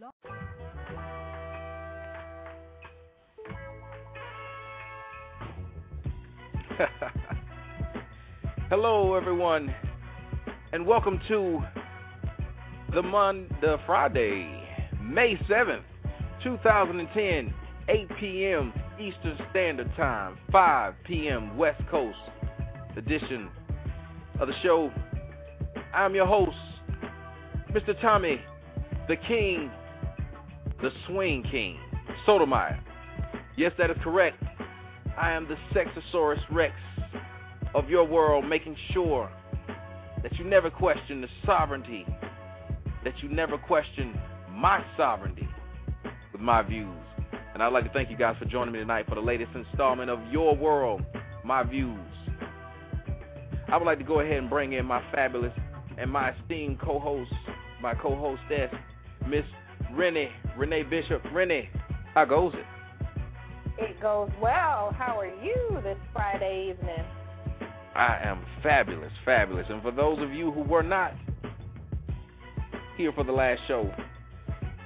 Hello, everyone, and welcome to the Monday, the Friday, May seventh, two thousand and ten, eight p.m. Eastern Standard Time, five p.m. West Coast edition of the show. I'm your host, Mr. Tommy, the King, the Swing King, Sotomayor. Yes, that is correct. I am the Sexosaurus Rex of your world, making sure that you never question the sovereignty, that you never question my sovereignty with my views. And I'd like to thank you guys for joining me tonight for the latest installment of Your World, My Views. I would like to go ahead and bring in my fabulous and my esteemed co-host, my co-hostess, Miss Renee, Renee Bishop. Renee, how goes it? It goes well. How are you this Friday evening? I am fabulous, fabulous. And for those of you who were not here for the last show,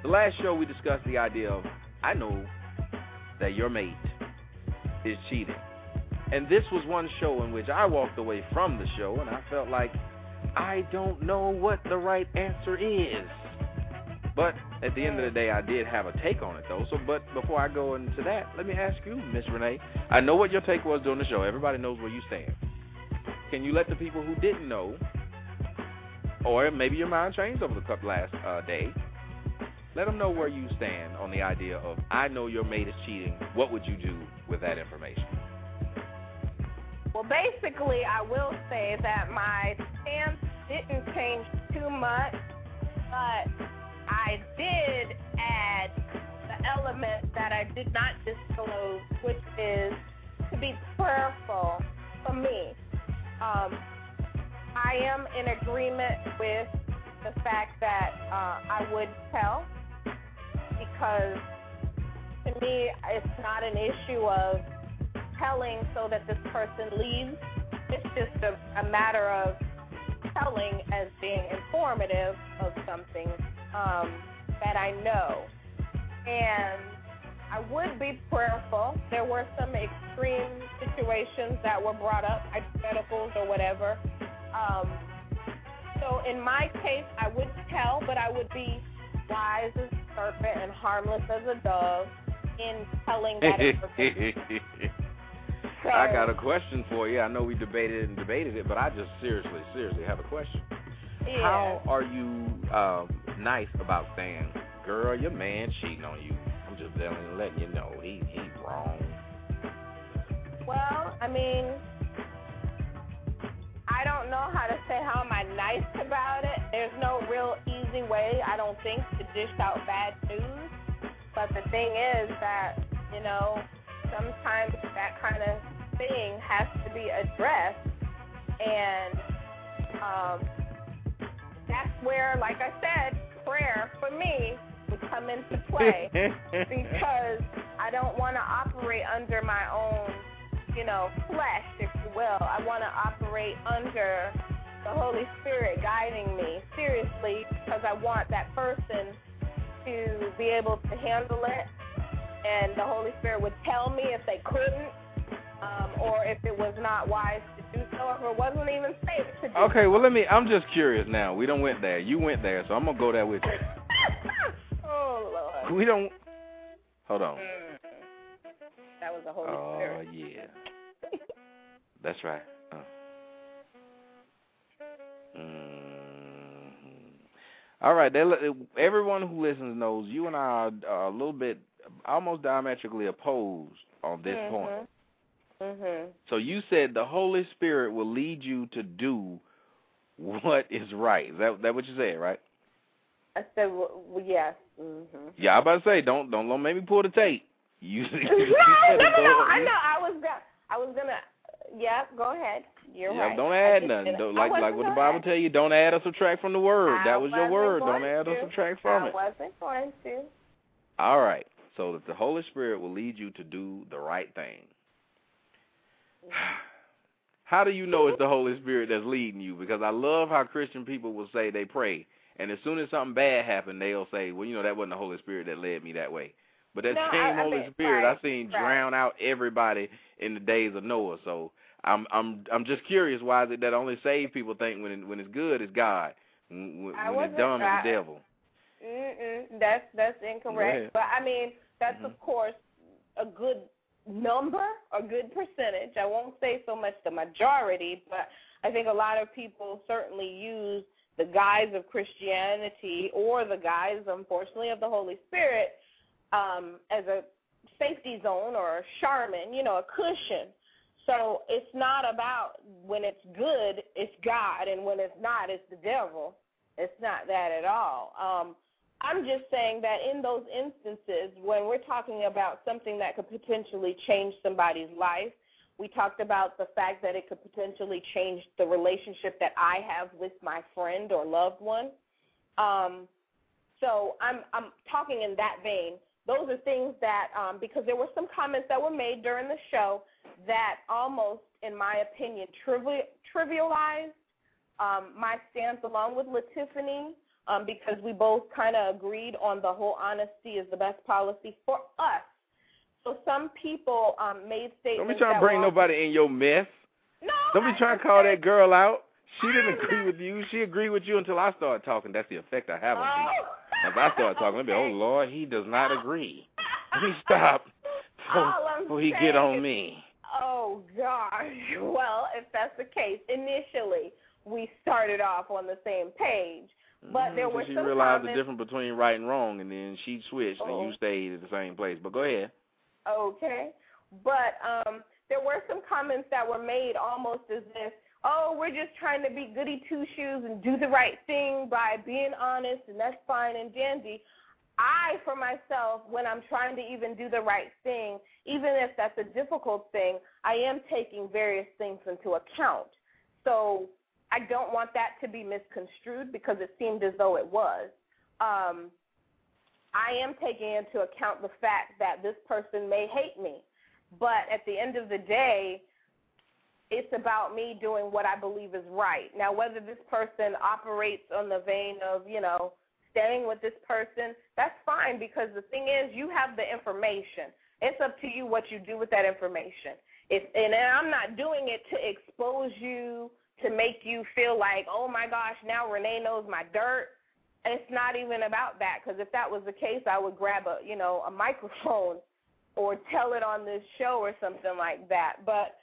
the last show we discussed the idea of I know that your mate is cheating. And this was one show in which I walked away from the show and I felt like I don't know what the right answer is. But at the end of the day, I did have a take on it, though. So, but before I go into that, let me ask you, Miss Renee. I know what your take was during the show. Everybody knows where you stand. Can you let the people who didn't know, or maybe your mind changed over the last uh, day, let them know where you stand on the idea of I know your mate is cheating. What would you do with that information? Well, basically, I will say that my stance didn't change too much, but I did add the element that I did not disclose, which is to be prayerful for me. Um, I am in agreement with the fact that uh, I would tell because to me it's not an issue of telling so that this person leaves. It's just a, a matter of telling as being informative of something um, that I know. And I would be prayerful. There were some extreme situations that were brought up, hypotheticals or whatever. Um, so in my case, I would tell, but I would be wise as a serpent and harmless as a dove in telling that information. I got a question for you. I know we debated and debated it, but I just seriously, seriously have a question. Yeah. How are you um, nice about saying, "Girl, your man cheating on you"? I'm just telling, letting you know he he's wrong. Well, I mean, I don't know how to say how am I nice about it. There's no real easy way, I don't think, to dish out bad news. But the thing is that, you know, sometimes that kind of thing has to be addressed. And um, that's where, like I said, prayer for me would come into play because I don't want to operate under my own, you know, flesh, if you will. I want to operate under the Holy Spirit guiding me seriously because I want that person to be able to handle it. And the Holy Spirit would tell me if they couldn't um, or if it was not wise to do so, or if it wasn't even safe to do Okay, so. well let me. I'm just curious now. We don't went there. You went there, so I'm gonna go there with you. oh, Lord. We don't. Hold on. Mm. That was the Holy Oh Spirit. yeah. That's right. Uh. Mhm. All right. They, everyone who listens knows you and I are, are a little bit, almost diametrically opposed on this point. Mhm. So you said the Holy Spirit will lead you to do what is right. Is that that what you said, right? I said, well, yes. Mhm. Yeah, I about to say don't don't don't make me pull the tape. You, you no, no, no, no. I know. I was gonna. I was gonna. Yeah, go ahead. You're yeah, right. don't add nothing. Don't, like like what the Bible add. tell you, don't add or subtract from the word. I that was your word. Don't add or subtract from I it. wasn't going to. All right. So that the Holy Spirit will lead you to do the right thing. How do you know it's the Holy Spirit that's leading you? Because I love how Christian people will say they pray and as soon as something bad happened, they'll say, "Well, you know, that wasn't the Holy Spirit that led me that way." But that no, same I, I Holy mean, Spirit right, I seen right. drown out everybody in the days of Noah. So I'm I'm I'm just curious why is it that only saved people think when it, when it's good it's God, when, when I it's dumb it's the devil. Mm-mm, that's that's incorrect. But I mean, that's Mhm. of course a good number, a good percentage. I won't say so much the majority, but I think a lot of people certainly use the guise of Christianity or the guise, unfortunately, of the Holy Spirit um, as a safety zone or a Charmin, you know, a cushion. So it's not about when it's good, it's God, and when it's not, it's the devil. It's not that at all. Um, I'm just saying that in those instances, when we're talking about something that could potentially change somebody's life, we talked about the fact that it could potentially change the relationship that I have with my friend or loved one. Um, so I'm I'm talking in that vein. Those are things that um, because there were some comments that were made during the show that almost, in my opinion, trivial, trivialized um, my stance along with LaTiffany um, because we both kind of agreed on the whole honesty is the best policy for us. So some people um, made statements. Don't be trying to bring nobody in your mess. No, Don't be trying to call that girl out. She didn't agree with you. She agreed with you until I started talking. That's the effect I have on. Oh. If I start talking, I'll be, oh Lord, he does not agree. Let me stop before he get on me. Oh gosh. Well, if that's the case, initially we started off on the same page, but there Mhm, were she some realized comments. the difference between right and wrong, and then she switched, and Oh. you stayed at the same place. But go ahead. Okay, but um, there were some comments that were made almost as if, oh, we're just trying to be goody two shoes and do the right thing by being honest, and that's fine and dandy. I, for myself, when I'm trying to even do the right thing, even if that's a difficult thing, I am taking various things into account. So I don't want that to be misconstrued because it seemed as though it was. Um, I am taking into account the fact that this person may hate me, but at the end of the day, it's about me doing what I believe is right. Now, whether this person operates on the vein of, you know, staying with this person, that's fine because the thing is, you have the information. It's up to you what you do with that information. If and I'm not doing it to expose you, to make you feel like, oh my gosh, now Renee knows my dirt. It's not even about that because if that was the case, I would grab a, you know, a microphone or tell it on this show or something like that. But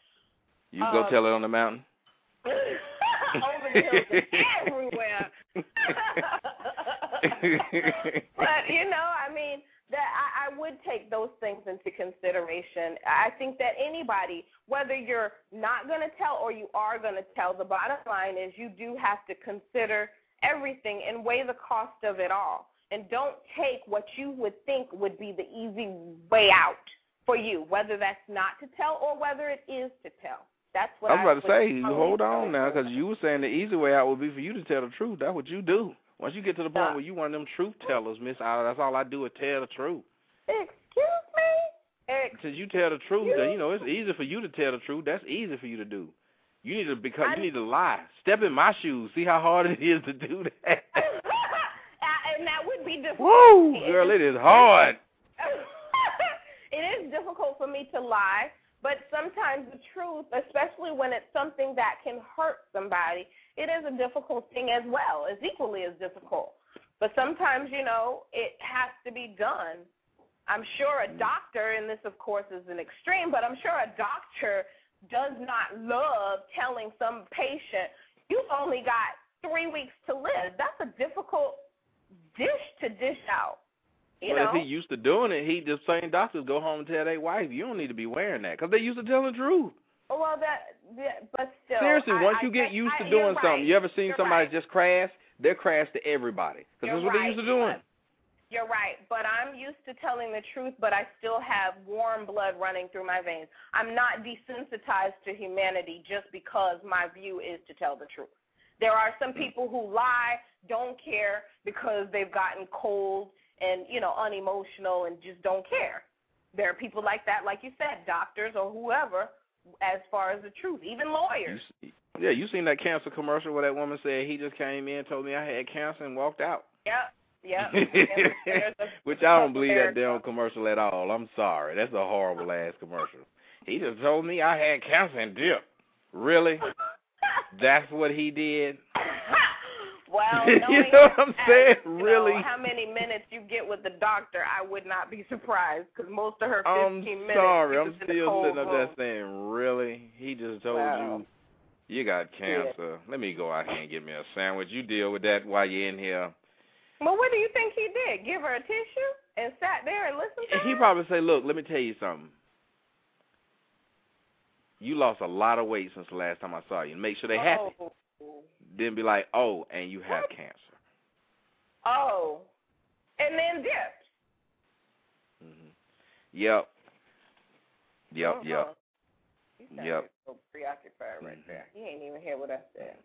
You go Um, tell it on the mountain. over the everywhere. but you know, I mean, that I, I would take those things into consideration. I think that anybody, whether you're not going to tell or you are going to tell, the bottom line is you do have to consider everything and weigh the cost of it all. And don't take what you would think would be the easy way out for you, whether that's not to tell or whether it is to tell. That's what I was about to say, hold on now, because you were saying the easy way out would be for you to tell the truth. That's what you do. Once you get to the point where you one of them truth tellers, Miss, that's all I do is tell the truth. Excuse me? Ex- Since you tell the truth, then you know it's easy for you to tell the truth. That's easy for you to do. You need to become. I- You need to lie. Step in my shoes. See how hard it is to do that. Uh, and that would be difficult. Woo, girl, it is hard. it is difficult for me to lie, but sometimes the truth, especially when it's something that can hurt somebody, it is a difficult thing as well. It's equally as difficult. But sometimes, you know, it has to be done. I'm sure a mm-hmm. doctor, and this, of course, is an extreme, but I'm sure a doctor does not love telling some patient, you've only got three weeks to live. That's a difficult dish to dish out. You but know? if he used to doing it, he the same doctors go home and tell their wife, you don't need to be wearing that, because they used to tell the truth. Well, that, yeah, but still. Seriously, I- once I you get used I- to doing something, right. you ever seen You're somebody right. just crash? They're crash to everybody, because that's what they're used to doing. You're right, but I'm used to telling the truth, but I still have warm blood running through my veins. I'm not desensitized to humanity just because my view is to tell the truth. There are some mm. people who lie, don't care because they've gotten cold and, you know, unemotional and just don't care. There are people like that, like you said, doctors or whoever, as far as the truth, even lawyers. You, yeah, you seen that cancer commercial where that woman said he just came in, told me I had cancer, and walked out. Yep. Yep. Which I don't believe that damn commercial at all. I'm sorry. That's a horrible ass commercial. He just told me I had cancer and dip. Really? That's what he did? Well, you know what I'm saying? really? Know, how many minutes you get with the doctor, I would not be surprised because most of her 15 I'm minutes. sorry. I'm still sitting up there saying, really? He just told wow. you you got cancer. Yeah. Let me go out here and get me a sandwich. You deal with that while you're in here. Well, what do you think he did? Give her a tissue and sat there and listened to He her? probably say, look, let me tell you something. You lost a lot of weight since the last time I saw you. Make sure they happy. Oh. Then be like, oh, and you have cancer. Oh, and then dip. Mhm. Yep. Yep. Uh-huh. Yep. You Yep. So preoccupied right there. He ain't even hear what I said.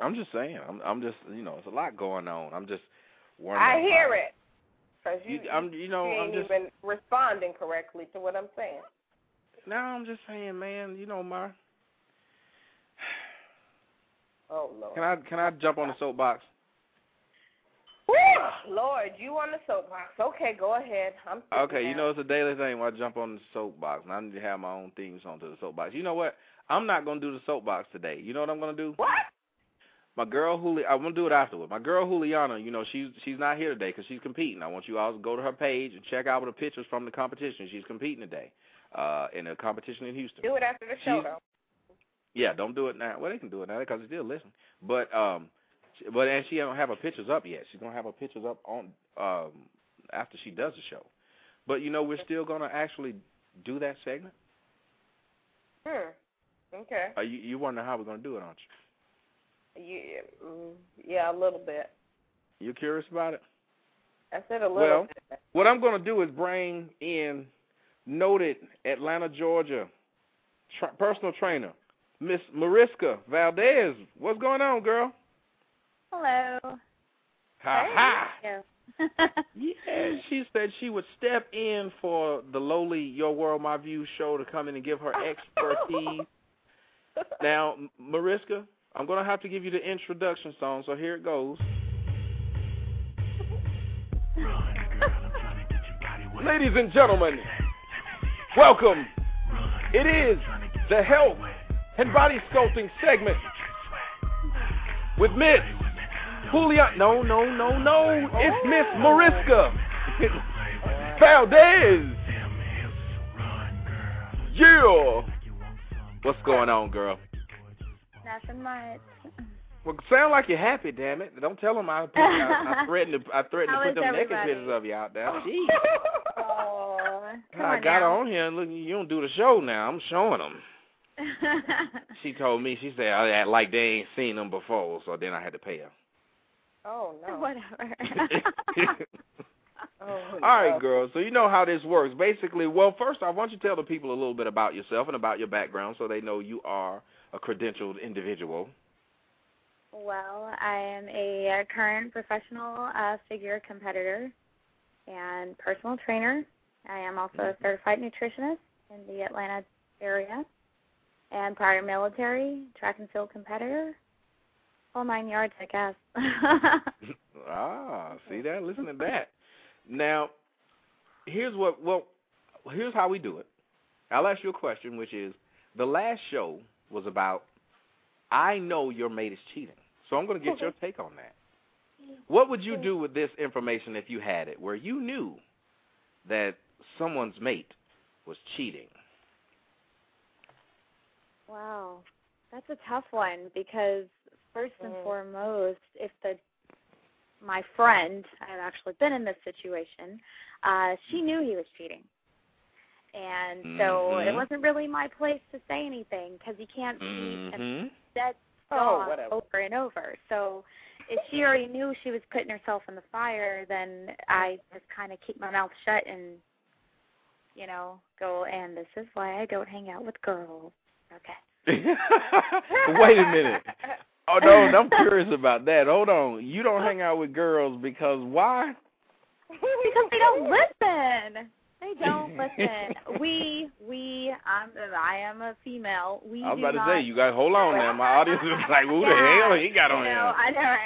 I'm just saying. I'm. I'm just. You know, it's a lot going on. I'm just. I hear it. Cause you, you, I'm. You know, you I'm just. even responding correctly to what I'm saying. No, I'm just saying, man. You know, my. Oh Lord. Can I can I jump on the soapbox? Woo! Lord, you on the soapbox. Okay, go ahead. I'm Okay, now. you know it's a daily thing when I jump on the soapbox, and I need to have my own theme song to the soapbox. You know what? I'm not gonna do the soapbox today. You know what I'm gonna do? What? My girl Juli, I'm gonna do it afterward. My girl Juliana, you know she's she's not here today because she's competing. I want you all to go to her page and check out the pictures from the competition. She's competing today, uh, in a competition in Houston. Do it after the show, She's- though. Yeah, don't do it now. Well, they can do it now because they still listen. But um, she- but and she don't have her pictures up yet. She's gonna have her pictures up on um after she does the show. But you know we're still gonna actually do that segment. Hmm. Okay. Uh, you you wonder how we're gonna do it, aren't you? Yeah, mm, yeah, a little bit. you? You curious about it? I said a little Well, bit. What I'm gonna do is bring in noted Atlanta, Georgia, tra- personal trainer Miss Mariska Valdez. What's going on, girl? Hello. Ha ha. Yeah. She said she would step in for the lowly Your World My View show to come in and give her expertise. now, Mariska, I'm going to have to give you the introduction song, so here it goes. Ladies and gentlemen, welcome. It is the health and body sculpting segment with Miss Julia. No, no, no, no. It's Miss Mariska Valdez. Yeah. What's going on, girl? Nothing much. Well, sound like you're happy, damn it. Don't tell them I, put, I, I threatened to, I threatened How to put them naked pictures of you out there. Gee. Oh, I got now. on here and look, you don't do the show now. I'm showing them. She told me, she said, I act like they ain't seen them before, so then I had to pay her. Oh no. Whatever. Oh, All right, no. girls. So you know how this works. Basically, well, first off, why don't you tell the people a little bit about yourself and about your background so they know you are a credentialed individual. well, I am a uh, current professional uh, figure competitor and personal trainer. I am also a certified nutritionist in the Atlanta area and prior military, track and field competitor. All nine yards, I guess. ah, see that? Listen to that. Now, here's what. Well, here's how we do it. I'll ask you a question, which is the last show was about I know your mate is cheating, so I'm going to get your take on that. What would you do with this information if you had it, where you knew that someone's mate was cheating? Wow, that's a tough one because first and Mm. foremost, if the my friend, I've actually been in this situation, uh, she knew he was cheating, and so it Mhm. wasn't really my place to say anything because you can't Mm-hmm. dead Oh, over and over. So if she already knew she was putting herself in the fire, then I just kind of keep my mouth shut and, you know, go. And this is why I don't hang out with girls. Okay. Wait a minute. Oh no, I'm curious about that. Hold on. You don't hang out with girls because why? Because they don't listen. They don't listen. we we I'm I am a female. We I'm about to say you got hold on now. My audience is like, who yeah, the hell he got on you know, here? I know, right?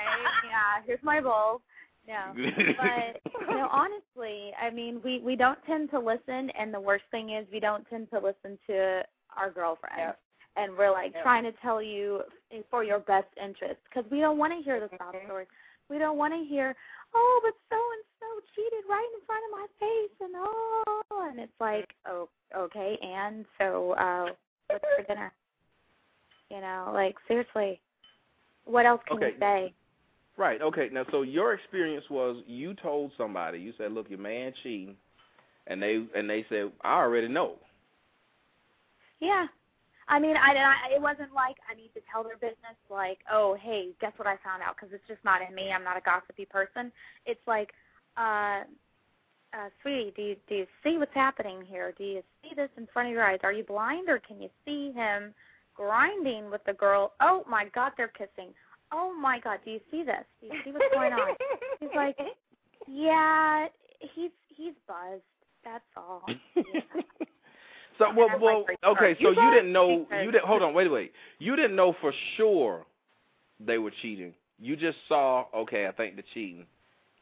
Yeah, here's my bowl. No, but you know, honestly, I mean, we we don't tend to listen, and the worst thing is we don't tend to listen to our girlfriends. Yep. And we're like Yep. trying to tell you for your best interest because we don't want to hear the sob stories. We don't want to hear, oh, but so and so cheated right in front of my face, and oh, and it's like, oh, okay, and so uh, what's for dinner? You know, like seriously, what else can Okay. you say? Right. Okay. Now, so your experience was you told somebody you said, "Look, your man cheating," and they and they said, "I already know." Yeah. I mean, I, I it wasn't like I need to tell their business like, oh, hey, guess what I found out? Because it's just not in me. I'm not a gossipy person. It's like, uh, uh, sweetie, do you do you see what's happening here? Do you see this in front of your eyes? Are you blind, or can you see him grinding with the girl? Oh my God, they're kissing. Oh my God, do you see this? Do you see what's going on? He's like, yeah, he's he's buzzed. That's all. Yeah. So well, well, okay. So you didn't know. You didn't. Hold on. Wait, wait. You didn't know for sure they were cheating. You just saw. Okay, I think they're cheating,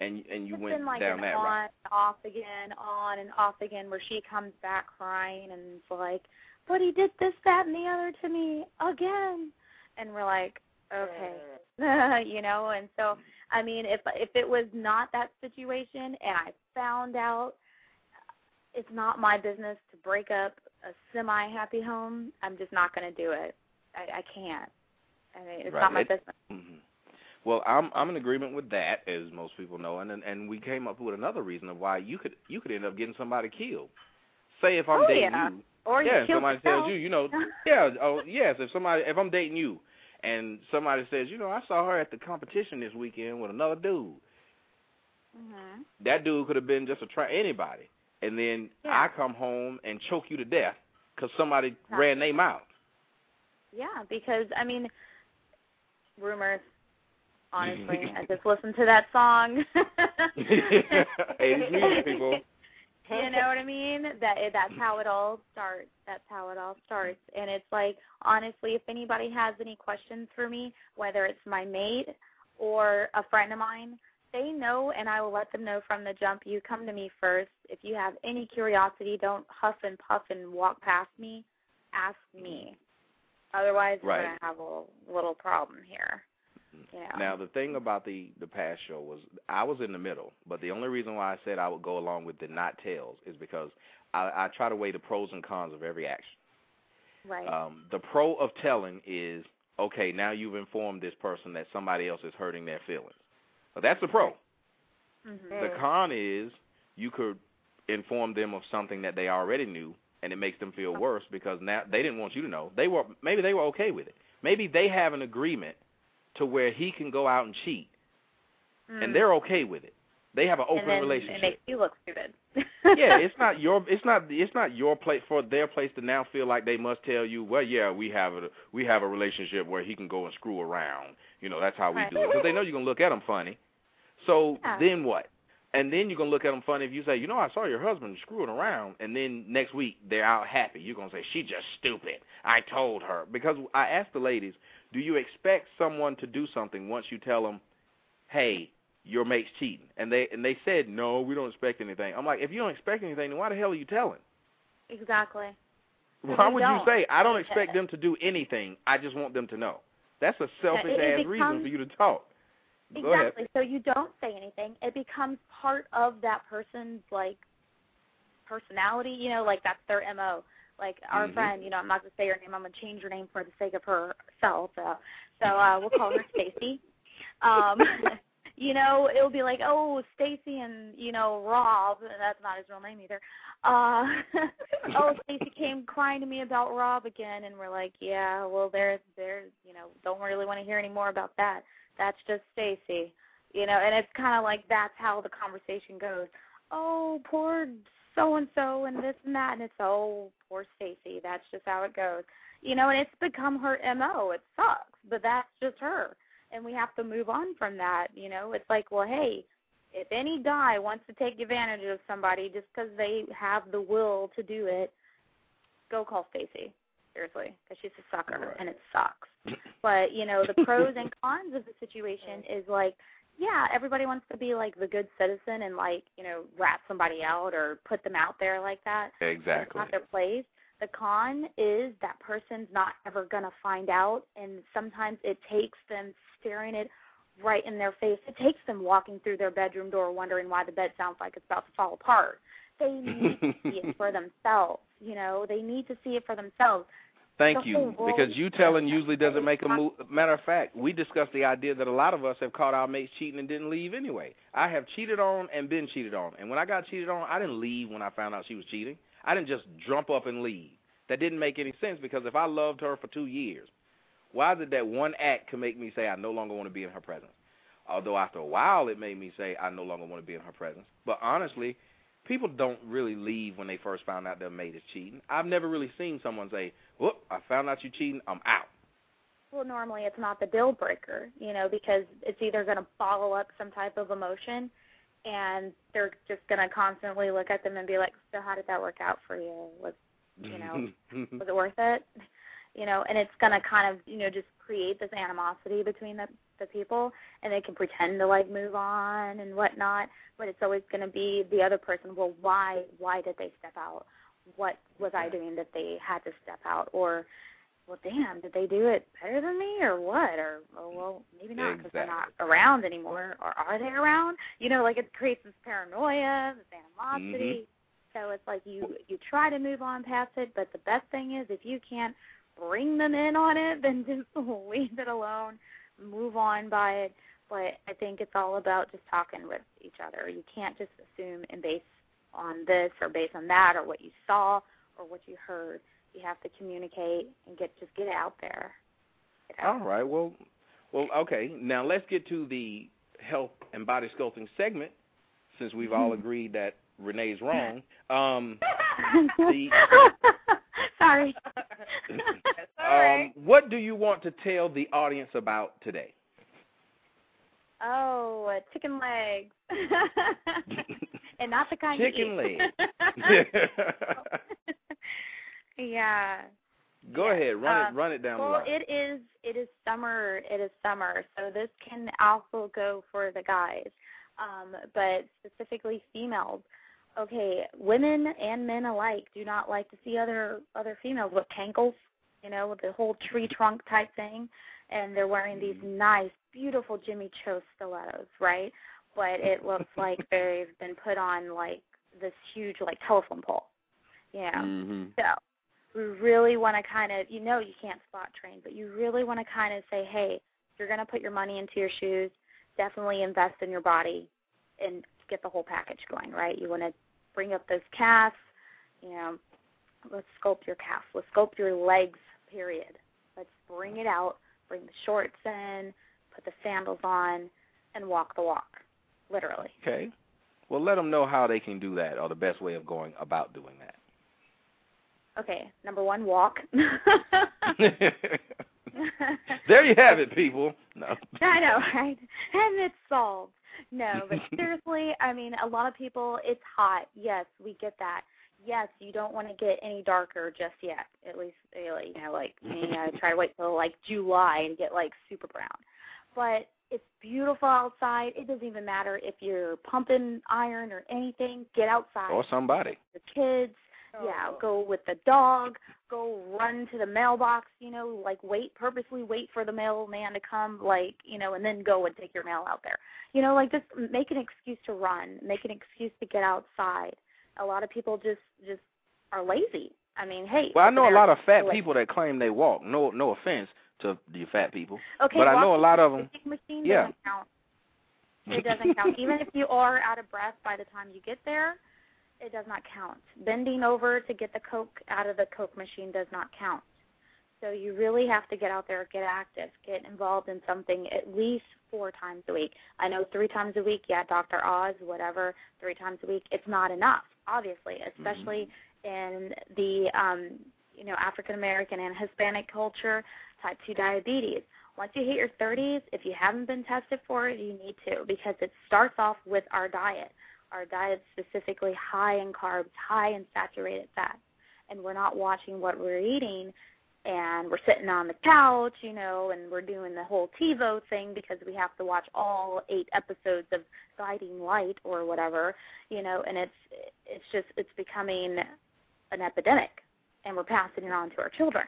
and and you it's went been like down an that on, route. off again, on and off again, where she comes back crying and it's like, "But he did this, that, and the other to me again," and we're like, "Okay," you know. And so, I mean, if if it was not that situation, and I found out, it's not my business to break up a semi-happy home. I'm just not going to do it. I, I can't. I mean, it's Right. not my It- business. hmm Well, I'm I'm in agreement with that, as most people know, and and we came up with another reason of why you could you could end up getting somebody killed. Say if I'm Oh, dating yeah. you, Or you yeah, and somebody yourself. tells you, you know, yeah, oh yes, if somebody if I'm dating you, and somebody says, you know, I saw her at the competition this weekend with another dude. hmm That dude could have been just a try anybody, and then Yeah. I come home and choke you to death because somebody ran their mouth. Yeah, because I mean, rumors. Honestly, I just listened to that song. 80s people. You know what I mean? That that's how it all starts. That's how it all starts. And it's like, honestly, if anybody has any questions for me, whether it's my mate or a friend of mine, they know, and I will let them know from the jump. You come to me first. If you have any curiosity, don't huff and puff and walk past me. Ask me. Otherwise, we're Right. gonna have a little problem here. You know. Now the thing about the the past show was I was in the middle, but the only reason why I said I would go along with the not tells is because I, I try to weigh the pros and cons of every action. right. Um, the pro of telling is okay. Now you've informed this person that somebody else is hurting their feelings. So that's the pro. hmm The con is you could inform them of something that they already knew, and it makes them feel worse because now they didn't want you to know. They were maybe they were okay with it. Maybe they have an agreement to where he can go out and cheat, and they're okay with it. They have an open Mm. and then relationship. It makes you look stupid. yeah, it's not your it's not it's not your place for their place to now feel like they must tell you, well, yeah, we have a we have a relationship where he can go and screw around. You know, that's how we Right. do it because they know you're gonna look at them funny. So Yeah. then what? And then you're gonna look at them funny if you say, you know, I saw your husband screwing around, and then next week they're out happy. You're gonna say she just stupid. I told her because I asked the ladies, do you expect someone to do something once you tell them, hey, your mate's cheating, and they and they said no, we don't expect anything. I'm like, if you don't expect anything, then why the hell are you telling? exactly. Why would don't. you say I don't expect them to do anything? I just want them to know. That's a selfish ass reason for you to talk. Exactly. So you don't say anything. It becomes part of that person's like personality. You know, like that's their mo. Like our Mhm. friend, you know, I'm not gonna say her name. I'm gonna change her name for the sake of herself. Uh, so uh, we'll call her Stacy. Um, you know, it'll be like, oh, Stacy and you know Rob. and That's not his real name either. Uh, oh, Stacy came crying to me about Rob again, and we're like, yeah, well, there's, there's, you know, don't really want to hear any more about that. That's just Stacy, you know, and it's kind of like that's how the conversation goes. Oh, poor so and so, and this and that, and it's oh, poor Stacy. That's just how it goes, you know, and it's become her mo. It sucks, but that's just her, and we have to move on from that. You know, it's like, well, hey, if any guy wants to take advantage of somebody just because they have the will to do it, go call Stacy. Seriously, because she's a sucker Right. and it sucks. But you know, the pros and cons of the situation is like, yeah, everybody wants to be like the good citizen and like you know rat somebody out or put them out there like that. Exactly. not their place. The con is that person's not ever gonna find out, and sometimes it takes them staring it right in their face. It takes them walking through their bedroom door wondering why the bed sounds like it's about to fall apart. They need to see it for themselves. You know, they need to see it for themselves. Thank you. Because you telling usually doesn't make a move. Matter of fact, we discussed the idea that a lot of us have caught our mates cheating and didn't leave anyway. I have cheated on and been cheated on. And when I got cheated on, I didn't leave when I found out she was cheating. I didn't just jump up and leave. That didn't make any sense because if I loved her for two years, why is it that one act can make me say I no longer want to be in her presence? Although after a while it made me say I no longer want to be in her presence. But honestly, people don't really leave when they first found out their mate is cheating. I've never really seen someone say, "Whoop, I found out you cheating, I'm out." Well, normally it's not the deal breaker, you know, because it's either going to follow up some type of emotion, and they're just going to constantly look at them and be like, "So how did that work out for you? Was you know, was it worth it?" You know, and it's going to kind of you know just create this animosity between the the people, and they can pretend to like move on and whatnot, but it's always going to be the other person. Well, why why did they step out? What was I doing that they had to step out? Or well, damn, did they do it better than me or what? Or, oh, well, maybe not because they're not around anymore. Or are they around? You know, like it creates this paranoia, this animosity. Mm-hmm. So it's like you you try to move on past it, but the best thing is if you can't bring them in on it, then just leave it alone, move on by it. But I think it's all about just talking with each other. You can't just assume and base on this or based on that or what you saw or what you heard you have to communicate and get just get out there. Get out. All right. Well, well, okay. Now let's get to the health and body sculpting segment, since we've all agreed that Renee's wrong. Um, the- Sorry. That's all right. um, what do you want to tell the audience about today? oh, uh, chicken legs. And not the kind Chicken you eat. yeah. Go ahead, run it, run it down Well, it is it is summer. It is summer, so this can also go for the guys, um, but specifically females. Okay, women and men alike do not like to see other other females with cankles, you know, with the whole tree trunk type thing, and they're wearing these nice, beautiful Jimmy Choo stilettos, right? But it looks like they've been put on like this huge like telephone pole. Yeah. hmm So we really want to kind of, you know, you can't spot train, but you really want to kind of say, hey, you're going to put your money into your shoes, definitely invest in your body and get the whole package going, right? You want to bring up those calves, you know, let's sculpt your calves, let's sculpt your legs, period. Let's bring it out, bring the shorts in, put the sandals on, and walk the walk, literally. Okay. Well, let them know how they can do that, or the best way of going about doing that. Okay, number one, walk. there you have it, people. No. I know, right? And it's solved. No, but seriously, I mean, a lot of people, it's hot. Yes, we get that. Yes, you don't want to get any darker just yet. At least, you know, like me, I try to wait till like July and get like super brown. But it's beautiful outside. It doesn't even matter if you're pumping iron or anything. Get outside. Or somebody. The kids, oh. yeah, go with the dog, go run to the mailbox, you know, like wait, purposely wait for the mailman to come, like, you know, and then go and take your mail out there. You know, like just make an excuse to run, make an excuse to get outside. A lot of people just just are lazy. I mean, hey. Well, I know a lot of fat people that claim they walk. No, no offense to the fat people, Okay, but I know a lot of them. machine Yeah. doesn't count. It doesn't count. Even if you are out of breath by the time you get there, it does not count. Bending over to get the Coke out of the Coke machine does not count. So you really have to get out there, get active, get involved in something at least four times a week. I know three times a week, yeah, Dr. Oz, whatever, three times a week, it's not enough, obviously, especially in the um, you know, African American and Hispanic culture, type 2 diabetes. Once you hit your 30s, if you haven't been tested for it, you need to because it starts off with our diet. Our diet specifically high in carbs, high in saturated fat, and we're not watching what we're eating and we're sitting on the couch, you know, and we're doing the whole TiVo thing because we have to watch all eight episodes of Guiding Light or whatever, you know, and it's it's just it's becoming an epidemic, and we're passing it on to our children,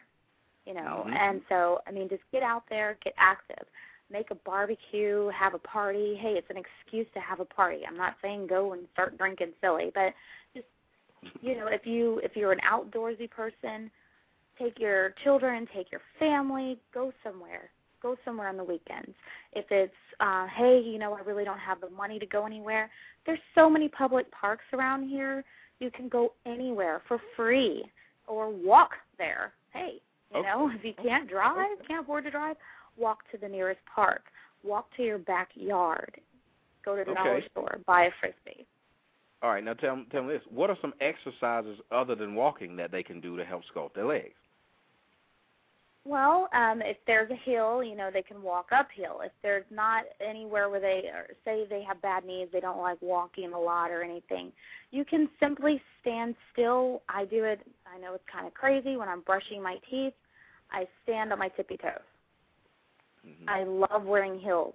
you know, mm-hmm. and so I mean, just get out there, get active, make a barbecue, have a party. Hey, it's an excuse to have a party. I'm not saying go and start drinking silly, but just you know, if you if you're an outdoorsy person take your children, take your family, go somewhere. Go somewhere on the weekends. If it's, uh, hey, you know, I really don't have the money to go anywhere, there's so many public parks around here. You can go anywhere for free or walk there. Hey, you okay. know, if you can't drive, can't afford to drive, walk to the nearest park. Walk to your backyard. Go to the okay. dollar store, buy a frisbee. All right, now tell, tell me this. What are some exercises other than walking that they can do to help sculpt their legs? Well, um, if there's a hill, you know, they can walk uphill. If there's not anywhere where they or say they have bad knees, they don't like walking a lot or anything, you can simply stand still. I do it, I know it's kind of crazy when I'm brushing my teeth. I stand on my tippy toes. Mm-hmm. I love wearing heels,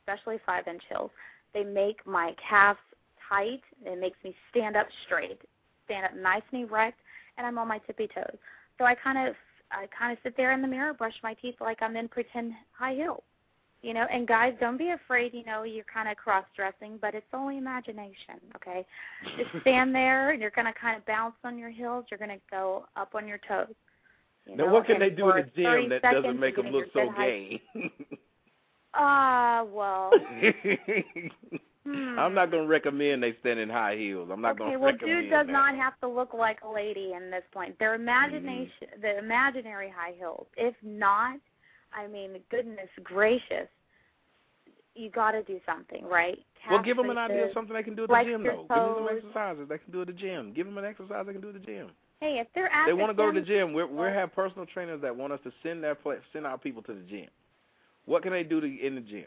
especially five inch heels. They make my calves tight. It makes me stand up straight, stand up nice and erect, and I'm on my tippy toes. So I kind of I kind of sit there in the mirror, brush my teeth like I'm in pretend high heels. You know, and guys, don't be afraid. You know, you're kind of cross-dressing, but it's only imagination. Okay, just stand there, and you're going to kind of bounce on your heels. You're going to go up on your toes. You now, know? what can they do in the gym that doesn't make them look so gay? Ah, uh, well. Hmm. I'm not going to recommend they stand in high heels. I'm not okay, going to well, recommend dude does that. not have to look like a lady in this point. Their imagination, mm-hmm. the imaginary high heels. If not, I mean, goodness gracious, you got to do something, right? Calf well, give them an idea of something they can do at the gym, though. Give them some exercises they can do at the gym. Give them an exercise they can do at the gym. Hey, if they're at they want to go to the gym. We we have personal trainers that want us to send their send our people to the gym. What can they do to in the gym?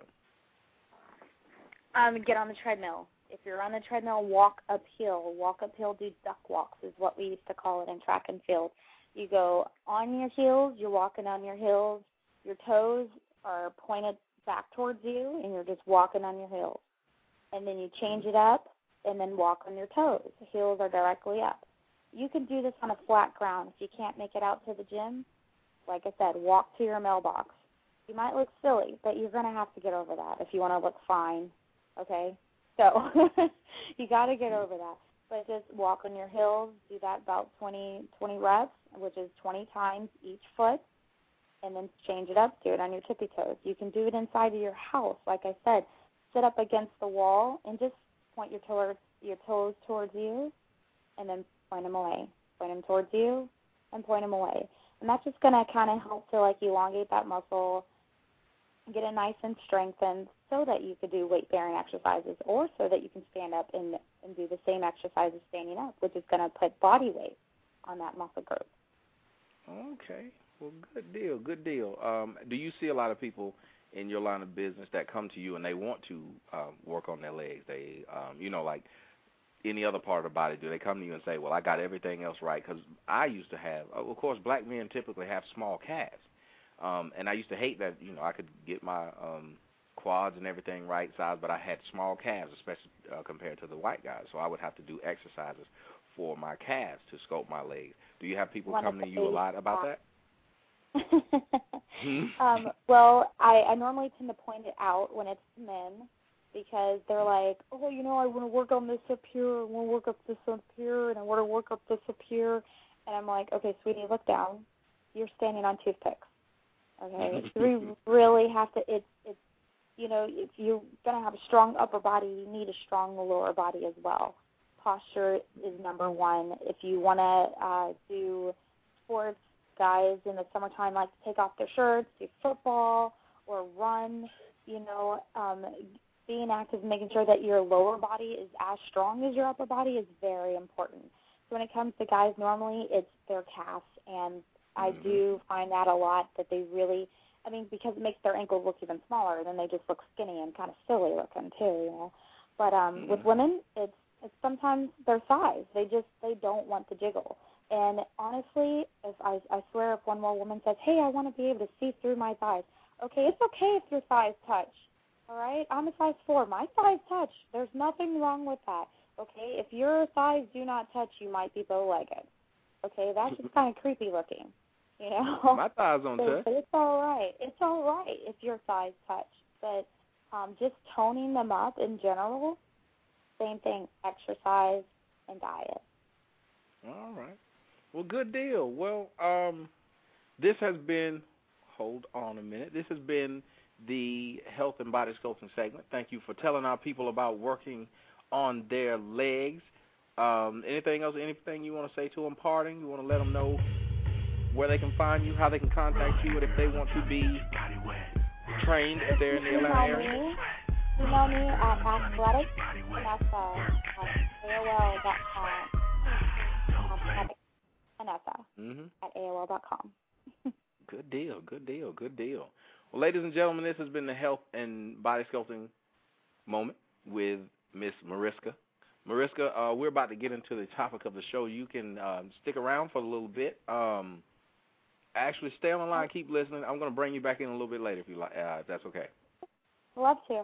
Um, get on the treadmill. If you're on the treadmill, walk uphill. Walk uphill, do duck walks is what we used to call it in track and field. You go on your heels, you're walking on your heels, your toes are pointed back towards you, and you're just walking on your heels. And then you change it up, and then walk on your toes. The heels are directly up. You can do this on a flat ground. If you can't make it out to the gym, like I said, walk to your mailbox. You might look silly, but you're going to have to get over that if you want to look fine. Okay? So you got to get over that. But just walk on your heels, do that about 20, 20 reps, which is 20 times each foot, and then change it up. Do it on your tippy toes. You can do it inside of your house. Like I said, sit up against the wall and just point your toes, your toes towards you, and then point them away. Point them towards you, and point them away. And that's just going to kind of help to like elongate that muscle, get it nice and strengthened so that you could do weight bearing exercises or so that you can stand up and, and do the same exercises standing up, which is going to put body weight on that muscle group. Okay. Well, good deal. Good deal. Um, do you see a lot of people in your line of business that come to you and they want to um, work on their legs? They, um, you know, like any other part of the body, do they come to you and say, "Well, I got everything else right"? Because I used to have, of course, black men typically have small calves, um, and I used to hate that. You know, I could get my um, quads and everything right size, but I had small calves, especially uh, compared to the white guys. So I would have to do exercises for my calves to sculpt my legs. Do you have people One come to you a lot about that? Um, well, I, I normally tend to point it out when it's men because they're like, oh, you know, I want to work on this up here, I want to work up this up here, and I want to work up this up here. And I'm like, okay, sweetie, look down. You're standing on toothpicks. Okay, we really have to. It's it's you know, if you're gonna have a strong upper body, you need a strong lower body as well. Posture is number one. If you want to uh, do sports, guys in the summertime like to take off their shirts, do football or run. You know, um, being active, making sure that your lower body is as strong as your upper body is very important. So when it comes to guys, normally it's their calves, and I mm-hmm. do find that a lot that they really I mean, because it makes their ankles look even smaller, then they just look skinny and kind of silly looking too, you know. But um Mhm. with women, it's it's sometimes their size. They just they don't want the jiggle. And honestly, if I I swear if one more woman says, "Hey, I want to be able to see through my thighs," okay, it's okay if your thighs touch. All right, I'm a size four. My thighs touch. There's nothing wrong with that. Okay, if your thighs do not touch, you might be bow-legged. Okay, that's just kind of creepy looking. You know. My thighs don't So, touch. but it's all right. It's all right if your thighs touch, but um, just toning them up in general, same thing. Exercise and diet. All right. Well, good deal. Well, um, this has been. Hold on a minute. This has been the health and body sculpting segment. Thank you for telling our people about working on their legs. Um, anything else? Anything you want to say to them? Parting? You want to let them know where they can find you, how they can contact you, and if they want to be trained if they're in the Atlanta Email area. me. Email me at athletic, and that's uh, at AOL.com. Athletic, Vanessa Mm-hmm. at AOL.com. Good deal, good deal, good deal. Well, ladies and gentlemen, this has been the health and body sculpting moment with Miss Mariska. Mariska, uh, we're about to get into the topic of the show. You can um, stick around for a little bit. Um, actually, stay on the line, keep listening. I'm going to bring you back in a little bit later if you like, uh, if that's okay. Love to.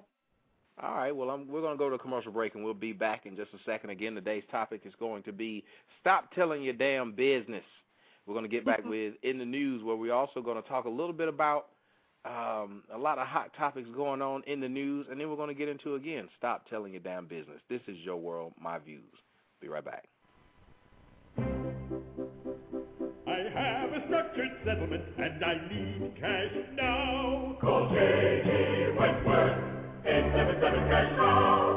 All right. Well, I'm, we're going to go to a commercial break, and we'll be back in just a second. Again, today's topic is going to be stop telling your damn business. We're going to get back with in the news, where we're also going to talk a little bit about um, a lot of hot topics going on in the news, and then we're going to get into again stop telling your damn business. This is your world, my views. Be right back. I have a structured settlement and I need cash now. Call J.G. Wentworth, 877 cash now.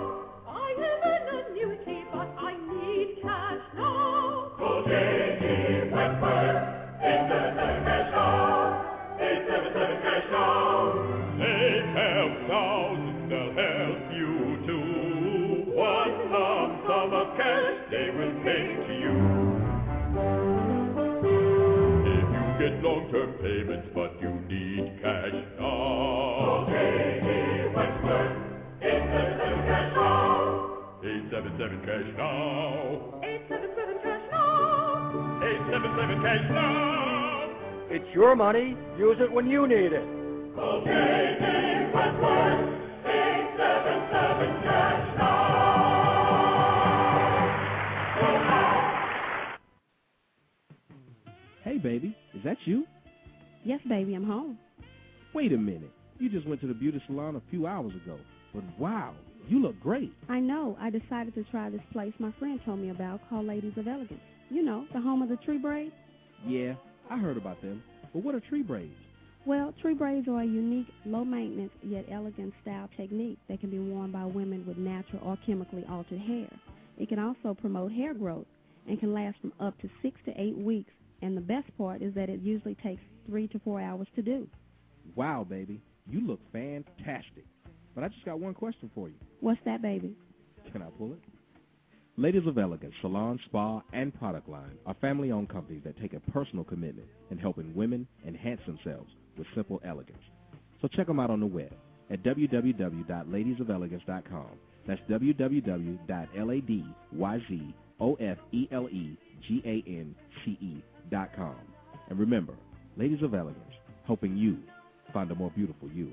877 cash now. 877 cash now. 877 cash now. It's your money. Use it when you need it. Call J.G. Wentworth, 877 cash now. Hey, baby, is that you? Yes, baby, I'm home. Wait a minute. You just went to the beauty salon a few hours ago. But wow, you look great. I know. I decided to try this place my friend told me about called Ladies of Elegance. You know, the home of the tree braids. Yeah, I heard about them. But what are tree braids? Well, tree braids are a unique, low maintenance yet elegant style technique that can be worn by women with natural or chemically altered hair. It can also promote hair growth and can last from up to six to eight weeks. And the best part is that it usually takes three to four hours to do. Wow, baby, you look fantastic. But I just got one question for you. What's that, baby? Can I pull it? Ladies of Elegance Salon, Spa, and Product Line are family-owned companies that take a personal commitment in helping women enhance themselves with simple elegance. So check them out on the web at www.ladiesofelegance.com. That's www.ladiesofelegance.com. And remember, Ladies of Elegance, helping you find a more beautiful you.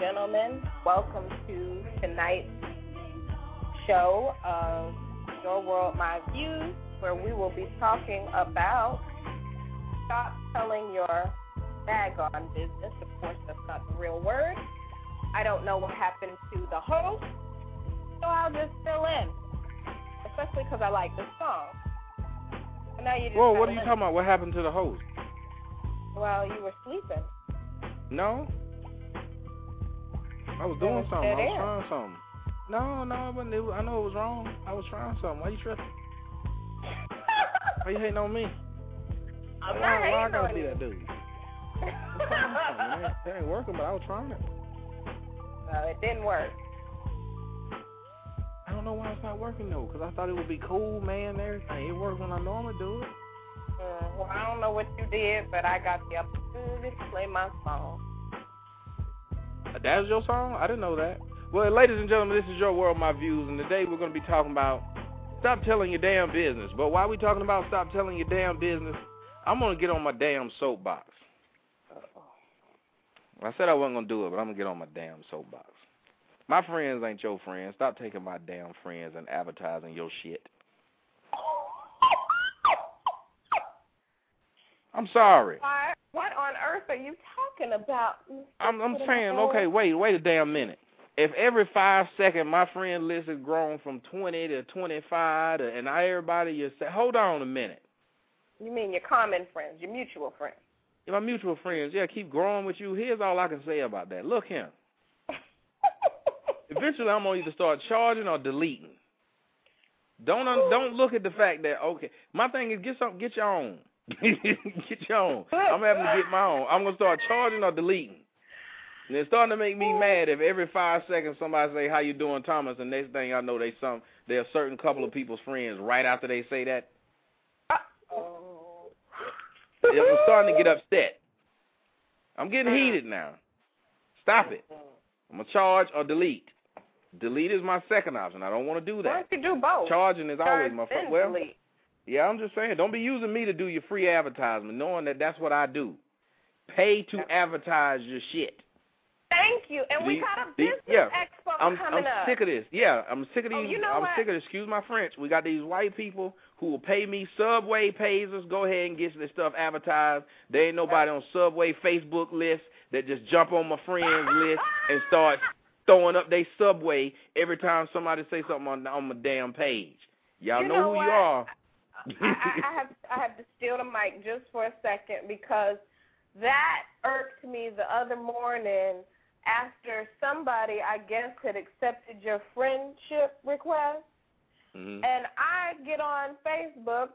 Gentlemen. Welcome to tonight's show of Your World, My Views, where we will be talking about stop telling your daggone business. Of course, that's not the real word. I don't know what happened to the host, so I'll just fill in, especially because I like this song. And now you just Whoa, what are you listen. talking about? What happened to the host? Well, you were sleeping. No. I was doing something. I was trying something. No, no, I wasn't. It was, I know it was wrong. I was trying something. Why you tripping? Why you hating on me? I'm why, not Why I gotta on be you. that dude? Trying something. It ain't, working, but I was trying it. No, it didn't work. I don't know why it's not working though, because I thought it would be cool, man. and Everything. It works when I normally do it. Mm, well, I don't know what you did, but I got the opportunity to play my song. That was your song? I didn't know that. Well, ladies and gentlemen, this is Your World, My Views, and today we're going to be talking about stop telling your damn business. But while we talking about stop telling your damn business, I'm going to get on my damn soapbox. I said I wasn't going to do it, but I'm going to get on my damn soapbox. My friends ain't your friends. Stop taking my damn friends and advertising your shit. I'm sorry. Why? What on earth are you talking about? I'm, I'm saying, okay, wait, wait a damn minute. If every five second my friend list has grown from 20 to 25, to, and now everybody you say, hold on a minute. You mean your common friends, your mutual friends? If my mutual friends, yeah, keep growing with you. Here's all I can say about that. Look here. Eventually, I'm gonna either start charging or deleting. Don't un- don't look at the fact that okay, my thing is get some, get your own, get your own. I'm having to get my own. I'm gonna start charging or deleting. And it's starting to make me mad if every five seconds somebody say how you doing, Thomas, and next thing I know they some they're a certain couple of people's friends right after they say that. I'm starting to get upset. I'm getting uh-huh. heated now. Stop it. I'm gonna charge or delete. Delete is my second option. I don't want to do Why that. don't you do both? Charging is always my first. Well, delete. Yeah, I'm just saying. Don't be using me to do your free advertisement, knowing that that's what I do. Pay to advertise your shit. Thank you. And we The- got a the- business yeah. expo I'm coming I'm up. sick of this. Yeah, I'm sick of oh, these. Oh, you know I'm what? sick of. Excuse my French. We got these white people who will pay me. Subway pays us. Go ahead and get this stuff advertised. There ain't nobody on Subway Facebook list that just jump on my friends list and start throwing up their Subway every time somebody say something on on my damn page. Y'all You know, know who what? you are. I, I, have I have to steal the mic just for a second because that irked me the other morning after somebody I guess had accepted your friendship request Mhm. and I get on Facebook,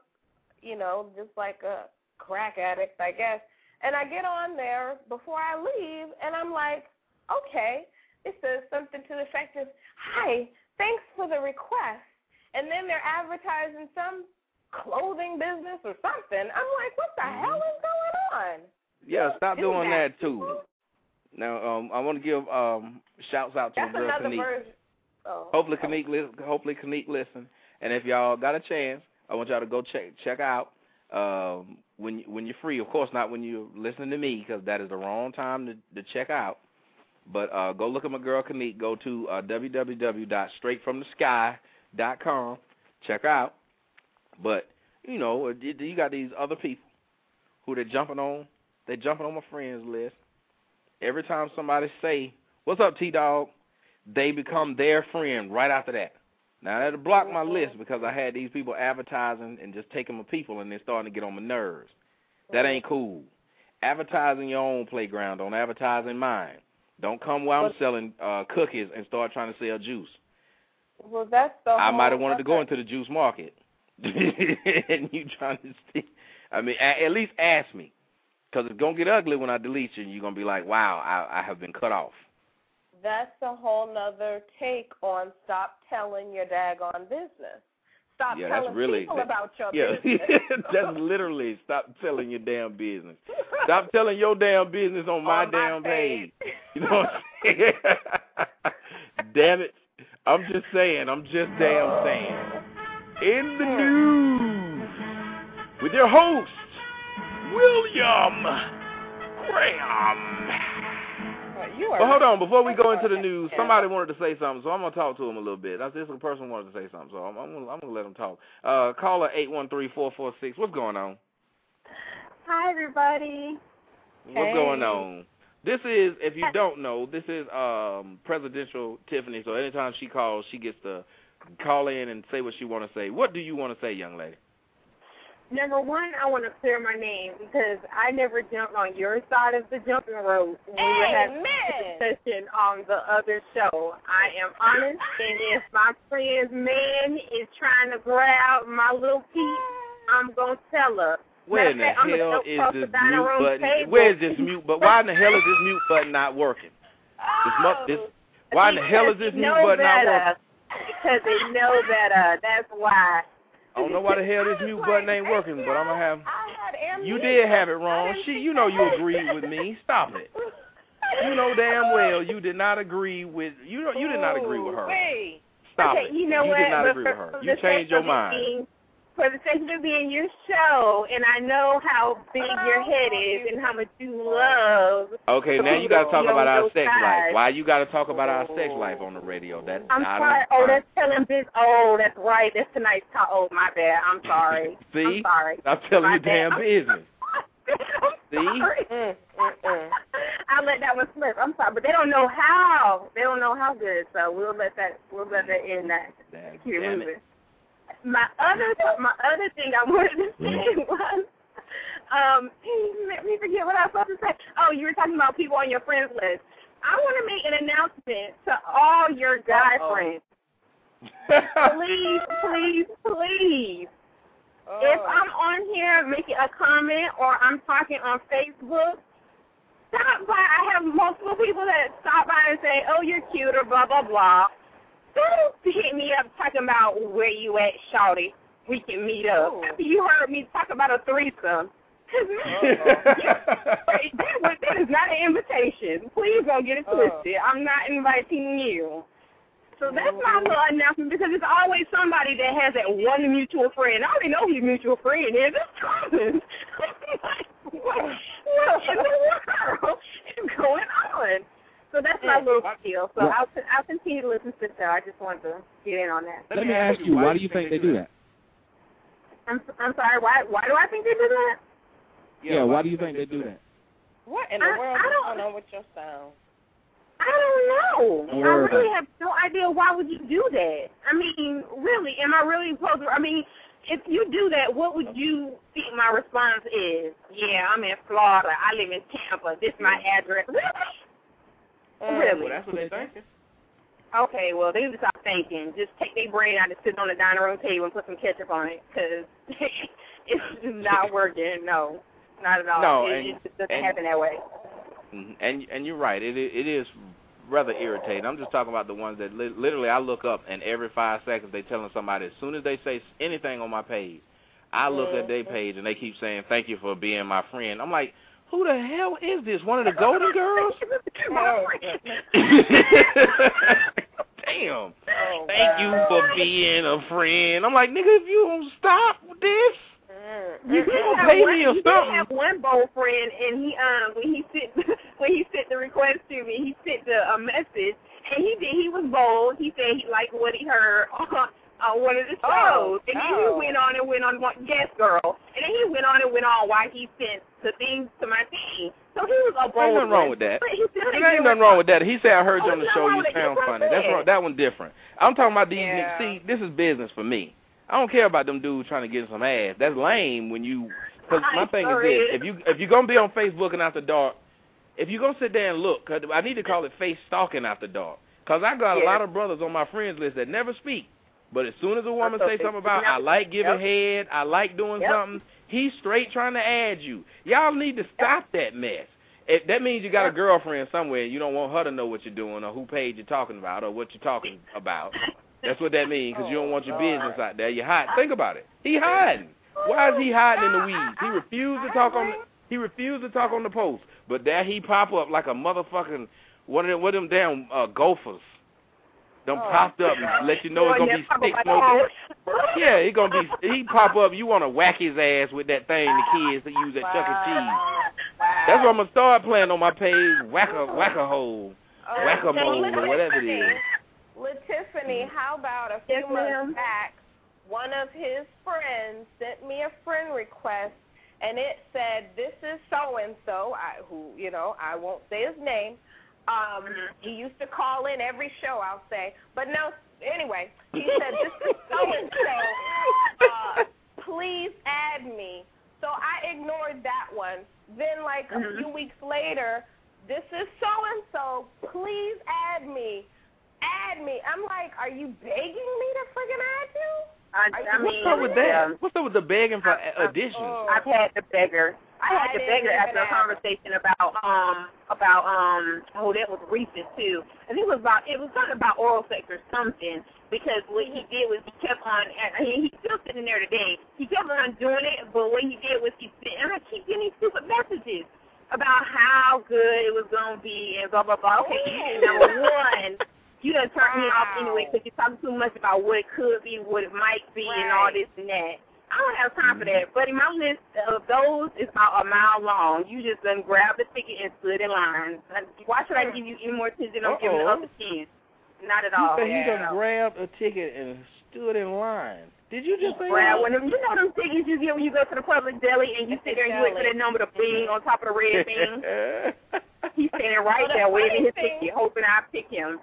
you know, just like a crack addict, I guess. And I get on there before I leave, and I'm like, okay. It says something to the effect of, hi, thanks for the request. And then they're advertising some clothing business or something. I'm like, what the hell is going on? Yeah, stop Do doing that, that too. Now, um, I want to give um shouts out to That's the girl Kanique. Oh, Hopefully, okay. Kanique, listen, hopefully Kanique listen. And if y'all got a chance, I want y'all to go check check out um, when when you're free. Of course, not when you're listening to me, because that is the wrong time to to check out. But uh, go look at my girl Kanique. Go to uh, www.straightfromthesky.com. Check out. But you know, you got these other people who they're jumping on. They're jumping on my friends list. Every time somebody say, "What's up, T Dog?" they become their friend right after that. Now that'll block my list because I had these people advertising and just taking my people and they're starting to get on my nerves. That ain't cool. Advertising your own playground, don't advertise in mine. Don't come while I'm selling uh cookies and start trying to sell juice. Well, that's the I might have wanted to go into the juice market. and you trying to see I mean, a- at least ask me. Because it's going to get ugly when I delete you and you're going to be like, wow, I, I have been cut off. That's a whole nother take on stop telling your daggone business. Stop Yeah, telling really- people that- about your Yeah, business. that's literally stop telling your damn business. Stop telling your damn business on my On my damn page. page. You know what I'm saying? damn it. I'm just saying. I'm just damn saying. In the news with your host, William Graham. What, you are. But hold on, before we go into the Yeah. news, somebody wanted to say something, so I'm gonna talk to him a little bit. That's this person wanted to say something, so I'm, I'm gonna I'm gonna let him talk. Uh, caller eight one three four four six. What's going on? Hi, everybody. What's Hey. going on? This is, if you don't know, this is um presidential Tiffany. So anytime she calls, she gets to call in and say what she want to say. What do you want to say, young lady? Number one, I want to clear my name because I never jumped on your side of the jumping rope when we were having Amen. a discussion on the other show. I am honest, and if my friend's man is trying to grab my little peep, I'm going to tell her. Where in the Matter fact, hell is this mute button? table. Where is this mute button? Why in the hell is this mute button not working? This, mu- oh. this why in the hell is this mute know button not working? Because they know that uh That's why. I don't know why the hell this mute button ain't working, but I'm gonna have. Had. You did have it wrong. She, you know you agreed with me. Stop it. You know damn well you did not agree with you. Know you did not agree with her. Stop okay, it. you know you what? did not agree with her. You changed your mind. Being, for the sake of it being your show, and I know how big your head is and how much you love. Okay, now you you got to talk about our those sex life. Why you got to talk about our sex life on the radio? That I'm I sorry. don't. Oh, that's telling this. Oh, that's right. That's tonight's talk. Oh, my bad. I'm sorry. See, I'm sorry. I'm telling My you damn bad. business. I'm See? sorry. Mm, mm, mm. I let that one slip. I'm sorry, but they don't know how. They don't know how good. So we'll let that. We'll let that in. That Damn, keep damn moving. My other my other thing I wanted to say was, um, let me forget what I was supposed to say. Oh, you were talking about people on your friends list. I want to make an announcement to all your guy Uh-oh. friends. Please, please, please. If Oh. I'm on here making a comment or I'm talking on Facebook, stop by. I have multiple people that stop by and say, "Oh, you're cute," or blah blah blah. Don't hit me up talking about where you at, Shawty. We can meet up. Ooh. After you heard me talk about a threesome. that, was- that is not an invitation. Please don't get it Oh. twisted. I'm not inviting you. So that's my oh. little announcement because it's always somebody that has that one mutual friend. I already know who your mutual friend is. It's Thomas. what, what in the world is going on? So that's my mm. little deal. So Well- I'll I'll continue to listen to the show. I just wanted to get in on that. Let me ask you, why do you think they do that? I'm I'm sorry. Why why do I think they do that? Yeah, why do you think they do that? What in the I- world is going on with your sound? I don't know. Don't I really about have no idea why would you do that. I mean, really, am I really supposed to? I mean, if you do that, what would you think my response is? Yeah, I'm in Florida. I live in Tampa. This is my address. Really? Mm. Really? Well, that's what they're thinking. Okay, well, they need to stop thinking. Just take their brain out and sit on the dining room table and put some ketchup on it, because it's not working. No, not at all. No, it, and- it just doesn't and- happen that way. Mhm. And and you're right. It it is rather irritating. I'm just talking about the ones that li- literally I look up and every five seconds they telling somebody as soon as they say anything on my page, I look at their page and they keep saying thank you for being my friend. I'm like, who the hell is this? One of the Golden Girls? Oh, Damn. Oh, Thank you for being a friend. I'm like, nigga, if you don't stop with this, Mm, You did gonna have pay one, me or you did something. have one bold friend, and he um when he sent when he sent the request to me, he sent a, a message, and he did he was bold. He said he liked what he heard on, on one of the oh, shows, Oh, and then oh. he went on and went on one yes girl, and then he went on and went on why he sent the things to my team. So he was a bold. ain't nothing wrong with that. But he still There ain't nothing wrong with that. He said, I heard you Oh, on the show. You sound funny. That's said. wrong. That one different. I'm talking about these Yeah. niggas. See, this is business for me. I don't care about them dudes trying to get some ass. That's lame when you. Because my I'm thing is this: if you if you're gonna be on Facebook and after dark, if you're gonna sit there and look, cause I need to call it face stalking after dark. Cause I got a lot of brothers on my friends list that never speak, but as soon as a woman say something about I like giving Yep. head, I like doing Yep. something, he's straight trying to add you. Y'all need to stop that mess. If that means you got a girlfriend somewhere and you don't want her to know what you're doing or who page you're talking about or what you're talking about. That's what that means because you don't want your Oh, business out there. You're hiding. Think about it. He hiding. Why is he hiding in the weeds? He refused to talk on. The, he refused to talk on the post, but there he pop up like a motherfucking one of them, one of them damn uh, gophers. Done Oh, popped up and let you know it's gonna be yeah, stick pop smoking. Yeah, he gonna be he pop up. You want to whack his ass with that thing the kids that use at Chuck E. Cheese. That's what I'm gonna start playing on my page. Whack a whack a hole, Oh, whack a mole, or whatever it is. Latiffany, mm. how about a few Yes, months back, one of his friends sent me a friend request, and it said, "This is so and so." I who you know I won't say his name. Um, he used to call in every show. I'll say, but no. Anyway, he said, "This is so and so. Uh, Please add me." So I ignored that one. Then, like a Mhm. few weeks later, this is so and so. Please add me. Add me. I'm like, are you begging me to friggin' add you? I, I mean, What's up with that? What's up with the begging for I- additions? Oh. I've had the beggar. I had I the didn't beggar even after a conversation about um about um oh that was recent too. I think it was about it was something about oral sex or something because what he did was he kept on and he, he's still sitting there today. He kept on doing it, but what he did was he sent and I keep getting these stupid messages about how good it was gonna be and blah blah blah. Okay, Ooh. number one. You done turned me off anyway because you're talking too much about what it could be, what it might be, and all Right. this and that. I don't have time for that. Buddy, my list of those is about a mile long. You just done grabbed the ticket and stood in line. Why should I give you any more attention on giving Uh-oh. other kids? Not at all. said he Yeah. done grabbed a ticket and stood in line. Did you just say Grab that? one of them. You know them tickets you get when you go to the public deli and you sit there and you wait for that number to bing on top of the red thing. He's standing right Well, the there waving funny his thing- ticket, hoping I pick him.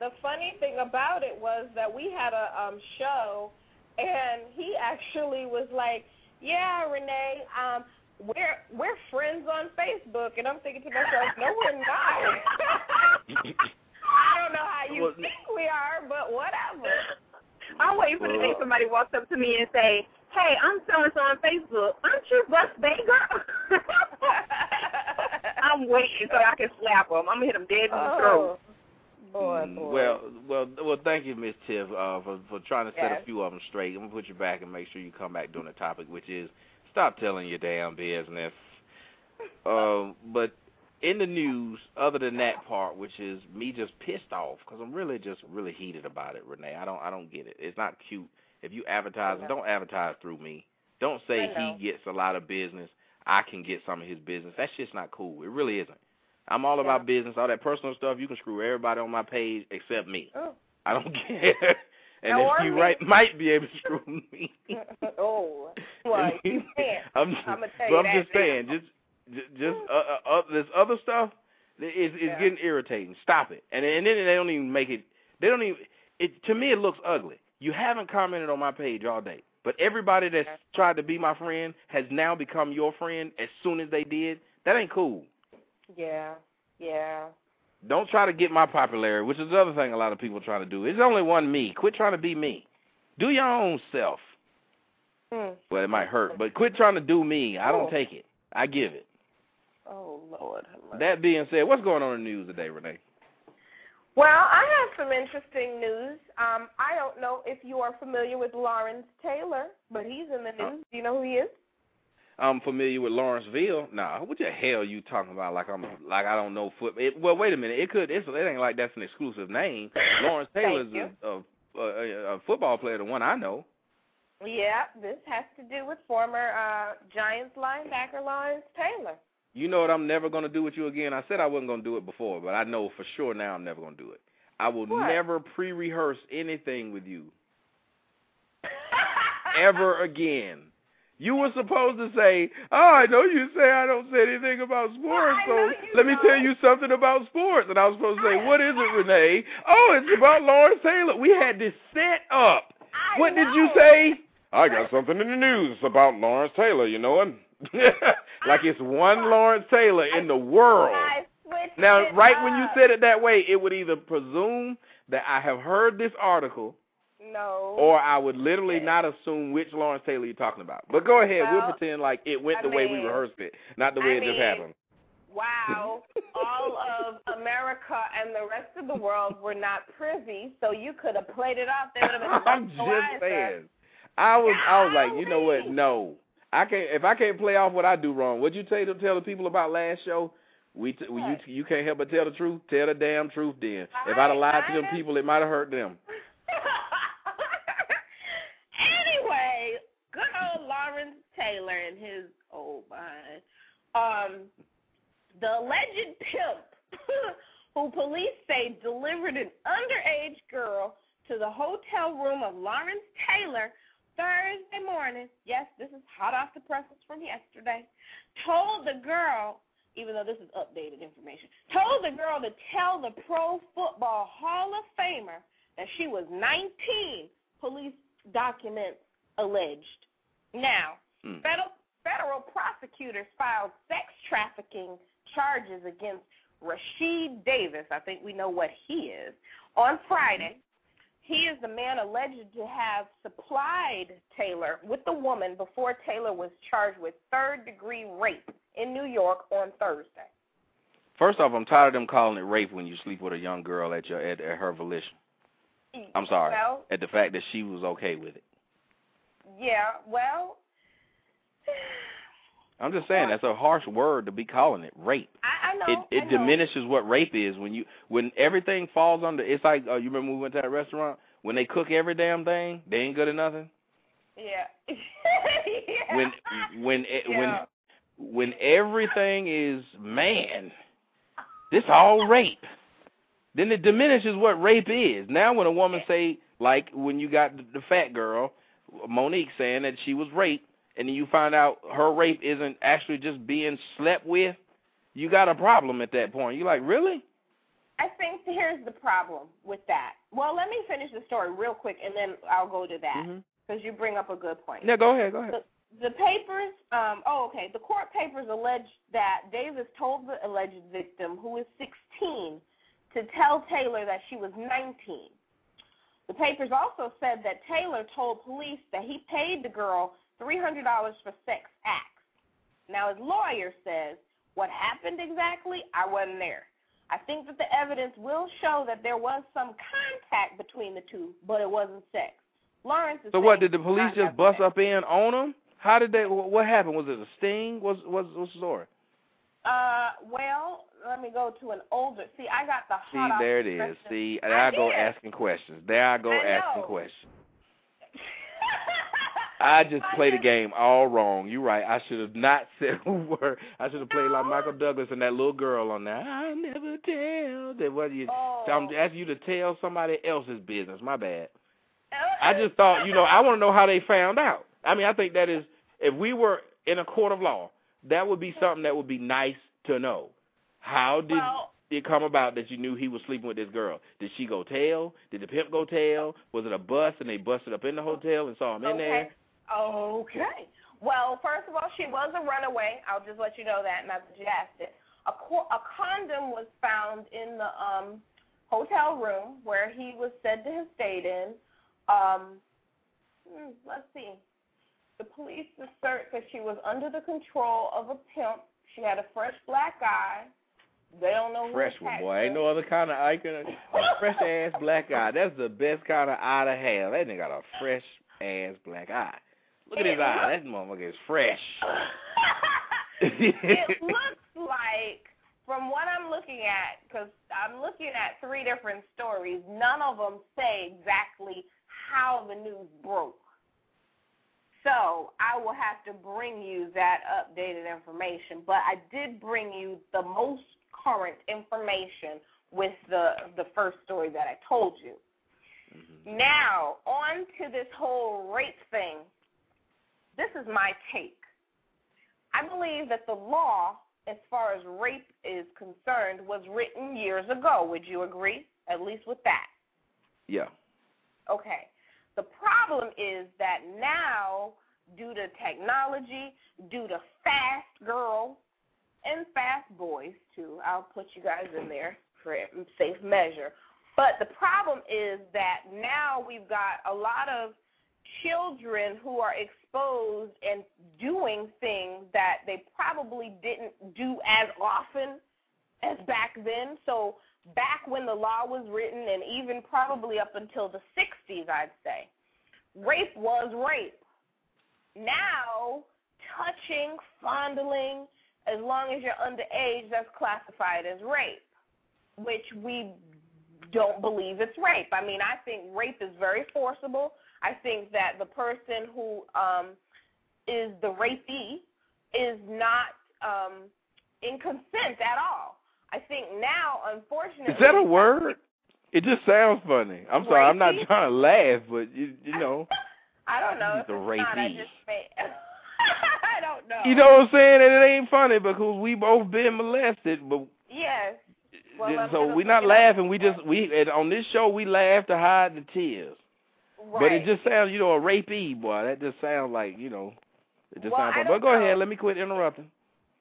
The funny thing about it was that we had a um show, and he actually was like, "Yeah, Renee, um, we're we're friends on Facebook," and I'm thinking to myself, "No, we're not." I don't know how you Well, think we are, but whatever. I'm waiting for the day somebody walks up to me and say, "Hey, I'm so and so on Facebook. Aren't you Bus Baker?" I'm waiting so I can slap him. I'm gonna hit him dead in the throat. Oh, boy, Mm. Well, well, well. Thank you, Miss Tiff, uh, for for trying to set Yes. a few of them straight. I'm gonna put you back and make sure you come back during the topic, which is stop telling your damn business. Um, but in the news, other than that part, which is me just pissed off because I'm really just really heated about it, Renee. I don't I don't get it. It's not cute. If you advertise, don't advertise through me. Don't say he gets a lot of business. I can get some of his business. That's just not cool. It really isn't. I'm all about business, all that personal stuff. You can screw everybody on my page except me. Oh. I don't care. And if you me. right might be able to screw me. oh, well, you can't. I'm just, but you I'm just saying, just just, just uh, uh, uh, this other stuff is is Yeah. getting irritating. Stop it. And and then they don't even make it. They don't even. It to me it looks ugly. You haven't commented on my page all day, but everybody that's tried to be my friend has now become your friend as soon as they did. That ain't cool. Yeah, yeah. Don't try to get my popularity, which is the other thing a lot of people try to do. It's only one me. Quit trying to be me. Do your own self. Hmm. Well, it might hurt, but quit trying to do me. I Oh. don't take it. I give it. Oh Lord. have. That being said, what's going on in the news today, Renee? Well, I have some interesting news. Um, I don't know if you are familiar with Lawrence Taylor, but he's in the news. Do you know who he is? I'm familiar with Lawrenceville. Nah, what the hell you talking about? Like I'm like I don't know foot. It, well, wait a minute. It could. It's, it ain't like that's an exclusive name. Lawrence Taylor's a, a, a, a football player, the one I know. Yeah, this has to do with former uh, Giants linebacker Lawrence Taylor. You know what I'm never gonna do with you again. I said I wasn't gonna do it before, but I know for sure now I'm never gonna do it. I will What? never pre-rehearse anything with you ever again. You were supposed to say, "Oh, I know you say I don't say anything about sports, I so know let me tell you something about sports." And I was supposed to say, "What is it, Renee?" Oh, it's about Lawrence Taylor. We had this set up. I what did you say? I got something in the news about Lawrence Taylor. You know it? like it's one Lawrence Taylor in the world. Now, it right when you said it that way, it would either presume that I have heard this article, no, or I would literally not assume which Lawrence Taylor you're talking about. But go ahead, we'll Well, pretend like it went I the way we rehearsed it, not the way I it just happened. wow, all of America and the rest of the world were not privy, so you could have played it off. They would have been I'm just wiser. saying. I was, I was like, you know what? No, I can't. If I can't play off what I do wrong, what'd you tell tell the people about last show We t- you you can't help but tell the truth. Tell the damn truth. Then, if I'd have lied to them people, it might have hurt them. anyway, good old Lawrence Taylor and his old mind. Um, the alleged pimp, who police say delivered an underage girl to the hotel room of Lawrence Taylor Thursday morning. Yes, this is hot off the presses from yesterday. Told the girl, even though this is updated information, told the girl to tell the Pro Football Hall of Famer that she was 19. Police documents alleged. Now, Hmm. federal federal prosecutors filed sex trafficking charges against Rasheed Davis. I think we know what he is. On Friday, he is the man alleged to have supplied Taylor with the woman before Taylor was charged with third degree rape in New York on Thursday. First off, I'm tired of them calling it rape when you sleep with a young girl at your at, at her volition. I'm sorry. Well, At the fact that she was okay with it. yeah, well, I'm just saying that's a harsh word to be calling it rape. I, I know. It I it know. diminishes what rape is when you when everything falls under. It's like uh, you remember we went to that restaurant when they cook every damn thing, they ain't good at nothing. Yeah. yeah. When when it, Yeah. when when everything is man, this all rape. Then it diminishes what rape is. Now when a woman say like when you got the, the fat girl, Mo'Nique saying that she was raped, and then you find out her rape isn't actually just being slept with, you got a problem at that point. You're like, really? I think here's the problem with that. Well, let me finish the story real quick, and then I'll go to that because you bring up a good point. Yeah, go ahead, go ahead. The, the papers, um, oh, okay. The court papers allege that Davis told the alleged victim, who is 16, to tell Taylor that she was 19. The papers also said that Taylor told police that he paid the girl $300 for sex acts. Now, his lawyer says, what happened exactly? I wasn't there. I think that the evidence will show that there was some contact between the two, but it wasn't sex. Lawrence is So what did the police just bust sex. up in on him? How did they? wh- What happened? Was it a sting? What's what's what's the story? Uh, well, let me go to an older. See, I got the See, hot off there it is. See, there I, go asking questions. There I go I asking questions. I just played the game all wrong. You're right. I should have not said a word. I should have played like Michael Douglas and that little girl on there. I never tell. That what you? Oh. I'm asking you to tell somebody else's business. My bad. I oh. just thought, you know, I want to know how they found out. I mean, I think that is, if we were in a court of law, that would be something that would be nice to know. How did Well- it come about that you knew he was sleeping with this girl? Did she go tell? Did the pimp go tell? Was it a bust and they busted up in the hotel and saw him in there? Okay. Well, first of all, she was a runaway. I'll just let you know that, not that you asked it. A, co- a condom was found in the um hotel room where he was said to have stayed in. Um, hmm, let's see. The police assert that she was under the control of a pimp. She had a fresh black eye. They don't know who Fresh one, boy. her. Ain't no other kind of eye. can- A fresh ass black eye. That's the best kind of eye to have. That nigga got a fresh ass black eye. Look at his eye. That motherfucker is fresh. it looks like, from what I'm looking at, because I'm looking at three different stories, none of them say exactly how the news broke. So I will have to bring you that updated information. But I did bring you the most current information with the the first story that I told you. Mm-hmm. Now, on to this whole rape thing. This is my take. I believe that the law, as far as rape is concerned, was written years ago. Would you agree? At least with that. yeah. Okay. The problem is that now, due to technology, due to fast girls and fast boys too, I'll put you guys in there for safe measure. But the problem is that now we've got a lot of children who are exposed and doing things that they probably didn't do as often as back then. So back when the law was written and even probably up until the 60s, I'd say, rape was rape. Now, touching, fondling, as long as you're underage, that's classified as rape, which we don't believe it's rape. I mean, I think rape is very forcible. I think that the person who um, is the rapee is not um, in consent at all. I think now, unfortunately, Is that a word? It just sounds funny. I'm sorry, I'm not trying to laugh, but you you know, I don't know. The it's not, I rapee. just I don't know. you know what I'm saying, and it ain't funny because we both been molested, but Yes. Well, so we're not laughing. We just we on this show we laugh to hide the tears. Right. But it just sounds, you know, a rapey boy. That just sounds like, you know, it just Well, sounds. Like, but go know. ahead. Let me quit interrupting.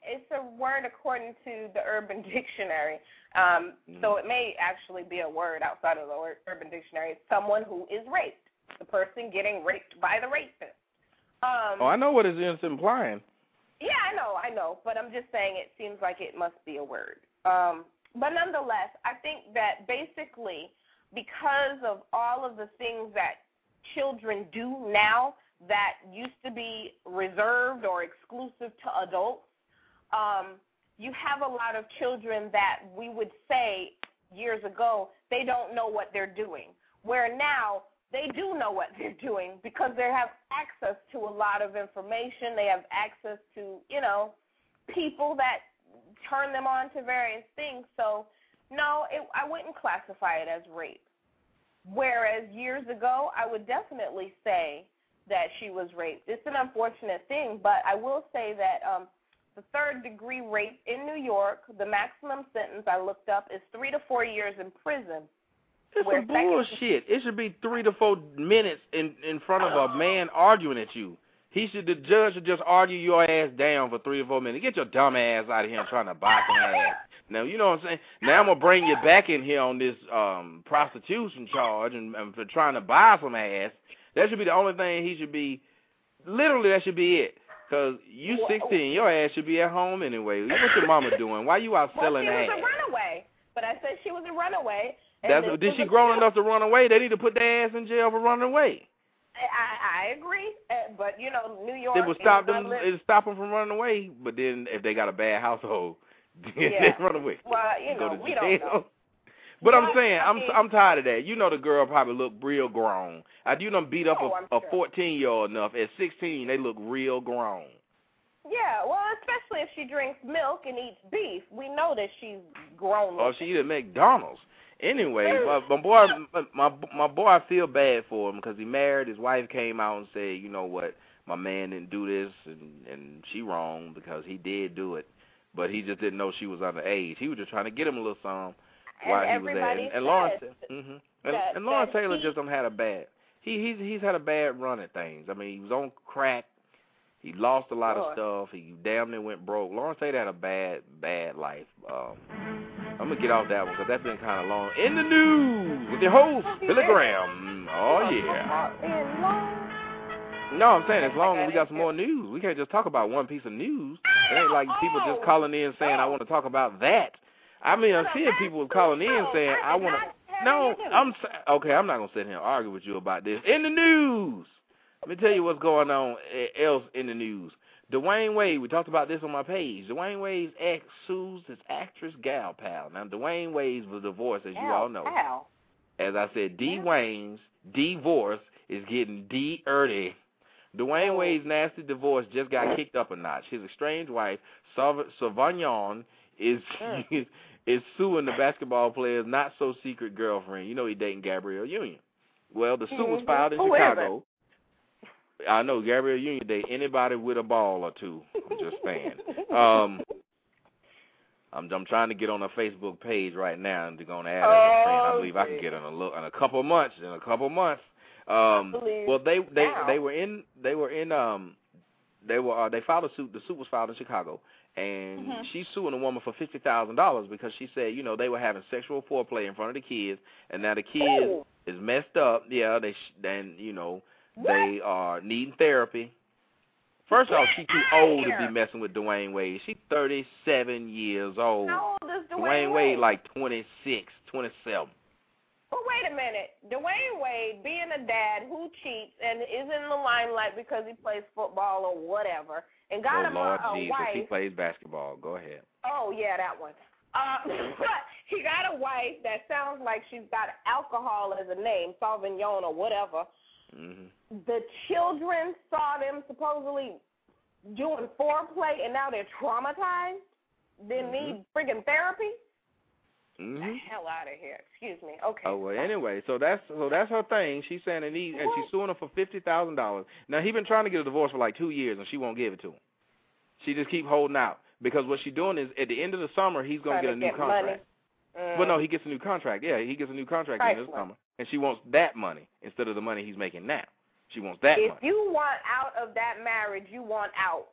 It's a word according to the Urban Dictionary. Um, Mm-hmm. So it may actually be a word outside of the Urban Dictionary. It's someone who is raped, the person getting raped by the rapist. Um, Oh, I know what it's implying. Yeah, I know, I know, but I'm just saying it seems like it must be a word. Um, but nonetheless, I think that basically because of all of the things that children do now that used to be reserved or exclusive to adults, um, you have a lot of children that we would say years ago they don't know what they're doing. Where now they do know what they're doing because they have access to a lot of information. They have access to, you know, people that turn them on to various things. So, no, it, I wouldn't classify it as rape. Whereas years ago, I would definitely say that she was raped. It's an unfortunate thing, but I will say that um, the third degree rape in New York, the maximum sentence I looked up is three to four years in prison. It's some bullshit. It should be three to four minutes in in front of a man arguing at you. He should the judge should just argue your ass down for three or four minutes. Get your dumb ass out of here trying to ass. Now you know what I'm saying. Now I'm gonna bring you back in here on this um prostitution charge and, and for trying to buy some ass. That should be the only thing he should be. Literally, that should be it. Cause you 16, your ass should be at home anyway. What's your mama doing? Why you out Well, selling she was ass? a runaway, but I said she was a runaway. and That's did she grown enough to run away? They need to put their ass in jail for running away. I, I agree, uh, but you know, New York. It would stop them. It would stop them from running away. But then if they got a bad household, Yeah. they run away. Well, you know, we don't know. But I'm saying, I I'm I'm tired of that. You know, the girl probably look real grown. I do done beat up Oh, a, a 14 year old enough. At 16, they look real grown. Yeah, well, especially if she drinks milk and eats beef, we know that she's grown. Oh, or she eat at McDonald's. Anyway, my, my boy, my my boy, I feel bad for him because he married. His wife came out and said, you know what, my man didn't do this, and and she wrong because he did do it, but he just didn't know she was underage. He was just trying to get him a little something And while he was there. And, and Lawrence, says hmm and, that- and Lawrence Taylor he- just don't had a bad. He he's he's had a bad run at things. I mean, he was on crack. He lost a lot of stuff. He damn near went broke. Lawrence Taylor had a bad bad life. Um, I'm gonna get off that one because that's been kind of long. In the news with your host Billy Graham. Oh yeah. No, I'm saying as long as we got some more news, we can't just talk about one piece of news. It ain't like people just calling in saying I want to talk about that. I mean, I'm seeing people calling in saying I want to. No, I'm okay. I'm not gonna sit here and argue with you about this. In the news, let me tell you what's going on else in the news. Dwyane Wade, we talked about this on my page. Dwyane Wade's ex sues his actress gal pal. Now, Dwyane Wade's was divorced, as you all know. Ow. As I said, D. Wayne's divorce is getting D. early. Dwyane Wade's nasty divorce just got kicked up a notch. His estranged wife, Sav- Savagnon, is Mm. is suing the basketball player's not so secret girlfriend. You know he dating Gabrielle Union. Well, the suit was Mhm. filed in Who is Chicago. I know Gabrielle Union date anybody with a ball or two. I'm just saying. Um, I'm I'm trying to get on a Facebook page right now and to go on add a friend. I Oh, believe I can get on a look in a couple of months. In a couple of months. Um, well, they they now. they were in they were in um they were uh, they filed a suit. The suit was filed in Chicago, and Mhm. she's suing a woman for fifty thousand dollars because she said you know they were having sexual foreplay in front of the kids, and now the kids Ooh. is messed up. Yeah, they sh- then you know they are needing therapy. First off, she's too old to be messing with Dwyane Wade. She's thirty seven years old. How old is Dwyane, Dwyane Wade like twenty six, twenty seven. But wait a minute. Dwyane Wade, being a dad who cheats and is in the limelight because he plays football or whatever, and got oh, him Lord a, a Jesus, wife. he plays basketball. Go ahead. Oh yeah, that one. Uh, he got a wife that sounds like she's got alcohol as a name, Sauvignon or whatever. Mm-hmm. The children saw them supposedly doing foreplay, and now they're traumatized. They Mhm. need friggin' therapy. Mm-hmm. The hell out of here. Excuse me. Okay. Oh well. Anyway, so that's so that's her thing. She's saying and he and she's suing him for fifty thousand dollars. Now he's been trying to get a divorce for like two years and she won't give it to him. She just keep holding out because what she's doing is at the end of the summer he's gonna get a new get contract. Mm. Well, no, he gets a new contract. Yeah, he gets a new contract in this summer, and she wants that money instead of the money he's making now. She wants that if money. you want out of that marriage, you want out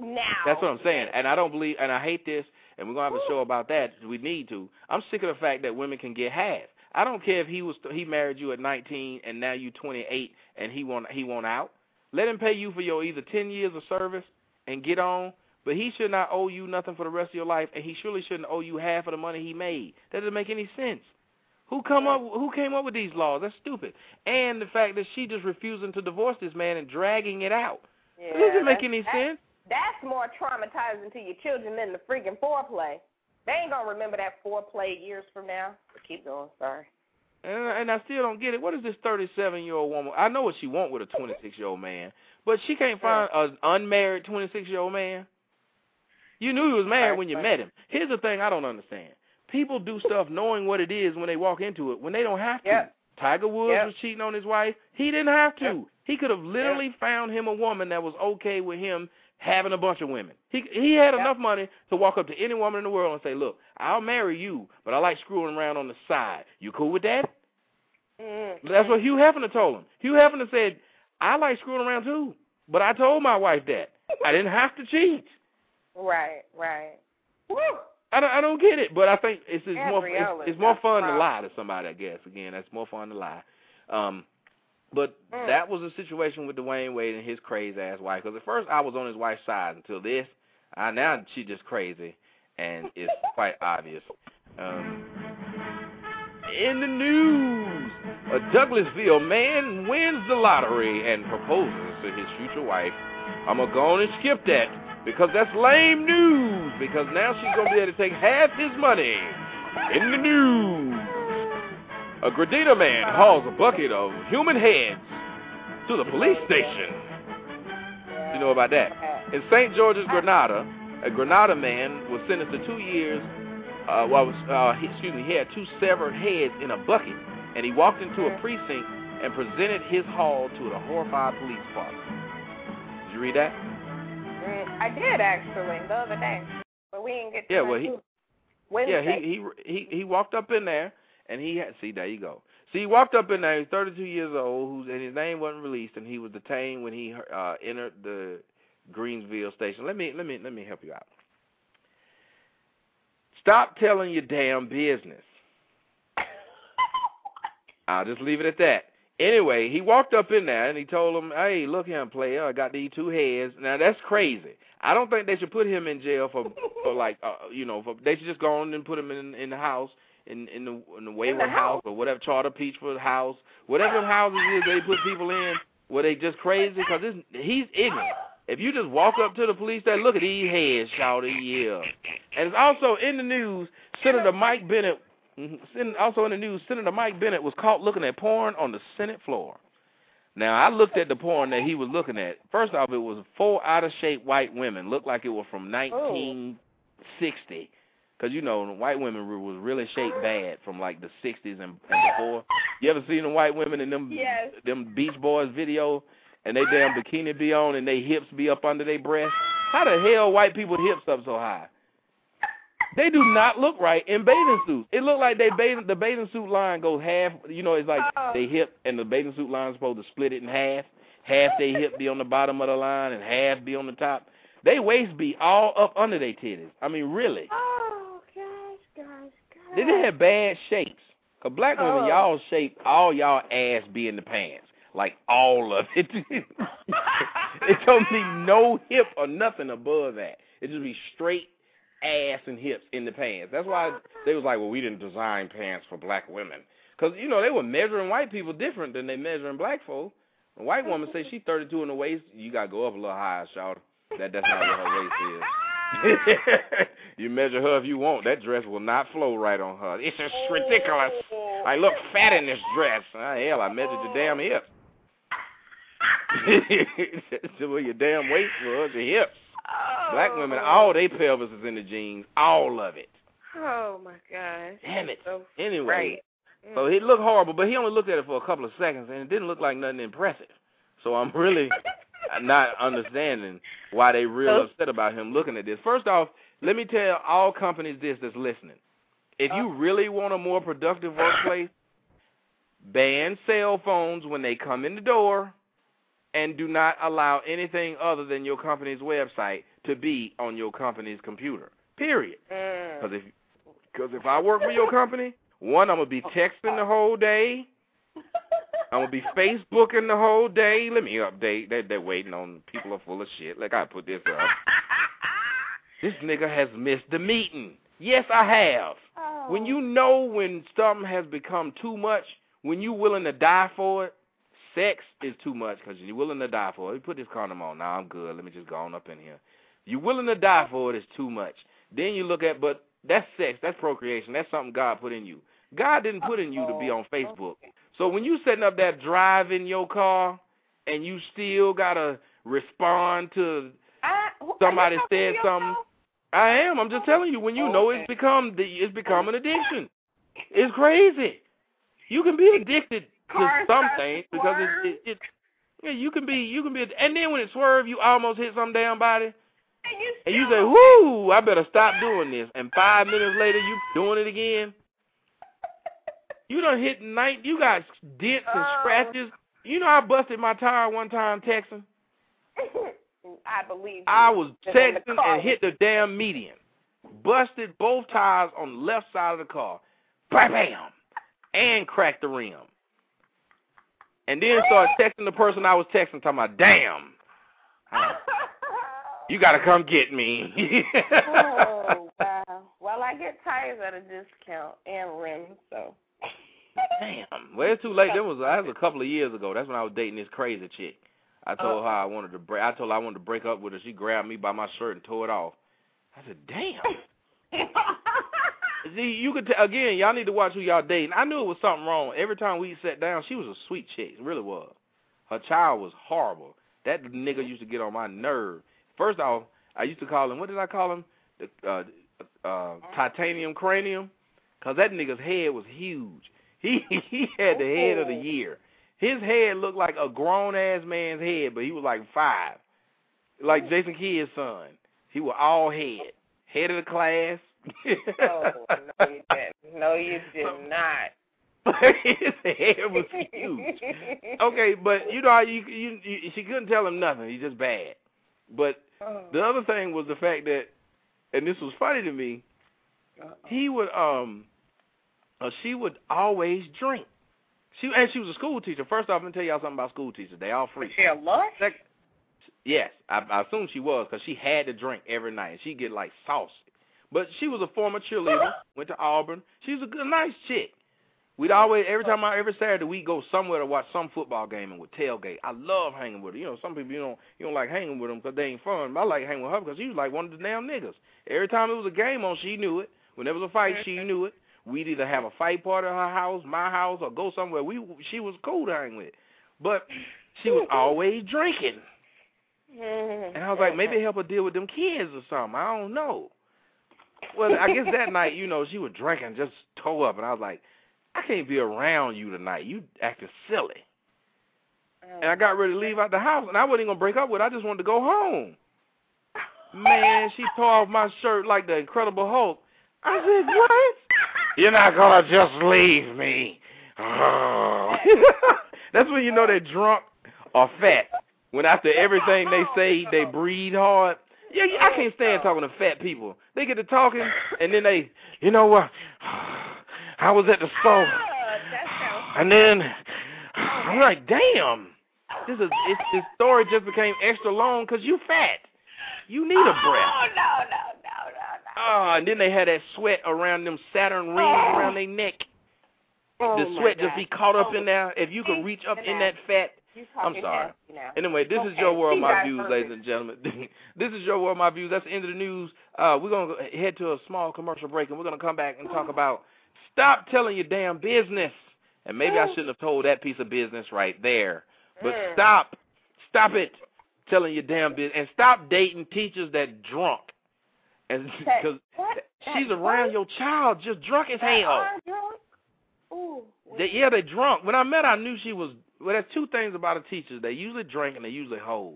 now. That's what I'm saying, and I don't believe, and I hate this, and we're gonna have a show about that. We need to. I'm sick of the fact that women can get half. I don't care if he was he married you at 19 and now you 28 and he want he want out. Let him pay you for your either 10 years of service and get on, but he should not owe you nothing for the rest of your life, and he surely shouldn't owe you half of the money he made. That doesn't make any sense. Who come up? Who came up with these laws? That's stupid. And the fact that she just refusing to divorce this man and dragging it out. Yeah, It doesn't make any sense. That's more traumatizing to your children than the freaking foreplay. They ain't gonna remember that foreplay years from now. But Keep going. Sorry. And and I still don't get it. What is this 37 year old woman? I know what she want with a 26 year old man, but she can't find an unmarried 26 year old man. You knew he was married when you met him. Here's the thing I don't understand. People do stuff knowing what it is when they walk into it when they don't have to. Yep. Tiger Woods Yep. was cheating on his wife. He didn't have to. He could have literally found him a woman that was okay with him having a bunch of women. He he had enough money to walk up to any woman in the world and say, "Look, I'll marry you, but I like screwing around on the side. You cool with that?" Mm. That's what Hugh Hefner told him. Hugh Hefner said, "I like screwing around too, but I told my wife that I didn't have to cheat." Right, right. Woo. I don't, I don't get it, but I think it's, it's more it's, it's more fun to lie to somebody. I guess again, that's more fun to lie. Um, but Mm. that was a situation with Dwyane Wade and his crazy ass wife. Because at first I was on his wife's side until this. I now she just crazy, and it's quite obvious. Um, in the news, a Douglasville man wins the lottery and proposes to his future wife. I'm gonna go on and skip that because that's lame news. Because now she's gonna be able to take half his money. In the news, a Grenada man hauls a bucket of human heads to the police station. You know about that? In St. George's, Grenada, a Grenada man was sentenced to two years. Uh, well, uh, he, excuse me, he had two severed heads in a bucket, and he walked into a precinct and presented his haul to the horrified police department. Did you read that? Mm, I did actually the other day, but we didn't get to Yeah, well, he- Wednesday. Yeah, he he he he walked up in there and he had see there you go. See, he walked up in there. He's 32 years old, who's and his name wasn't released, and he was detained when he uh entered the Greensville station. Let me let me let me help you out. Stop telling your damn business. I'll just leave it at that. Anyway, he walked up in there and he told him, "Hey, look here, player. I got these two heads. Now that's crazy. I don't think they should put him in jail for for like uh, you know for they should just go on and put him in in the house in in the in the Wayward house. or whatever Charter Peachford house, whatever houses is they put people in where they just crazy because he's ignorant. If you just walk up to the police, say, "Look at these heads, shouty, yeah." And it's also in the news. Senator Mike Bennett, mhm, also in the news, Senator Mike Bennett was caught looking at porn on the Senate floor. Now I looked at the porn that he was looking at. First off, it was four out of shape white women, looked like it was from 1960. Cause you know, the white women were- was really shaped bad from like the 60s and, and before. You ever seen the white women in them Yes. them Beach Boys video, and they damn bikini be on and they hips be up under their breasts? How the hell white people hips up so high? They do not look right in bathing suits. It look like they bathing the bathing suit line goes half. You know, it's like Oh. they hip and the bathing suit line is supposed to split it in half. Half they hip be on the bottom of the line and half be on the top. They waist be all up under their titties. I mean, really. Oh. They just have bad shapes. Cause black women, Oh. y'all shape all y'all ass be in the pants, like all of it. it don't be no hip or nothing above that. It just be straight ass and hips in the pants. That's why they was like, well, we didn't design pants for black women, Because, you know, they were measuring white people different than they measuring black folk. A white woman say she's 32 in the waist, you got to go up a little higher, shout. That That's not what her waist is. you measure her if you want. That dress will not flow right on her. It's just ridiculous. I look fat in this dress. Ah, hell, I measured your damn hips. where your damn waist was, your hips. Black women, all they pelvis is in the jeans, all of it. Oh my gosh. Damn it. So Anyway, right. so it looked horrible, but he only looked at it for a couple of seconds, and it didn't look like nothing impressive. So I'm really not understanding why they real upset about him looking at this. First off, let me tell all companies this that's listening. If you really want a more productive workplace, ban cell phones when they come in the door and do not allow anything other than your company's website to be on your company's computer. Period. Mm. Because if, cause if I work for your company, one, I'm going to be texting the whole day. I'm going to be Facebooking the whole day. Let me update. They, they're waiting on people are full of shit. Like, I put this up. This nigga has missed the meeting. Yes, I have. When oh. you know when something has become too much, when you willing to die for it, sex is too much because you're willing to die for it. Put this condom on. Now I'm good. Let me just go on up in here. You're willing to die for it is too much. Then you look at, but that's sex. That's procreation. That's something God put in you. God didn't put in you to be on oh, Facebook. So when you setting up that drive in your car and you still gotta respond to I, somebody you talking to said something. I am. I'm just telling you. When you know it's become the it's become an addiction. It's crazy. You can be addicted to Cars some to things because it, it, it yeah you can be you can be and then when it swerve you almost hit some damn body And you, and you say whoo I better stop doing this and five minutes later you doing it again. You done hit night. You got dents and Oh. scratches. You know I busted my tire one time texting. I believe. I was texting and hit the damn median. Busted both tires on the left side of the car. Bam, bam. And cracked the rim. And then started texting the person I was texting, talking about, damn, you got to come get me. oh wow. Well, I get tires at a discount and rims, so. Damn. Well, it's too late. That was, that was a couple of years ago. That's when I was dating this crazy chick. I told her I wanted to break. I told her I wanted to break up with her. She grabbed me by my shirt and tore it off. I said, "Damn." See, you could t- again. Y'all need to watch who y'all dating. I knew it was something wrong. Every time we sat down, she was a sweet chick. It really was. Her child was horrible. That nigga used to get on my nerve. First off, I used to call him. What did I call him? The uh, uh, titanium cranium. Cause that nigga's head was huge. He he had the head of the oh. year. His head looked like a grown ass man's head, but he was like five, like Jason Kidd's son. He was all head, head of the class. oh no, you didn't. No, you did not. His head was huge. Okay, but you know you, you you she couldn't tell him nothing. He's just bad. But Oh. the other thing was the fact that, and this was funny to me. He would um, uh, she would always drink. She and she was a school teacher. First off, let me tell y'all something about school teachers. They all free. She a lush? Sec- yes, I, I assume she was because she had to drink every night. She get like saucy. But she was a former cheerleader. went to Auburn. She was a good, nice chick. We'd always every time I every Saturday we'd go somewhere to watch some football game and would tailgate. I love hanging with her. You know, some people you don't you don't like hanging with them because they ain't fun. But I like hanging with her because she was like one of the damn niggas. Every time it was a game on, she knew it. When there was a fight, she knew it. We'd either have a fight party at her house, my house, or go somewhere. We she was cool to hang with, but she was mm-hmm. always drinking. Mm-hmm. And I was like, maybe mm-hmm. help her deal with them kids or something. I don't know. Well, I guess that night, you know, she was drinking, just toe up, and I was like, I can't be around you tonight. You acting silly. And I got ready to leave out the house, and I wasn't gonna break up with her. I just wanted to go home. Man, she tore off my shirt like the Incredible Hulk. I said, what? You're not gonna just leave me. Oh. That's when you know they're drunk or fat. When after everything they say, they breathe hard. Yeah, I can't stand talking to fat people. They get to talking, and then they, you know what? I was at the store, and then I'm like, damn, this is it, this story just became extra long because you fat. You need a breath. Oh no, no, Oh, and then they had that sweat around them Saturn rings around their neck. Oh the sweat just be caught up Oh, in there. If you could reach up in that fat, I'm sorry. Anyway, this is your world, my views, ladies and gentlemen. this is your world, my views. That's the end of the news. Uh, we're gonna head to a small commercial break, and we're gonna come back and talk about stop telling your damn business. And maybe I shouldn't have told that piece of business right there, but Mm. stop, stop it, telling your damn business, and stop dating teachers that drunk, and because she's That around your child just drunk as hell. Ooh. They, yeah, they drunk. When I met, her, I knew she was. Well, there's two things about a teacher. They usually drink and they usually hoes.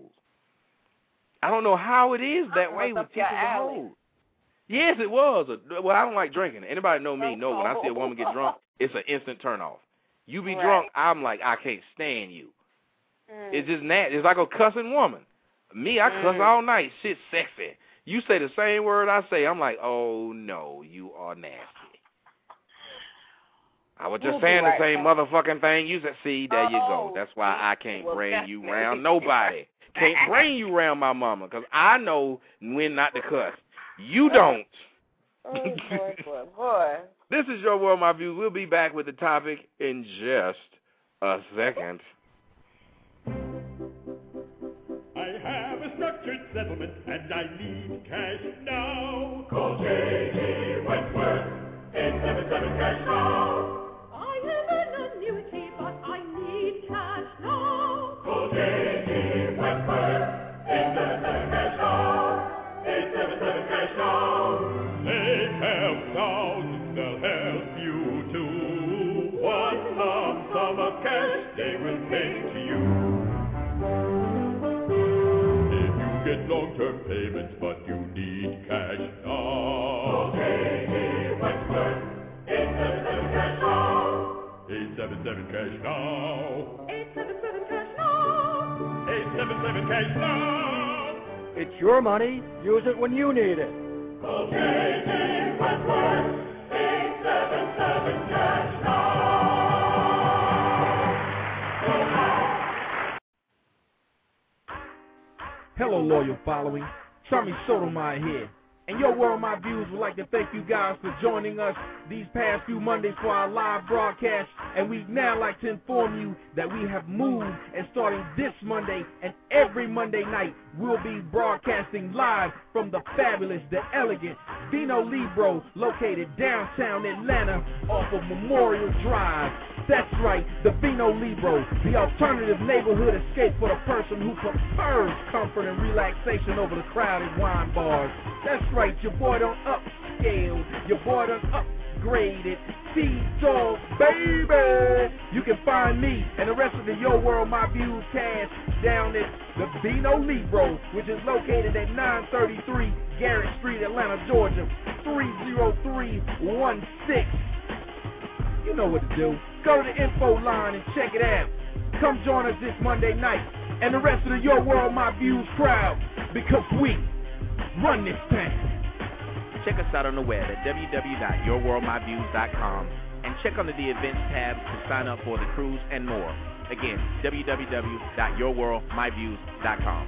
I don't know how it is that way with teachers and hoes. Yes, it was. Well, I don't like drinking. Anybody know me? Know when I see a woman get drunk, it's an instant turn off. You be drunk, I'm like, I can't stand you. Mm. It's just nasty. It's like a cussing woman. Me, I cuss Mm. all night. Shit, sexy. You say the same word I say, I'm like, oh no, you are nasty. I was just We'll saying right the same back. motherfucking thing. You said, see, there you go. Oh, That's why I can't well, bring you around nobody. Can't bring you around my mama because I know when not to cuss. You oh, don't. Oh boy, boy, boy. This is your world, my views. We'll be back with the topic in just a second. Settlement and I need cash now. Call J.G. Wentworth, 877 cash now. 877 cash now. 877 cash now. 877 cash now. 877 cash now. It's your money. Use it when you need it. Okay, Wentworth, 877 cash now. Hello, loyal following. Tommy Sotomayor here. And your world, my views would like to thank you guys for joining us these past few Mondays for our live broadcast. And we'd now like to inform you that we have moved and starting this Monday and every Monday night, we'll be broadcasting live from the fabulous, the elegant Vino Libro located downtown Atlanta off of Memorial Drive. That's right, the Vino Libro, the alternative neighborhood escape for the person who prefers comfort and relaxation over the crowded wine bars. That's right, your boy done upscale, your boy done upgraded. T-Dog, baby! You can find me and the rest of the Yo World My Views cast down at the Vino Libro, which is located at 933 Garrett Street, Atlanta, Georgia, 30316. You know what to do. Go to the info line and check it out. Come join us this Monday night and the rest of the Your World My Views crowd because we run this town. Check us out on the web at www.yourworldmyviews.com and check under the events tab to sign up for the cruise and more. Again, www.yourworldmyviews.com.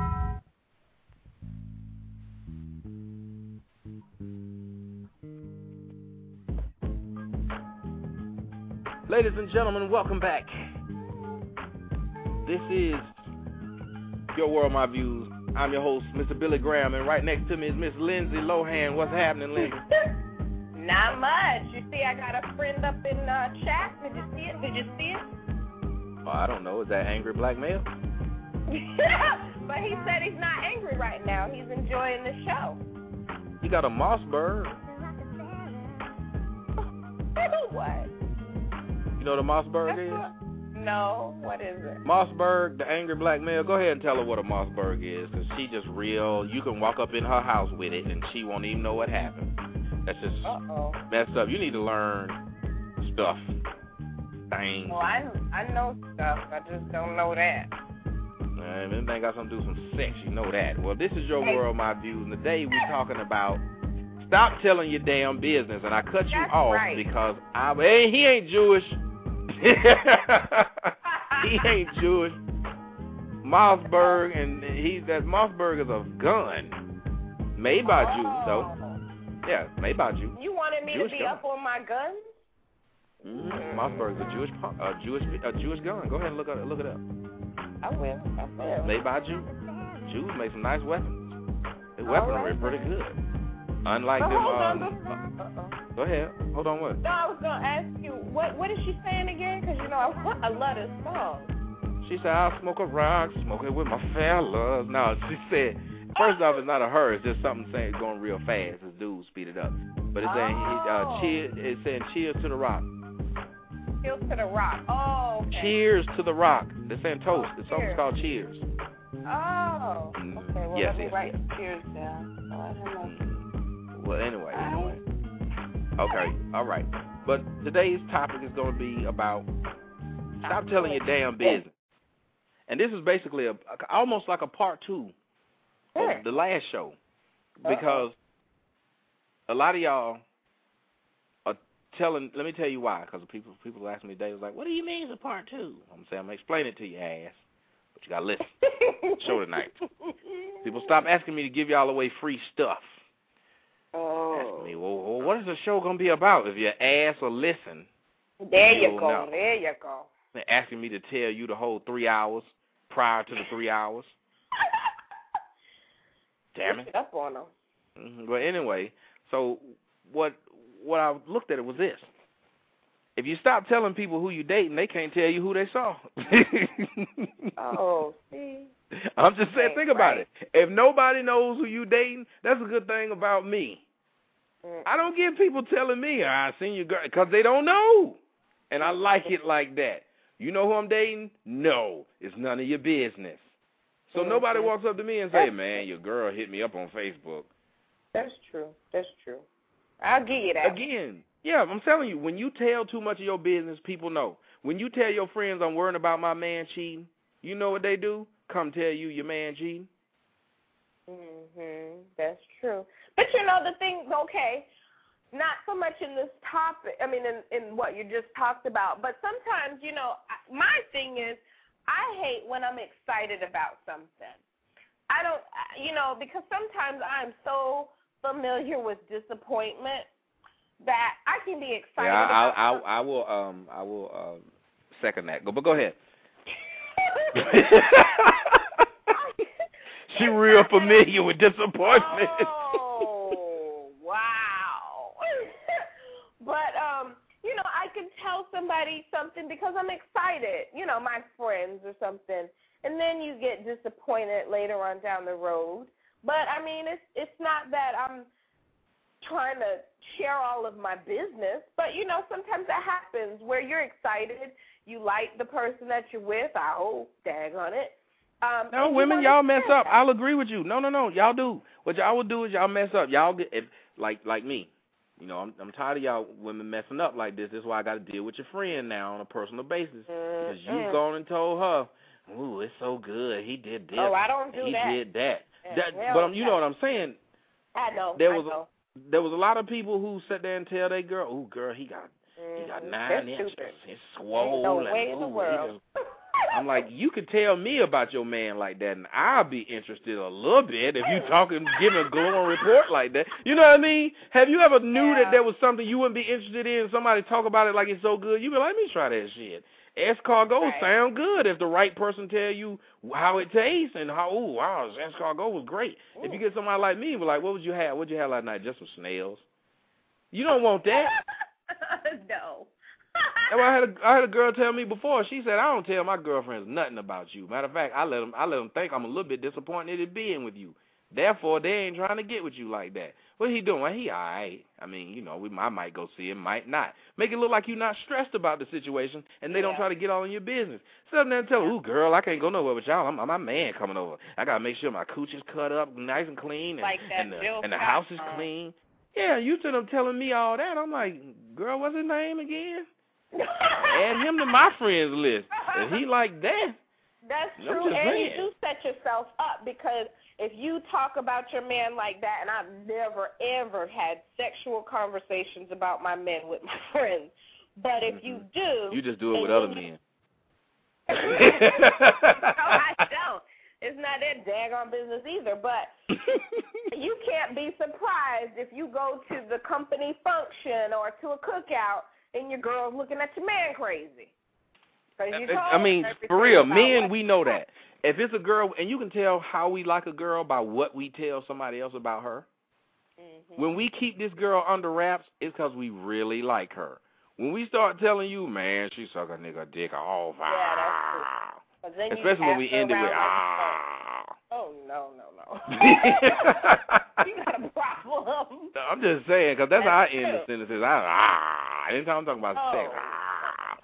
Ladies and gentlemen, welcome back. This is Your World, My Views. I'm your host, Mr. Billy Graham, and right next to me is Miss Lindsay Lohan. What's happening, Lindsay? Not much. You see, I got a friend up in uh, chat. Did you see it? Did you see it? Oh, I don't know. Is that angry black male? but he said he's not angry right now. He's enjoying the show. He got a Mossberg. what? You know what a Mossberg That's is? what- No, what is it? Mossberg, the angry black male. Go ahead and tell her what a Mossberg is, because she just real. You can walk up in her house with it, and she won't even know what happened. That's just Uh-oh. messed up. You need to learn stuff. Things. Well, I, I know stuff. I just don't know that. Man, anything got something to do with some sex, you know that. Well, this is your Hey. world, my views, and today we're talking about stop telling your damn business. And I cut you That's off right. because I he ain't Jewish. he ain't Jewish. Mossberg, and he's that Mossberg is a gun made by Jews, though. Yeah, made by Jews. You wanted me Jewish to be gun. up on my guns? Mm-hmm. Mossberg's a Jewish, a Jewish, a Jewish gun. Go ahead and look it, look it up. I will. I will. Made by Jews. Jews make some nice weapons. Their weaponry is pretty good. Unlike But them. on, Um, before- uh-uh. go ahead. Hold on. What? No, I was gonna ask you what what is she saying again? Because you know I, I love this song. She said, "I'll smoke a rock, smoke it with my fellas." No, she said. First off, it's not a her. It's just something saying going real fast. This dude speed it up. But it's saying, he, uh, Oh. cheer. It's saying, "Cheers to the rock." Heels to the rock. Oh. Okay. Cheers to the rock. They're saying toast. The song's called Cheers. Oh. Okay. Well, yes, let me yes, write cheers down. Oh, I don't know. Well, anyway, anyway. Okay, all right. But today's topic is going to be about stop telling your damn business. And this is basically a almost like a part two of the last show because a lot of y'all are telling. Let me tell you why. Because people people ask me today was like, "What do you mean it's a part two? I'm saying I'm gonna explain it to you, ass. But you gotta listen. show tonight. People stop asking me to give y'all away free stuff. Oh. Ask me, well, well, what is the show gonna be about? If your ass will listen, There you go. know. There you go. they're asking me to tell you the whole three hours prior to the three hours. Damn it. Up on them. Mhm. But anyway, so what what I looked at it was this. If you stop telling people who you dating, they can't tell you who they saw. Oh, see. I'm just saying, Right, think about right. it. If nobody knows who you dating, that's a good thing about me. Mm. I don't get people telling me I seen your girl because they don't know, and I like it like that. You know who I'm dating? No, it's none of your business. So nobody Mhm. walks up to me and say, "Man, your girl hit me up on Facebook." That's true. That's true. I'll give you that. Again, yeah, I'm telling you, when you tell too much of your business, people know. When you tell your friends I'm worrying about my man cheating, you know what they do? Come tell you your man cheating. Mhm. That's true. But you know the thing. Okay, not so much in this topic. I mean, in in what you just talked about. But sometimes, you know, my thing is, I hate when I'm excited about something. I don't, you know, because sometimes I'm so familiar with disappointment that I can be excited yeah, I, about. I, I, I will, um, I will uh, second that. Go, but go ahead. She real familiar with disappointment. Oh, wow. but um, you know, I can tell somebody something because I'm excited, you know, my friends or something. And then you get disappointed later on down the road. But I mean, it's it's not that I'm trying to share all of my business, but you know, sometimes that happens where you're excited, you like the person that you're with. I hope, on it. Um, No, women, y'all mess up. that. I'll agree with you. No, no, no, y'all do. What y'all would do is y'all mess up. Y'all get if like like me. You know, I'm I'm tired of y'all women messing up like this. This is why I got to deal with your friend now on a personal basis because you've Mm-mm. gone and told her, "Ooh, it's so good. He did this. Oh, I don't do he that. did that." Yeah, that but um, you know what I'm saying. I know. There I was know. there was a lot of people who sat there and tell their girl, "Ooh, girl, he got he got nine That's inches. stupid. It's Ain't swollen. no way in the world. I'm like, you could tell me about your man like that, and I'll be interested a little bit if you talking, giving a glowing report like that. You know what I mean? Have you ever knew that there was something you wouldn't be interested in? Somebody talk about it like it's so good, you be like, let me try that shit. Escargot Right. sound good if the right person tell you how it tastes and how, ooh, wow, escargot was great. If you get somebody like me, be like, what would you have? What'd you have last night? Just some snails. You don't want that. no. And I had a I had a girl tell me before. She said I don't tell my girlfriends nothing about you. Matter of fact, I let them I let them think I'm a little bit disappointed in being with you. Therefore, they ain't trying to get with you like that. What he doing? Well, he all right. I mean, you know, we I might go see him, might not. Make it look like you're not stressed about the situation, and they don't try to get all in your business. Sit up there and tell, ooh, girl, I can't go nowhere with y'all. I'm, I'm my man coming over. I gotta make sure my cooch is cut up, nice and clean, and Like and the, and the house is clean. Yeah, you sit up telling me all that. I'm like, girl, what's his name again? Add him to my friends list. If he like that, That's I'm true, and saying. you do set yourself up because if you talk about your man like that, and I've never ever had sexual conversations about my men with my friends, but if you do, you just do it with other men. no, I don't. It's not that daggone business either. But you can't be surprised if you go to the company function or to a cookout and your girl's looking at your man crazy. you told I mean, for real, men, we know that. If it's a girl, and you can tell how we like a girl by what we tell somebody else about her. Mm-hmm. When we keep this girl under wraps, it's because we really like her. When we start telling you, man, she suck a nigga dick off, Yeah, that's true. 'Cause then you especially when we pass her end it with like ah. Oh no, no, no. you got a problem. I'm just saying, because that's, how I That's end the sentences. I ah. Anytime I'm talking about Oh. sex, ah.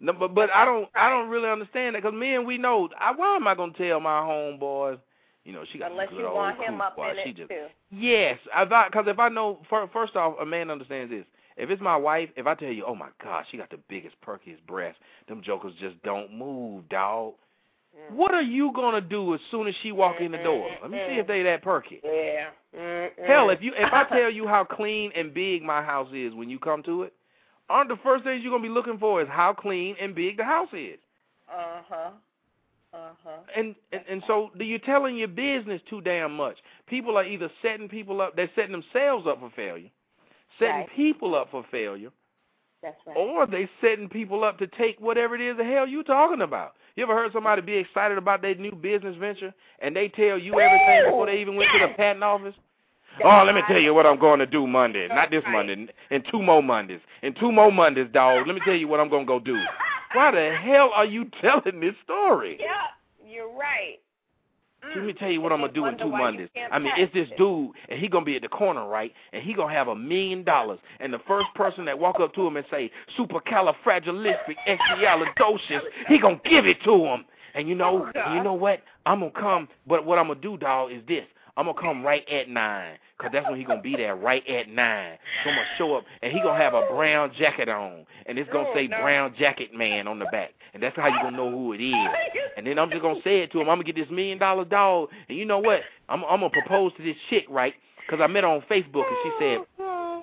No, but but I don't I don't really understand that because men we know. I, why am I gonna tell my homeboys? You know, she got Unless good you old want him up in she it just too. Yes, because if I know, fir- first off, a man understands this. If it's my wife, if I tell you, oh my God, she got the biggest, perkiest breasts, them jokers just don't move, dog. Mm. What are you gonna do as soon as she walk in the door? Let me see if they that perky. Yeah. Hell, if you if I tell you how clean and big my house is when you come to it, aren't the first things you're gonna be looking for is how clean and big the house is. Uh huh. Uh huh. And, and and so do you're telling your business too damn much. People are either setting people up, they're setting themselves up for failure, setting Right. people up for failure, That's right. or they setting people up to take whatever it is the hell you talking about. You ever heard somebody be excited about their new business venture and they tell you everything before they even went to the patent office? Oh, let me tell you what I'm going to do Monday. Not this Monday. In two more Mondays. In two more Mondays, dog. Let me tell you what I'm going to go do. Why the hell are you telling this story? Yeah, you're right. Let me tell you what I'm gonna do in two Mondays. I mean, it's this dude, and he gonna be at the corner, right? And he gonna have a million dollars, and the first person that walk up to him and say supercalifragilisticexpialidocious, he gonna give it to him. And you know, Oh, and you know what? I'm gonna come, but what I'm gonna do, dog, is this. I'm gonna come right at nine, cause that's when he gonna be there, right at nine. So I'm gonna show up, and he gonna have a brown jacket on, and it's gonna Oh, say no. Brown Jacket Man on the back, and that's how you gonna know who it is. And then I'm just gonna say it to him. I'm gonna get this million dollar dog, and you know what? I'm I'm gonna propose to this chick, right? Cause I met her on Facebook, and she said,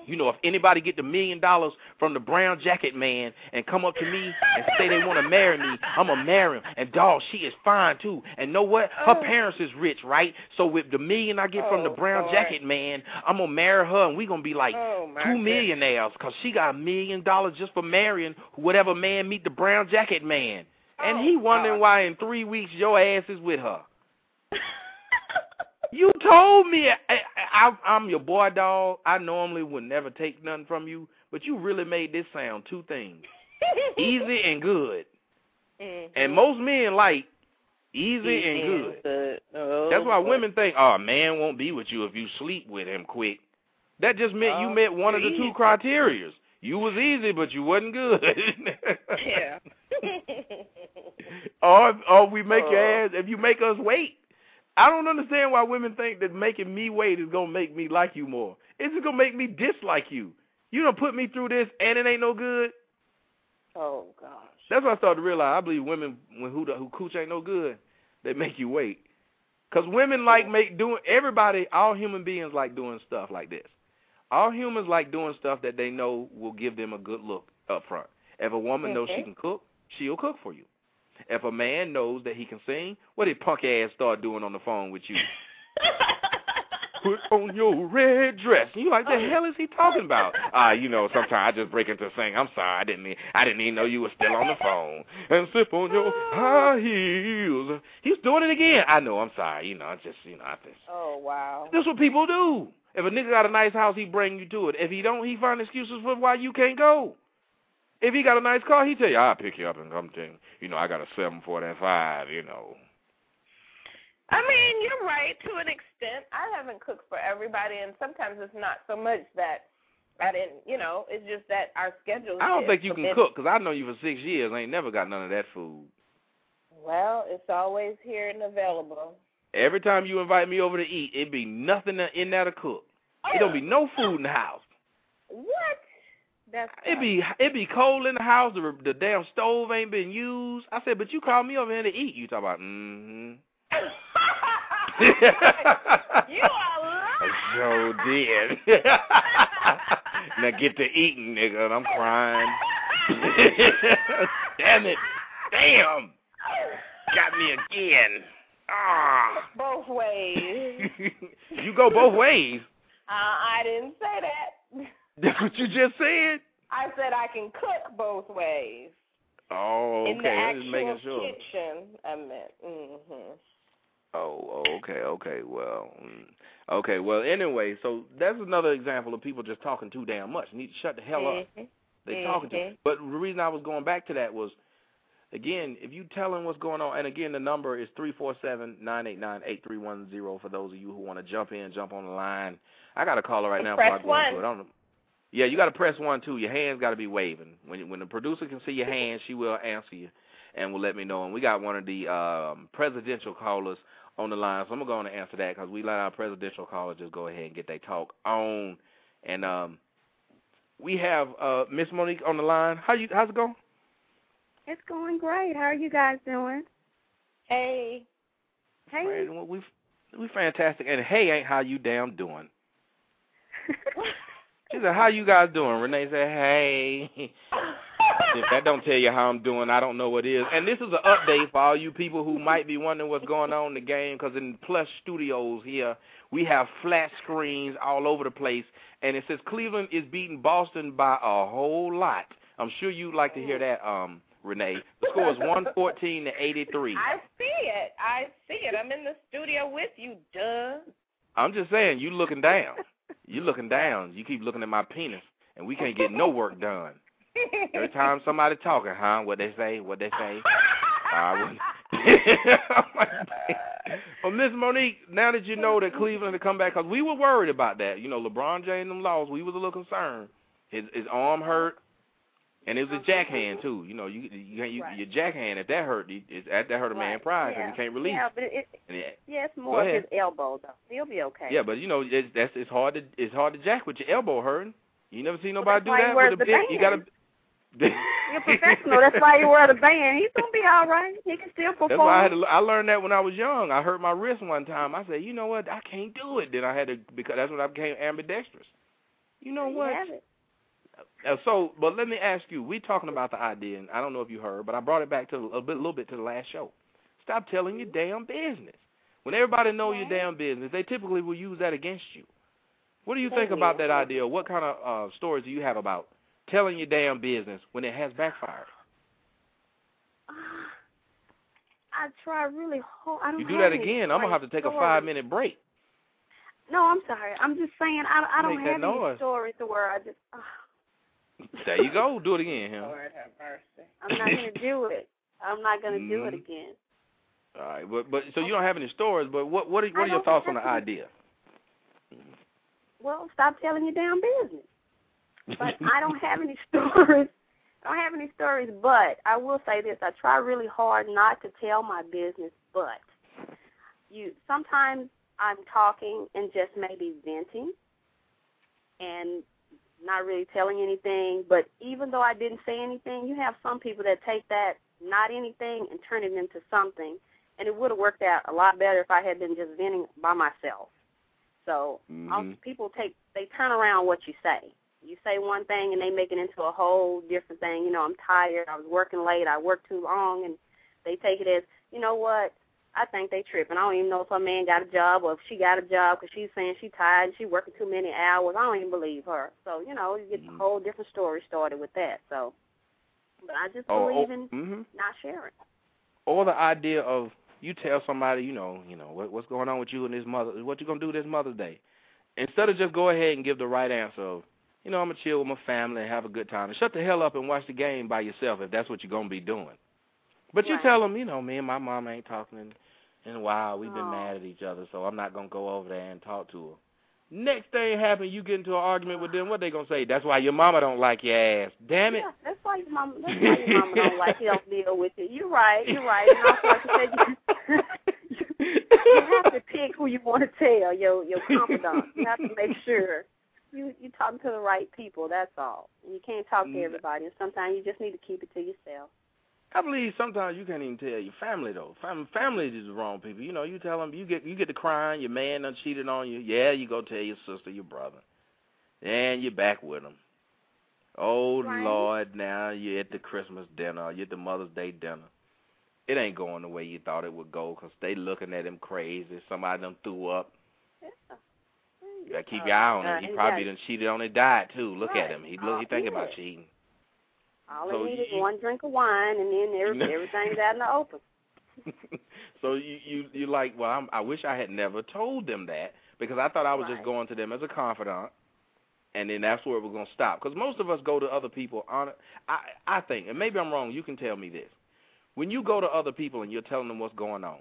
you know, if anybody get the million dollars from the brown jacket man and come up to me and say they want to marry me, I'm gonna marry him. And dog, she is fine too. And know what? Her oh. parents is rich, right? So with the million I get from the Oh, brown boy. jacket man, I'm gonna marry her, and we gonna be like Oh, two millionaires, cause she got a million dollars just for marrying whatever man meet the brown jacket man. And Oh, he wondering God. why in three weeks your ass is with her. You told me I, I, I'm your boy, dog. I normally would never take nothing from you, but you really made this sound two things: easy and good. Mhm. And most men like easy and good. good. Oh, That's why boy. women think, "Oh, a man won't be with you if you sleep with him quick." That just meant you Oh, met one of the two criterias. You was easy, but you wasn't good. Yeah. or or we make your Oh. ass if you make us wait. I don't understand why women think that making me wait is gonna make me like you more. It's just gonna make me dislike you. You don't put me through this and it ain't no good. oh gosh. That's what I started to realize. I believe women when who who cooch ain't no good, they make you wait. Cause women like make doing everybody, all human beings like doing stuff like this. All humans like doing stuff that they know will give them a good look up front. If a woman knows she Mhm. can cook, she'll cook for you. If a man knows that he can sing, what did punk ass start doing on the phone with you? Put on your red dress. And you like, the hell is he talking about? Ah, you know, sometimes I just break into sing. I'm sorry, I didn't. mean, I didn't even know you were still on the phone. And sip on your high heels. He's doing it again. I know. I'm sorry. You know, I just, you know, I just. Oh wow. That's what people do. If a nigga got a nice house, he bring you to it. If he don't, he find excuses for why you can't go. If he got a nice car, he tell you, I'll pick you up and come to you. You know, I got a seven four that. You know. I mean, you're right to an extent. I haven't cooked for everybody, and sometimes it's not so much that I didn't, you know, it's just that our schedule. I don't is think you can cook because I know you for six years. I ain't never got none of that food. Well, it's always here and available. Every time you invite me over to eat, it'd be nothing in there to cook. It don't be oh. no food in the house. What? That's It be it be cold in the house. The, the damn stove ain't been used. I said, but you called me over here to eat. You talk about mm-hmm. you are lying. So did. now get to eating, nigga. And I'm crying. Damn it. Damn. Got me again. Ah. Both ways. you go both ways. Uh, I didn't say that. That's what you just said. I said I can cook both ways. Oh, In the okay. I'm actual just making sure. kitchen, I meant. hmm Oh, okay, okay. Well, mm, okay. Well, anyway, so that's another example of people just talking too damn much. Need to shut the hell up. They talking to. Mhm. But the reason I was going back to that was, again, if you telling what's going on, and again, the number is three four seven nine eight nine eight three one zero for those of you who want to jump in, jump on the line. I got a caller right now. press before I go into one. it. I don't know. Yeah, you got to press one too. Your hands got to be waving. When when the producer can see your hands, she will answer you, and will let me know. And we got one of the um, presidential callers on the line, so I'm gonna go on and answer that because we let our presidential callers just go ahead and get their talk on. And um, we have uh, Miss Monique on the line. How you? How's it going? It's going great. How are you guys doing? Hey. Hey. Great. We we fantastic. And hey, ain't how you damn doing? She said, "How you guys doing?" Renee said, "Hey." if that don't tell you how I'm doing, I don't know what is. And this is an update for all you people who might be wondering what's going on in the game. Because in Plush Studios here, we have flat screens all over the place, and it says Cleveland is beating Boston by a whole lot. I'm sure you'd like to hear that, um, Renee. The score is 114 to 83. I see it. I see it. I'm in the studio with you, duh. I'm just saying, you looking down. You looking down. You keep looking at my penis, and we can't get no work done. Every time somebody talking, huh? What they say? What they say? Uh, well, Miss Monique, now that you know that Cleveland to come back, because we were worried about that. You know, LeBron James them lost. We was a little concerned. His his arm hurt, and it was a jack hand too. You know, you you, you Right. your jack hand if that hurt, it, it, that hurt a man pride because yeah. you can't release. Yeah, but it, it- yeah, it's more his elbow though. He'll be okay. Yeah, but you know, it's that's it's hard to it's hard to jack with your elbow hurting. You never see nobody why do that with a bit. You gotta. You're professional. That's why you wear the band. He's gonna be all right. He can still perform. That's why I had to. I learned that when I was young. I hurt my wrist one time. I said, you know what? I can't do it. Then I had to because that's when I became ambidextrous. You know You what? have it. Uh, so, but let me ask you. We're talking about the idea, and I don't know if you heard, but I brought it back to a bit, a little bit to the last show. Stop telling your damn business. When everybody know your damn business, they typically will use that against you. What do you think about that idea? What kind of uh, stories do you have about telling your damn business when it has backfired? I try really hard. I don't You do that again, I'm gonna have to take a five minute break. No, I'm sorry. I'm just saying I, I don't Make have any noise. stories to where I just. Uh, There you go. Do it again, him. Lord have mercy. I'm not gonna do it. I'm not gonna do it Mhm. again. All right, but but so you don't have any stories, but what what are, what are your thoughts on the idea? Well, stop telling your damn business. But I don't have any stories. I don't have any stories, but I will say this: I try really hard not to tell my business. But you sometimes I'm talking and just maybe venting, and not really telling anything. But even though I didn't say anything, you have some people that take that not anything and turn it into something, and it would have worked out a lot better if I had been just venting by myself. So I'll- Mhm. people take they turn around what you say. You say one thing and they make it into a whole different thing. You know, I'm tired. I was working late. I worked too long, and they take it as, you know what? I think they tripping. I don't even know if her man got a job or if she got a job because she's saying she tired and she working too many hours. I don't even believe her. So you know, you get a whole different story started with that. So, but I just Oh, believe oh, in mhm. not sharing. Or the idea of you tell somebody, you know, you know what, what's going on with you and this mother, what you gonna do this Mother's Day, instead of just go ahead and give the right answer of, you know, I'm gonna chill with my family and have a good time, and shut the hell up and watch the game by yourself if that's what you're gonna be doing. But you Right. tell them, you know, me and my mom ain't talking, and in a while. We've been Oh. mad at each other, so I'm not gonna go over there and talk to her. Next thing happen, you get into an argument with them. What they gonna say? That's why your mama don't like your ass. Damn it. Yeah, that's why your mama. That's why your mama don't like you don't deal with it. You're right. You're right. And also, like I said, you, you have to pick who you want to tell your your confidant. You have to make sure you you talking to the right people. That's all. You can't talk to everybody, and sometimes you just need to keep it to yourself. I believe sometimes you can't even tell your family though. Fam- family is the wrong people. You know, you tell them you get you get to crying, your man done cheated on you. Yeah, you go tell your sister, your brother, and you're back with them. Oh Right. Lord, now you're at the Christmas dinner, you're at the Mother's Day dinner. It ain't going the way you thought it would go 'cause they looking at him crazy. Somebody done threw up. You gotta keep your eye on him. He probably done cheated on his diet too. Look at him. He look. He Oh, thinking about yeah. cheating. All So they need is you- one drink of wine, and then every, everything's out in the open. so you you you like well I'm, I wish I had never told them that because I thought I was just going to them as a confidant, and then that's where it was gonna stop. Because most of us go to other people on I I think, and maybe I'm wrong. You can tell me this. When you go to other people and you're telling them what's going on,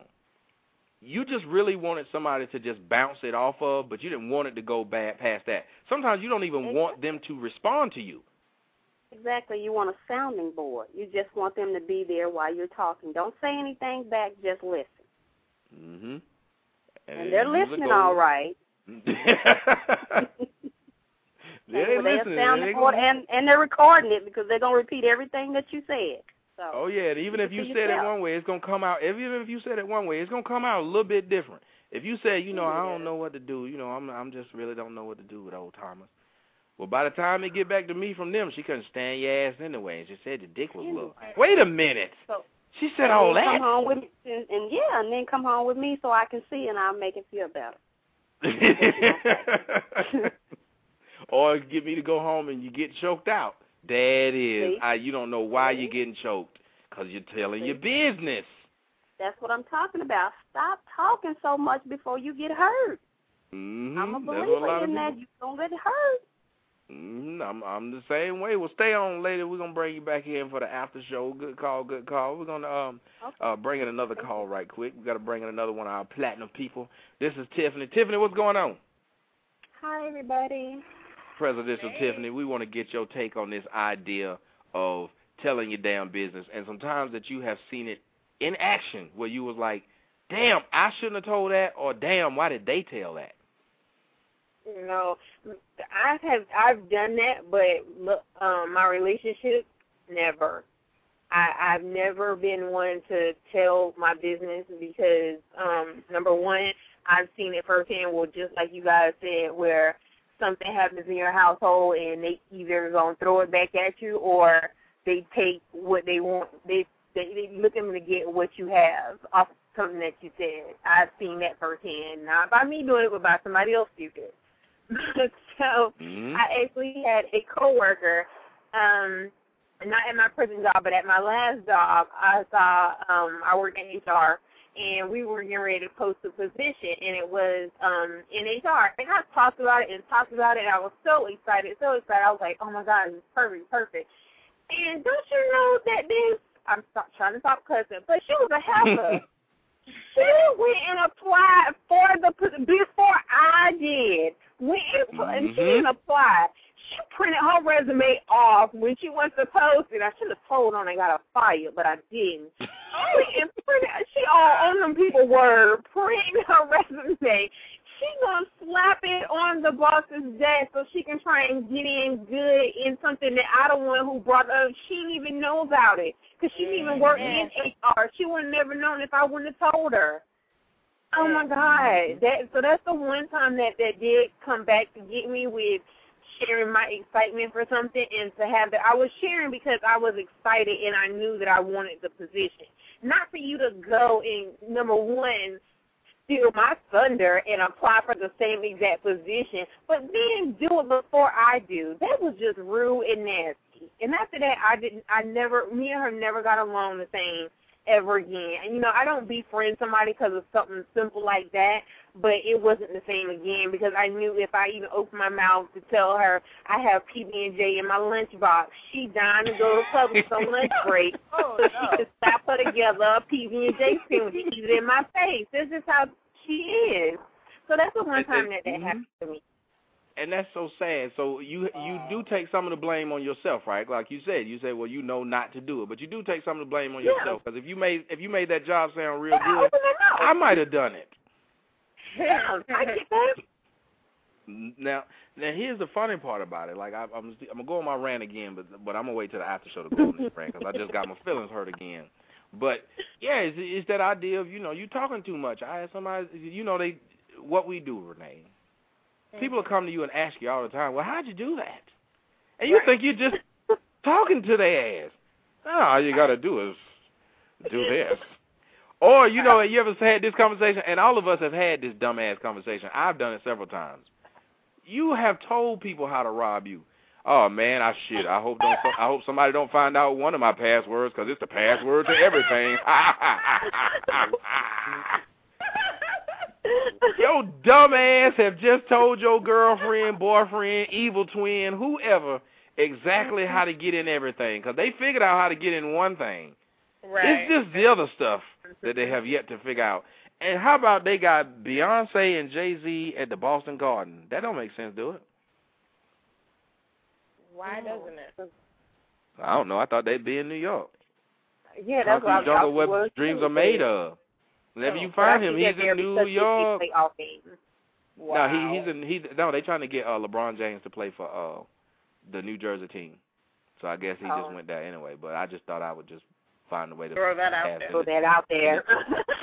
you just really wanted somebody to just bounce it off of, but you didn't want it to go bad past that. Sometimes you don't even want them to respond to you. Exactly. You want a sounding board. You just want them to be there while you're talking. Don't say anything back. Just listen. Mhm. And, they're listening all right. And they're listening. They board, and and they're recording it because they're gonna repeat everything that you said. So. Oh yeah, and even if you said it one way, it's gonna come out. Even if you said it one way, it's gonna come out a little bit different. If you say, you know, I don't know what to do, you know, I'm I'm just really don't know what to do with old Thomas. Well, by the time it get back to me from them, she couldn't stand your ass anyway, and she said the dick was little. Wait a minute. So She said all then Come that. home with me, and, and yeah, and then come home with me so I can see and I'll make it feel better. or get me to go home and you get choked out. That is, See? I, you don't know why you're getting choked because you're telling your business. That's what I'm talking about. Stop talking so much before you get hurt. Mm-hmm. I'm a believer in that. You don't get hurt. Mm, I'm I'm the same way. Well, stay on later. We're gonna bring you back in for the after show. Good call, good call. We're gonna um uh bring in another call right quick. We gotta bring in another one of our platinum people. This is Tiffany. Tiffany, what's going on? Hi, everybody. Presidential Tiffany, we want to get your take on this idea of telling your damn business, and sometimes that you have seen it in action, where you was like, "Damn, I shouldn't have told that," or "Damn, why did they tell that?" You know, I have I've done that, but um, my relationship never. I I've never been one to tell my business because um number one, I've seen it firsthand. Well, just like you guys said, where something happens in your household and they either gonna throw it back at you or they take what they want. They they, they looking to get what you have off something that you said. I've seen that firsthand, not by me doing it, but by somebody else do it. so Mm-hmm. I actually had a coworker, um, not at my present job, but at my last job. I saw um, I worked in HR, and we were getting ready to post a position, and it was um, in HR. And I talked about it and talked about it. And I was so excited, so excited. I was like, "Oh my God, this is perfect, perfect." And don't you know that this? I'm stop, trying to stop cussing, but she was a helper. She went and applied for the before I did. Went and, and she mm-hmm. didn't apply. She printed her resume off when she went to post it. I should have told on I got a fire, but I didn't. She went and printed. She all on them people were printing her resume. She gonna slap it on the boss's desk so she can try and get in good in something that I don't want who brought up. She didn't even know about it because she didn't even work in HR. She would have never known if I wouldn't have told her. Oh my God! That so that's the one time that that did come back to get me with sharing my excitement for something and to have that I was sharing because I was excited and I knew that I wanted the position. Not for you to go and number one steal my thunder and apply for the same exact position, but then do it before I do. That was just rude and nasty. And after that, I didn't. I never. Me and her never got along the same ever again. And you know, I don't befriend somebody because of something simple like that, but it wasn't the same again because I knew if I even opened my mouth to tell her I have PB and J in my lunchbox, she'd dying to go to Publix on lunch break, Oh, so no. she could slap her together a PB and J sandwich and eat it in my face. This is how she is. So that's the one time that that mm-hmm. happened to me. And that's so sad. So you you uh-huh. do take some of the blame on yourself, right? Like you said, you say, well, you know not to do it, but you do take some of the blame on Yeah. yourself because if you made if you made that job sound real Yeah, good, mouth. I might have done it. Yeah, I get that. Now, now here's the funny part about it. Like I, I'm, I'm gonna go on my rant again, but but I'm gonna wait till the after show to go on this rant because I just got my feelings hurt again. But yeah, it's, it's that idea of you know you talking too much. I had somebody, you know they what we do, Renee. People will come to you and ask you all the time, well, how'd you do that? And you think you're just talking to their ass. No, all you got to do is do this. Or, you know, you ever had this conversation, and all of us have had this dumbass conversation. I've done it several times. You have told people how to rob you. Oh man, I shit. I hope don't. I hope somebody don't find out one of my passwords because it's the password to everything. your dumb ass have just told your girlfriend, boyfriend, evil twin, whoever, exactly how to get in everything because they figured out how to get in one thing. Right. It's just the other stuff that they have yet to figure out. And how about they got Beyonce and Jay Z at the Boston Garden? That don't make sense, do it? Why mm. doesn't it? I don't know. I thought they'd be in New York. Yeah, that's what I Concrete jungle thought where was dreams are made of. Whenever you find him, he's in New York. Wow. No, he he's in he no, They're trying to get uh LeBron James to play for uh the New Jersey team. So I guess he Oh. just went there anyway, but I just thought I would just find a way to Throw that out there. Throw that out there.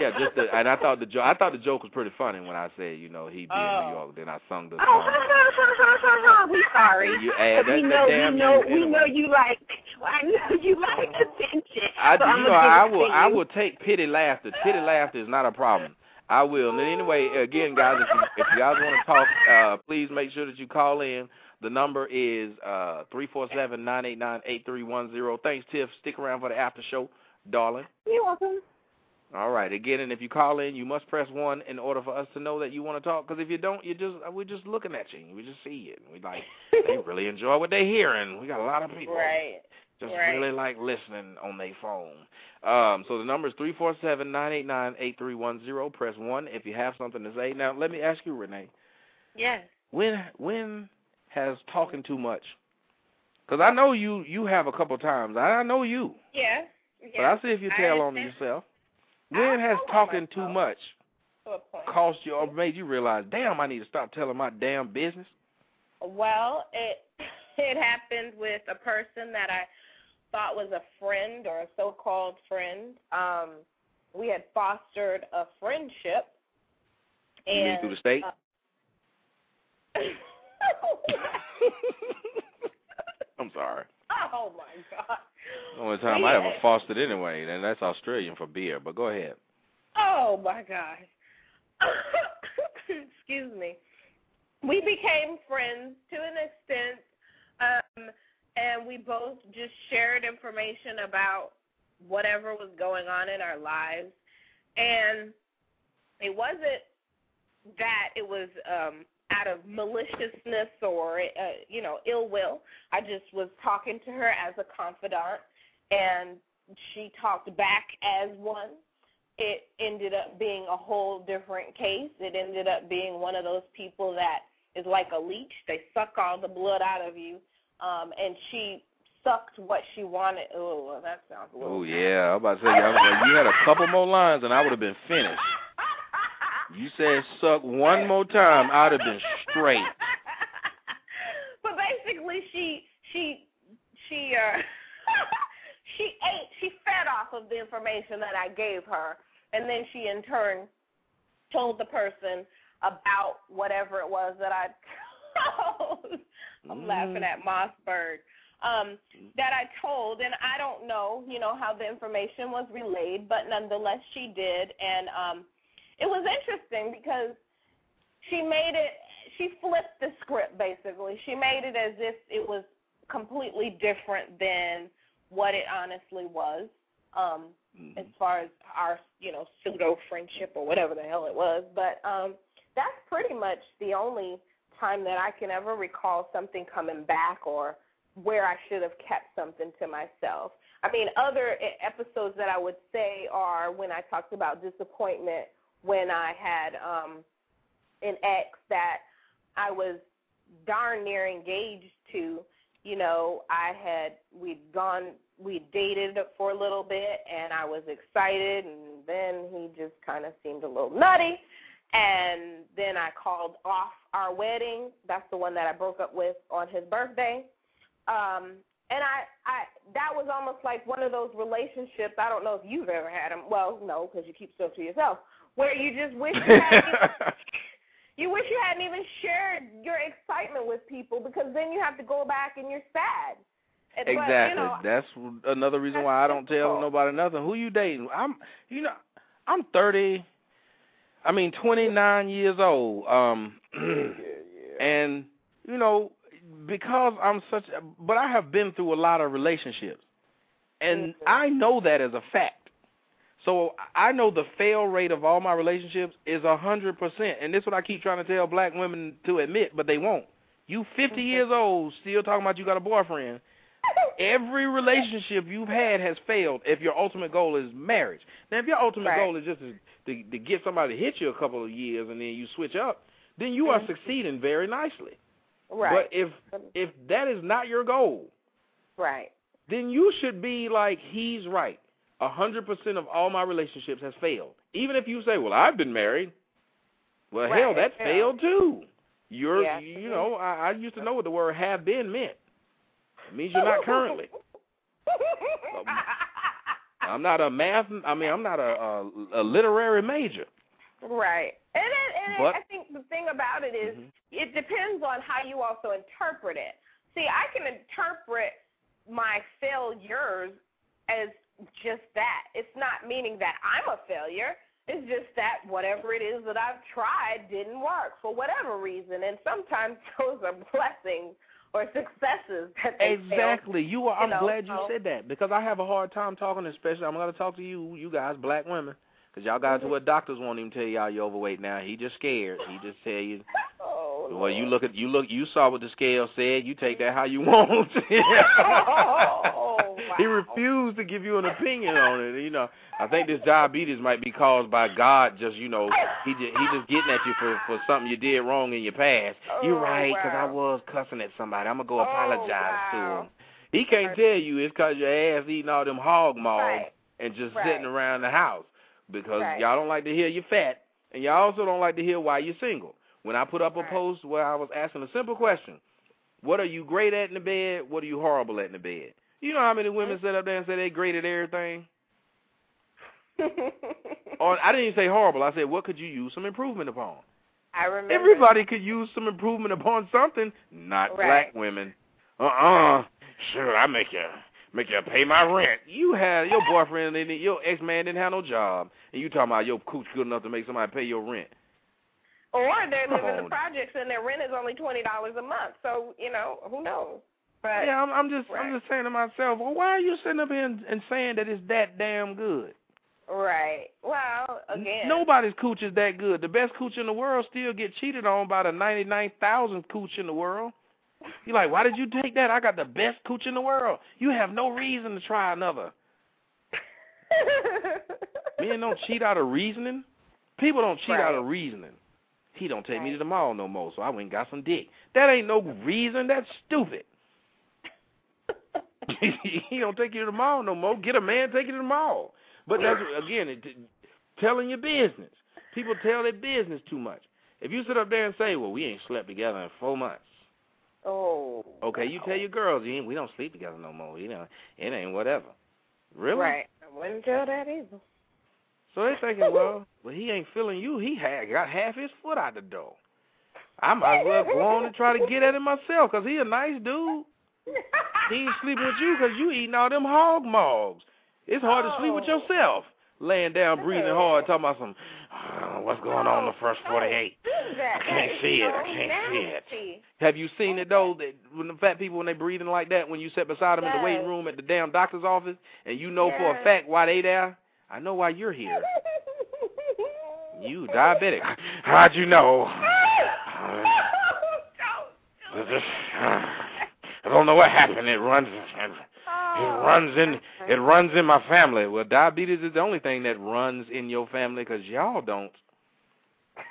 Yeah, just the, and I thought the joke I thought the joke was pretty funny when I said, you know, he'd be in Oh. New York. Then I sung the Oh, song. ha, ha, ha, ha, ha, ha. We sorry. You add we that- that know, damn we know, we know you like, I know you like attention. I, so you I'm know, I will, I will take pity laughter. Pity laughter is not a problem. I will. And anyway, again, guys, if you, if you guys want to talk, uh, please make sure that you call in. The number is uh three four seven nine eight nine eight three one zero. Thanks, Tiff. Stick around for the after show, darling. You're welcome. All right. Again, and if you call in, you must press one in order for us to know that you want to talk. Because if you don't, you just we're just looking at you. We just see it. We like they really enjoy what they're hearing. We got a lot of people Right. just right. really like listening on their phone. Um, so the number is three four seven nine eight nine eight three one zero. Press one if you have something to say. Now, let me ask you, Renee. Yes. When when has talking too much? Because I know you you have a couple times. I, know you, Yeah. but. I see if you tell on yourself. When has talking too much To a point. cost you or made you realize, damn, I need to stop telling my damn business? Well, it it happened with a person that I thought was a friend or a so-called friend. Um, we had fostered a friendship, You mean through the state? uh, I'm sorry. oh my god! The only time I ever fostered anyway, and that's Australian for beer. But go ahead. Oh my god. Excuse me. We became friends to an extent, um, and we both just shared information about whatever was going on in our lives. And it wasn't that it was um, out of maliciousness or uh, you know ill will. I just was talking to her as a confidant, and she talked back as one it ended up being a whole different case. It ended up being one of those people that is like a leech. They suck all the blood out of you. Um, and she sucked what she wanted. Oh, that sounds. Oh yeah, I'm about to say I was like, you had a couple more lines and I would have been finished. You said suck one more time, I'd have been straight. but basically, she she she uh she ate she fed off of the information that I gave her, and then she in turn told the person about whatever it was that I told. I'm laughing at Mossberg. Um, that I told, and I don't know, you know, how the information was relayed, but nonetheless, she did, and um, it was interesting because she made it. She flipped the script basically. She made it as if it was completely different than what it honestly was. Um, Mm-hmm. as far as our you know pseudo friendship or whatever the hell it was. But um, that's pretty much the only time that I can ever recall something coming back or where I should have kept something to myself. I mean, other episodes that I would say are when I talked about disappointment when I had um, an ex that I was darn near engaged to. You know, I had we'd gone we dated for a little bit and I was excited and then he just kind of seemed a little nutty and then I called off our wedding. That's the one that I broke up with on his birthday. Um and I I that was almost like one of those relationships. I don't know if you've ever had them. Well, no, because you keep stuff to yourself. Where you just wish you hadn't you wish you hadn't even shared your excitement with people because then you have to go back and you're sad. And, but, Exactly. you know, That's another reason why I don't tell nobody nothing. Who you dating? I'm, you know, I'm 30. I mean, 29 years old. Um, and you know, because I'm such, but I have been through a lot of relationships, and I know that as a fact. So I know the fail rate of all my relationships is a hundred percent, and this is what I keep trying to tell black women to admit, but they won't. You 50 years old, still talking about you got a boyfriend. Every relationship you've had has failed if your ultimate goal is marriage. Now, if your ultimate Right. goal is just to, to, to get somebody to hit you a couple of years and then you switch up, then you are mm-hmm. succeeding very nicely. right, But if if that is not your goal, right, then you should be like he's right. A hundred percent of all my relationships has failed. Even if you say, "Well, I've been married," well, Right, hell, that failed too. You're, Yeah. you know, I, I used to know what the word "have been" meant. It means you're not currently. I'm not a math. I mean, I'm not a a, a literary major. right. And it, and But- I think the thing about it is, mm-hmm. it depends on how you also interpret it. See, I can interpret my failures as just that. It's not meaning that I'm a failure. It's just that whatever it is that I've tried didn't work for whatever reason, and sometimes those are blessings or successes that they failed. Exactly. You are. I'm know, glad you so- said that because I have a hard time talking, especially. I'm going to talk to you, you guys, black women, because y'all got to what doctors won't even tell y'all you're overweight now. He just scared. He just tell you. Oh, Well, you look at you look. You saw what the scale said. You take that how you want. oh, He refused to give you an opinion on it. You know, I think this diabetes might be caused by God. Just you know, he just he just getting at you for for something you did wrong in your past. You're Oh, right, 'cause I was cussing at somebody. I'm gonna go Oh, apologize to him. He can't tell you it's 'cause your ass eating all them hog maws Right. and just Right. sitting around the house because Right. y'all don't like to hear you're fat, and y'all also don't like to hear why you're single. When I put up a post where I was asking a simple question, what are you great at in the bed? What are you horrible at in the bed? You know how many women sit up there and say they great at everything? Or I didn't even say horrible. I said, what could you use some improvement upon? I remember. Everybody could use some improvement upon something. Not Right. black women. Uh-uh. Sure, I make you make you pay my rent. You had your boyfriend and your ex man didn't have no job, and you talking about your cooch good enough to make somebody pay your rent. Or they're living in the projects and their rent is only twenty dollars a month. So you know who knows. Yeah, I'm, I'm just right. I'm just saying to myself, well, why are you sitting up here and, and saying that it's that damn good? right. Well, again, Nobody's cooch is that good. The best cooch in the world still get cheated on by the ninety nine thousandth cooch in the world. You're like, why did you take that? I got the best cooch in the world. You have no reason to try another. Men don't cheat out of reasoning. People don't cheat out of reasoning. He don't take me to the mall no more, so I went and got some dick. That ain't no reason. That's stupid. he don't take you to the mall no more. Get a man, take you to the mall. But that's again, it, telling your business. People tell their business too much. If you sit up there and say, "Well, we ain't slept together in four months," oh, okay, you tell your girls, "You ain't, we don't sleep together no more." You know, it ain't whatever. Really? right. I wouldn't tell that either. So they thinking, well, well, he ain't feeling you. He had got half his foot out the door. I might as well go on and try to get at him myself, cause he a nice dude. He ain't sleeping with you 'cause you eating all them hog maws. It's hard to sleep with yourself. Laying down, breathing hard, talking about some. Oh, what's going on in the first 48? I can't see it. I can't see it. Have you seen it though? That when the fat people when they breathing like that, when you sit beside them in the waiting room at the damn doctor's office, and you know for a fact why they there. I know why you're here. You diabetic. How'd you know? I don't know what happened. It runs. It, it runs in. It runs in my family. Well, diabetes is the only thing that runs in your family because y'all don't.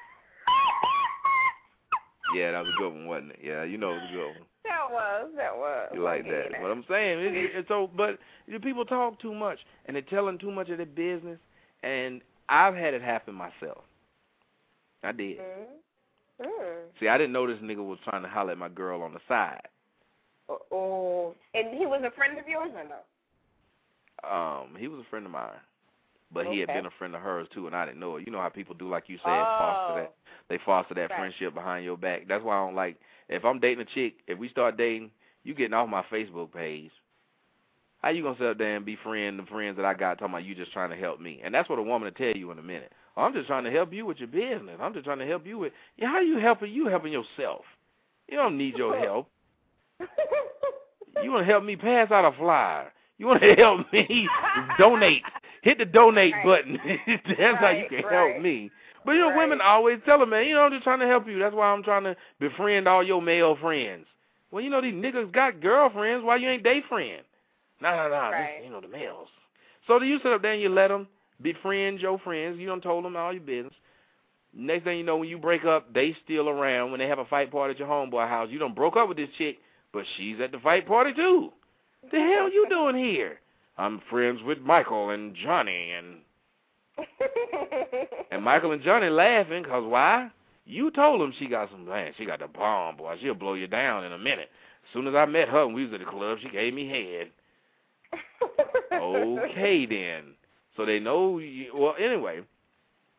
Yeah, that was a good one, wasn't it? Yeah, you know it was a good one. That was, that was. You like that? What I'm saying it, it's so, but people talk too much and they're telling too much of their business, and I've had it happen myself. I did. Mm. See, I didn't know this nigga was trying to holler at my girl on the side. Oh, and he was a friend of yours or no? Um, he was a friend of mine, but he had been a friend of hers too, and I didn't know it. You know how people do, like you said, Oh. foster that. They foster that Right. friendship behind your back. That's why I don't like. If I'm dating a chick, if we start dating, you getting off my Facebook page. How you gonna sit up there and be friend the friends that I got talking about you just trying to help me? And that's what a woman will tell you in a minute. Oh, I'm just trying to help you with your business. I'm just trying to help you with. Yeah, how you helping? You helping yourself. You don't need your help. You want to help me pass out a flyer. You want to help me donate. Hit the donate button. That's how you can right. help me. But you know, women always tell them, man, you know, I'm just trying to help you. That's why I'm trying to befriend all your male friends. Well, you know, these niggas got girlfriends. Why you ain't they friend? Nah, nah, nah. Right. This, you know, the males. So do you sit up there and you let them befriend your friends. You done told them all your business. Next thing you know, when you break up, they still around. When they have a fight party at your homeboy house, you done broke up with this chick, but she's at the fight party too. The hell you doing here? I'm friends with Michael and Johnny and and Michael and Johnny laughing because why? You told them she got some man. She got the bomb, boy. She'll blow you down in a minute. As soon as I met her when we was at the club, she gave me head. okay then. So they know. You, well, anyway.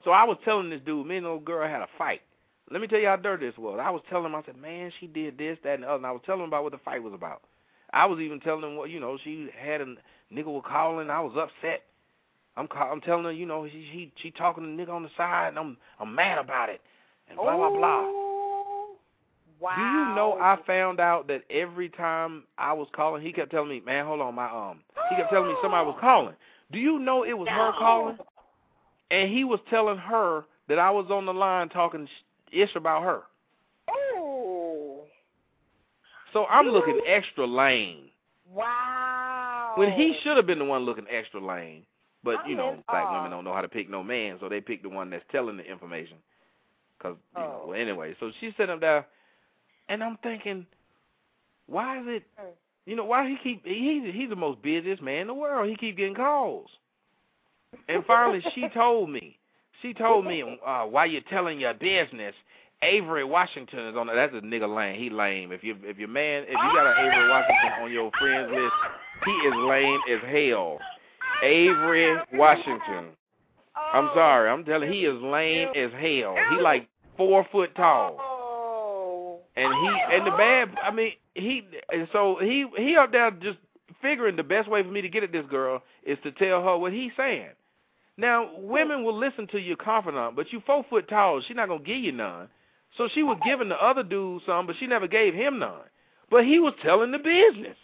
So I was telling this dude, me and the old girl had a fight. Let me tell you how dirty this was. I was telling him, I said, man, she did this, that, and the other. And I was telling him about what the fight was about. I was even telling him what you know. She had a nigga was calling. I was upset. I'm call, I'm telling her, you know, she she she talking to the nigga on the side, and I'm I'm mad about it, and blah blah blah. Wow. Do you know I found out that every time I was calling, he kept telling me, "Man, hold on, my um." He kept telling me somebody was calling. Do you know it was her calling? And he was telling her that I was on the line talking ish about her. Ooh. So I'm looking extra lame Wow. when he should have been the one looking extra lame. But you I'm know, black awe. women don't know how to pick no man, so they pick the one that's telling the information. Cause you know, Oh. well, anyway, so she's sitting up there, and I'm thinking, why is it? Mm. You know, why he keep he he's the most busiest man in the world. He keep getting calls. And finally, she told me. She told me uh, why you telling your business. Avery Washington is on. The, that's a nigga lame. He lame. If you if your man if you got an Avery Washington on your friends list, he is lame as hell. Avery Washington. I'm sorry. I'm telling. He is lame as hell. He like four foot tall. And he and the bad. I mean, he and so he he up there just figuring the best way for me to get at this girl is to tell her what he's saying. Now, women will listen to your confidant, but you four foot tall, she not gonna give you none. So she was giving the other dude some, but she never gave him none. But he was telling the business.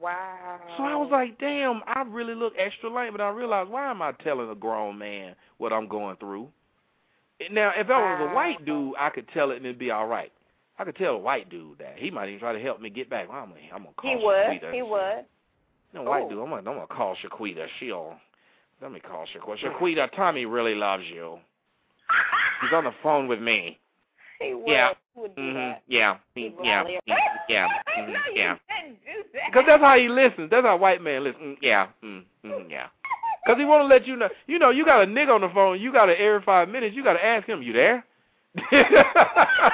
Wow. So I was like, damn, I really look extra lame, but I realized why am I telling a grown man what I'm going through? Now, if I was a white dude, I could tell it and it'd be all right. I could tell a white dude that he might even try to help me get back. Well, I'm gonna, I'm gonna call He would. Shaquita. He would. No, white Oh. dude. I'm gonna, I'm gonna call Shaquita. She'll. Let me call Shaquita. Shaquita, Tommy really loves you. He's on the phone with me. He. Yeah. He would do Mhm. that. Yeah. He Mm, Yeah. really- Mm, Yeah. no, Mhm. you Yeah. didn't that. Because that's how he listens. That's how white man listens. Mm, yeah. Mm, mm, yeah. Because he want to let you know. You know, you got a nigga on the phone. You got to every five minutes. You got to ask him, "You there?" Yeah.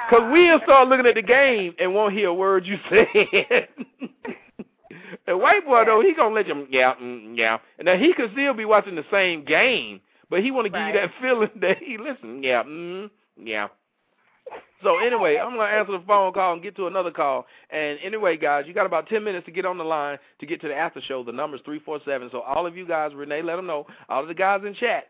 Because we'll start looking at the game and won't hear a word you said. The white boy though, he gonna let you, yeah, mm, yeah, and now he could still be watching the same game, but he want to give you that feeling that he listen, yeah, mm, yeah. So anyway, I'm gonna answer the phone call and get to another call. And anyway, guys, you got about ten minutes to get on the line to get to the after show. The number's three four seven. So all of you guys, Renee, let them know. All of the guys in chat,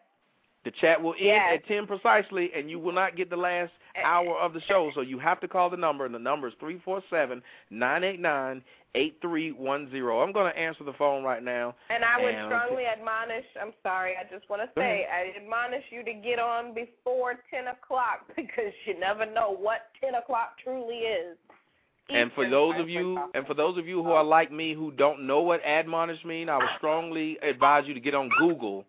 The chat will end Yes. at 10 precisely, and you will not get the last hour of the show. So you have to call the number, and the number is 347 989 8310. I'm going to answer the phone right now. And I would And- strongly admonish, I'm sorry, I just want to say, I admonish you to get on before 10 o'clock because you never know what 10 o'clock truly is. And for those of you and for those of you who oh. are like me who don't know what admonish mean, I would strongly advise you to get on Google.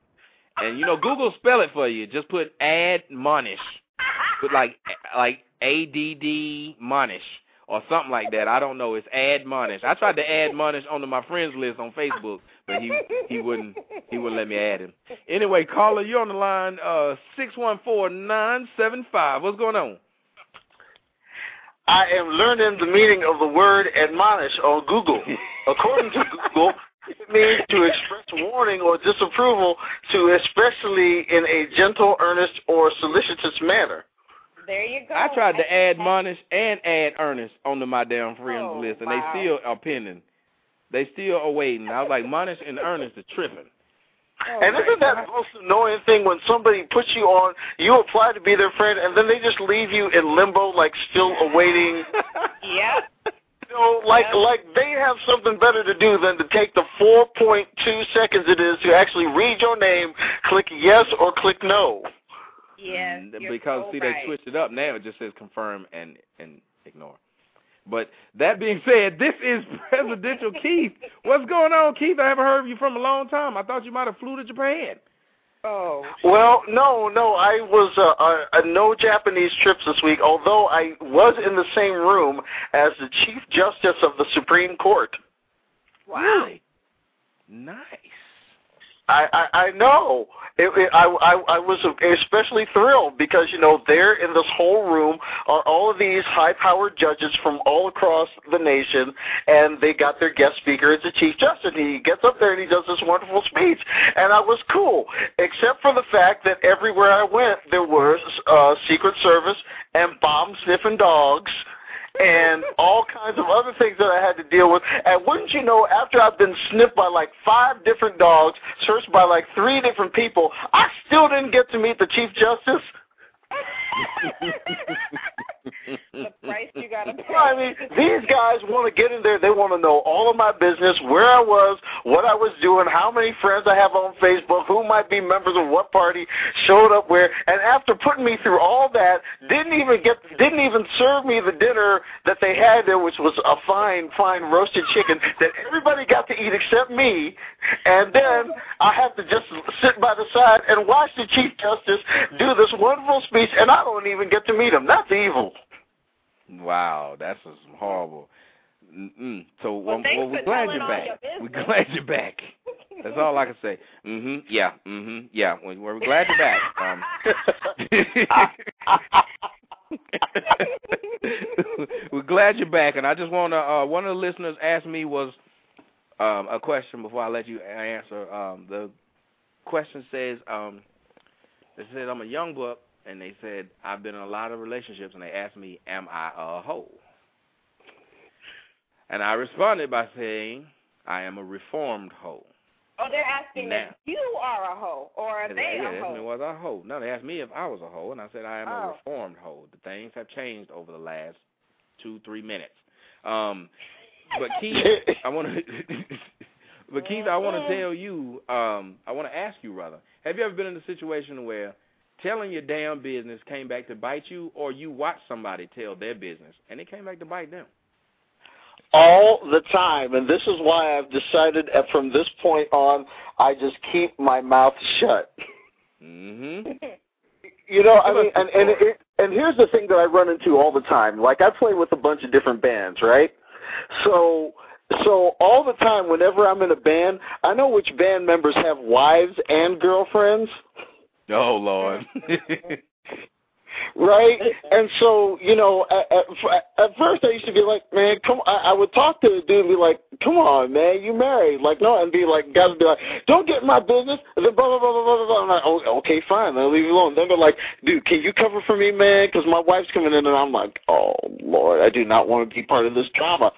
And you know, Google spell it for you. Just put admonish. Put like like A D D monish or something like that. I don't know. It's admonish. I tried to admonish onto my friends list on Facebook, but he he wouldn't he wouldn't let me add him. Anyway, caller, you're on the line uh six one four nine seven five. What's going on? I am learning the meaning of the word admonish on Google. According to Google, it means to express warning or disapproval to especially in a gentle, earnest, or solicitous manner. There you go. I tried to add Monish and add Ernest onto my damn friends Oh, list, and wow. they still are pending. They still are waiting. I was like, Monish and Ernest are tripping. Oh, and isn't that the most annoying thing when somebody puts you on, you apply to be their friend, and then they just leave you in limbo, like still awaiting. yeah. You know, like like they have something better to do than to take the 4.2 seconds it is to actually read your name, click yes or click no. Yes, because so see, right. they switched it up now. It just says confirm and and ignore. But that being said, this is Presidential Keith. What's going on, Keith? I haven't heard of you from a long time. I thought you might have flew to Japan. Oh. Well, no, no, I was uh, a, a no Japanese trips this week. Although I was in the same room as the Chief Justice of the Supreme Court. Wow. Nice. I, I, I know. It, it, I, I, I was especially thrilled because you know there in this whole room are all of these high-powered judges from all across the nation, and they got their guest speaker as the chief justice. He gets up there and he does this wonderful speech, and I was cool, except for the fact that everywhere I went there was uh, Secret Service and bomb-sniffing dogs and all kinds of other things that I had to deal with. And wouldn't you know, after I've been sniffed by like five different dogs, searched by like three different people, I still didn't get to meet the Chief Justice. the price you got to pay. I mean, these guys want to get in there. They want to know all of my business, where I was, what I was doing, how many friends I have on Facebook, who might be members of what party, showed up where. And after putting me through all that, didn't even get, didn't even serve me the dinner that they had there, which was a fine, fine roasted chicken that everybody got to eat except me. And then I have to just sit by the side and watch the Chief Justice do this wonderful speech, and I don't even get to meet him. That's evil. Wow, that's just horrible. Mm-mm. So Well, thanks well, we're glad you're back. We're glad you're back. That's all I can say. Mhm. Yeah. Mhm. Yeah. We're, we're glad you're back. Um, we're glad you're back, and I just want to. Uh, one of the listeners asked me was um, a question before I let you answer. Um, the question says, um, "They said I'm a young buck, and they said I've been in a lot of relationships, and they asked me, am I a hoe?" And I responded by saying, "I am a reformed hoe." Oh, they're asking Now. if you are a hoe or are And they yeah, a they asked me was I a hoe. No, they asked me if I was a hoe, and I said I am a Oh. reformed hoe. The things have changed over the last two, three minutes. Um, but Keith, I want to. but Keith, I want to tell you. Um, I want to ask you rather. Have you ever been in a situation where telling your damn business came back to bite you, or you watched somebody tell their business and it came back to bite them? all the time, and this is why I've decided from this point on, I just keep my mouth shut. Mm-hmm. You know, I mean, and and it, and here's the thing that I run into all the time. Like I play with a bunch of different bands, right? So so all the time, whenever I'm in a band, I know which band members have wives and girlfriends. Oh Lord. right? And so, you know, at, at, at first I used to be like, man, come. I, I would talk to the dude and be like, come on, man, you married? Like, no, and be like, guys would be like, don't get in my business. And then blah blah blah blah blah blah. I'm like, oh, okay, fine, I'll leave you alone. Then they're like, dude, can you cover for me, man? Because my wife's coming in, and I'm like, oh Lord, I do not want to be part of this drama.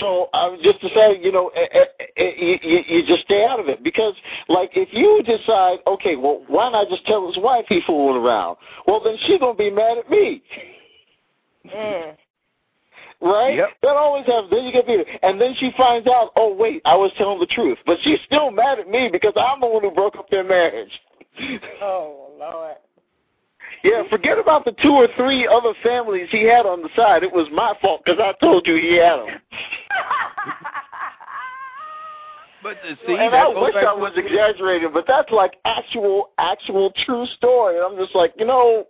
So I just to say, you know, a- a- it, you, you just stay out of it because, like, if you decide, okay, well, why not just tell his wife he's fooling around? Well, then she's gonna be mad at me. Mm. Right? Yep. That always happens. Then you get beat. And then she finds out, oh, wait, I was telling the truth. But she's still mad at me because I'm the one who broke up their marriage. Oh Lord. Yeah, forget about the two or three other families he had on the side. It was my fault because I told you he had them. But uh, see, and that I wish I was exaggerating, but that's like actual, actual true story. And I'm just like, you know,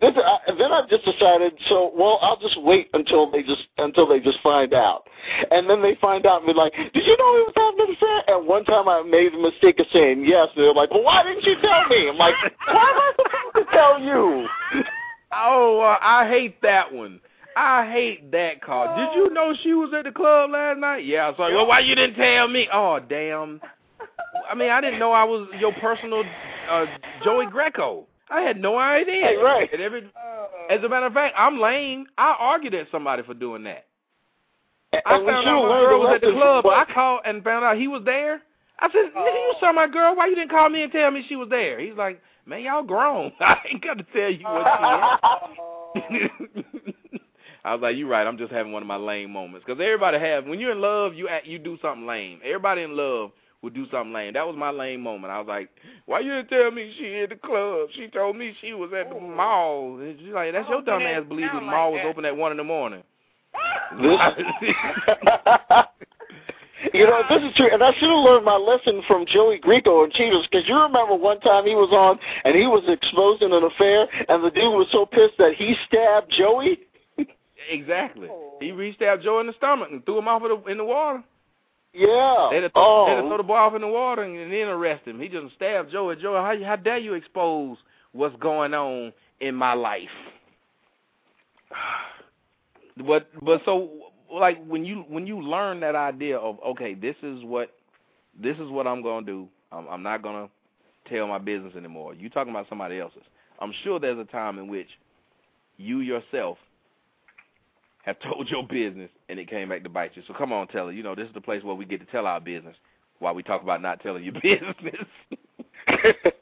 this. I, then I just decided, so well, I'll just wait until they just until they just find out, and then they find out and be like, did you know he was having an? And one time I made the mistake of saying yes, and they're like, well, why didn't you tell me? I'm like, why am I supposed to tell you? Oh, uh, I hate that one. I hate that call. Did you know she was at the club last night? Yeah, I was like, well, why you didn't tell me? Oh, damn. I mean, I didn't know I was your personal uh, Joey Greco. I had no idea. Hey, right. And every, oh. as a matter of fact, I'm lame. I argued at somebody for doing that. I And we found out my girl was at the club. from- I called and found out he was there. I said, nigga, you oh. saw my girl. Why you didn't call me and tell me she was there? He's like, man, y'all grown. I ain't got to tell you what she is. Oh. I was like, you're right. I'm just having one of my lame moments. Because everybody have, when you're in love, you act, you do something lame. Everybody in love would do something lame. That was my lame moment. I was like, why you didn't tell me she at the club? She told me she was at the mall. And she's like, that's your dumb ass believe the mall was open at 1 in the morning. You know, this is true, and I should have learned my lesson from Joey Greco and Cheaters, because you remember one time he was on and he was exposed in an affair, and the dude was so pissed that he stabbed Joey. Exactly. He reached out Joe in the stomach and threw him off of the, in the water. Yeah. They had to throw, they had to oh. throw the boy off in the water and, and then arrest him. He just stabbed Joey. Joey, how, how dare you expose what's going on in my life? But but so like when you when you learn that idea of okay, this is what this is what I'm gonna do. I'm, I'm not gonna tell my business anymore. You talking about somebody else's? I'm sure there's a time in which you yourself have told your business and it came back to bite you. So come on, tell her. You know, this is the place where we get to tell our business while we talk about not telling your business.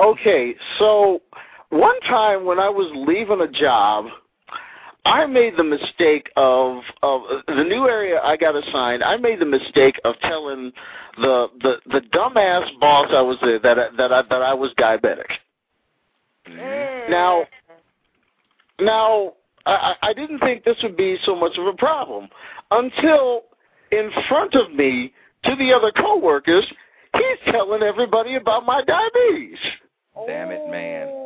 Okay, so one time when I was leaving a job, I made the mistake of of the new area I got assigned. I made the mistake of telling the the the dumbass boss I was there that I, that I that I was diabetic. Mm-hmm. Now, now I, I didn't think this would be so much of a problem until in front of me to the other coworkers, he's telling everybody about my diabetes. Damn it, man.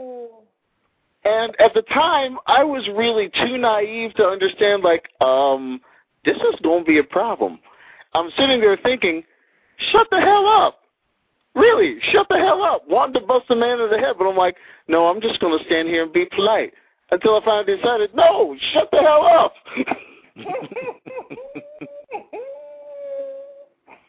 And at the time, I was really too naive to understand, like, um, this is going to be a problem. I'm sitting there thinking, shut the hell up. Really, shut the hell up. Wanted to bust the man in the head, but I'm like, no, I'm just going to stand here and be polite. Until I finally decided, no, shut the hell up.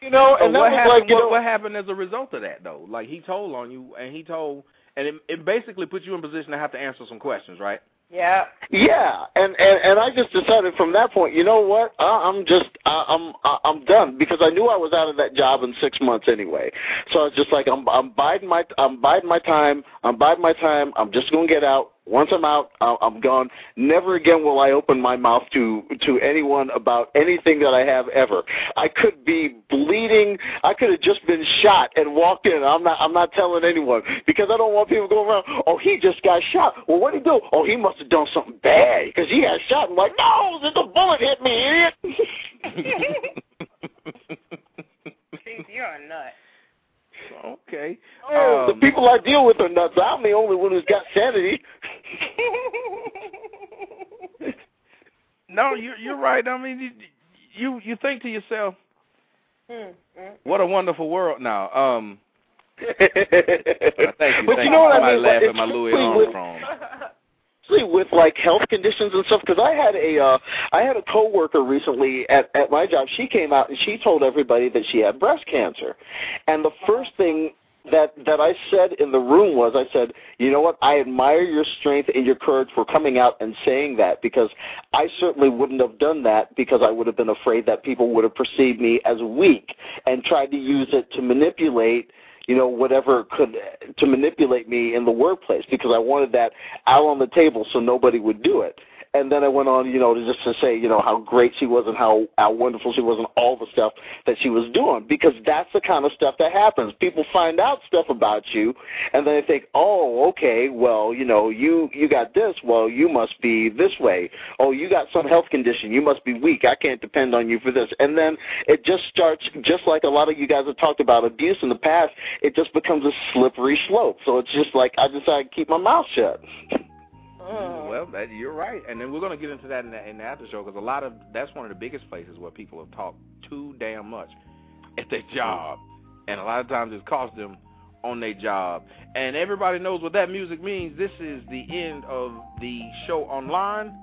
you know, So and that what was happened? like, you what, know, what happened as a result of that, though? Like he told on you, and he told, and it, it basically put you in position to have to answer some questions, right? Yeah. Yeah, and and and I just decided from that point, you know what? I, I'm just I, I'm I, I'm done because I knew I was out of that job in six months anyway. So I was just like, I'm I'm biding my I'm biding my time. I'm biding my time. I'm just gonna get out. Once I'm out, I- I'm gone. Never again will I open my mouth to to anyone about anything that I have ever. I could be bleeding. I could have just been shot and walked in. I'm not I'm not telling anyone because I don't want people going around. Oh, he just got shot. Well, what did he do? Oh, he must have done something bad because he got shot. I'm like, no, the bullet hit me, idiot. Steve, you're a nut. Okay. Oh, the Um, people I deal with are nuts. I'm the only one who's got sanity. no, you you're right. I mean, you you, you think to yourself, Hmm. what a wonderful world. Now, um, thank you. But thank you know what I Somebody mean? laugh Like, at my Louis especially with- Armstrong. especially with like health conditions and stuff because I had a uh I had a coworker recently at at my job she came out and she told everybody that she had breast cancer and the first thing that that I said in the room was I said, "You know what? I admire your strength and your courage for coming out and saying that because I certainly wouldn't have done that because I would have been afraid that people would have perceived me as weak and tried to use it to manipulate you know, whatever could to manipulate me in the workplace because I wanted that out on the table so nobody would do it and then I went on, you know, to just to say, you know, how great she was and how how wonderful she was and all the stuff that she was doing because that's the kind of stuff that happens. People find out stuff about you, and then they think, oh, okay, well, you know, you you got this, well, you must be this way. Oh, you got some health condition, you must be weak. I can't depend on you for this, and then it just starts, just like a lot of you guys have talked about abuse in the past. It just becomes a slippery slope. So it's just like I decided to keep my mouth shut. Mm. Well, that, you're right, and then we're going to get into that in the, in the after show because a lot of that's one of the biggest places where people have talked too damn much at their job, and a lot of times it's cost them on their job. And everybody knows what that music means. This is the end of the show online.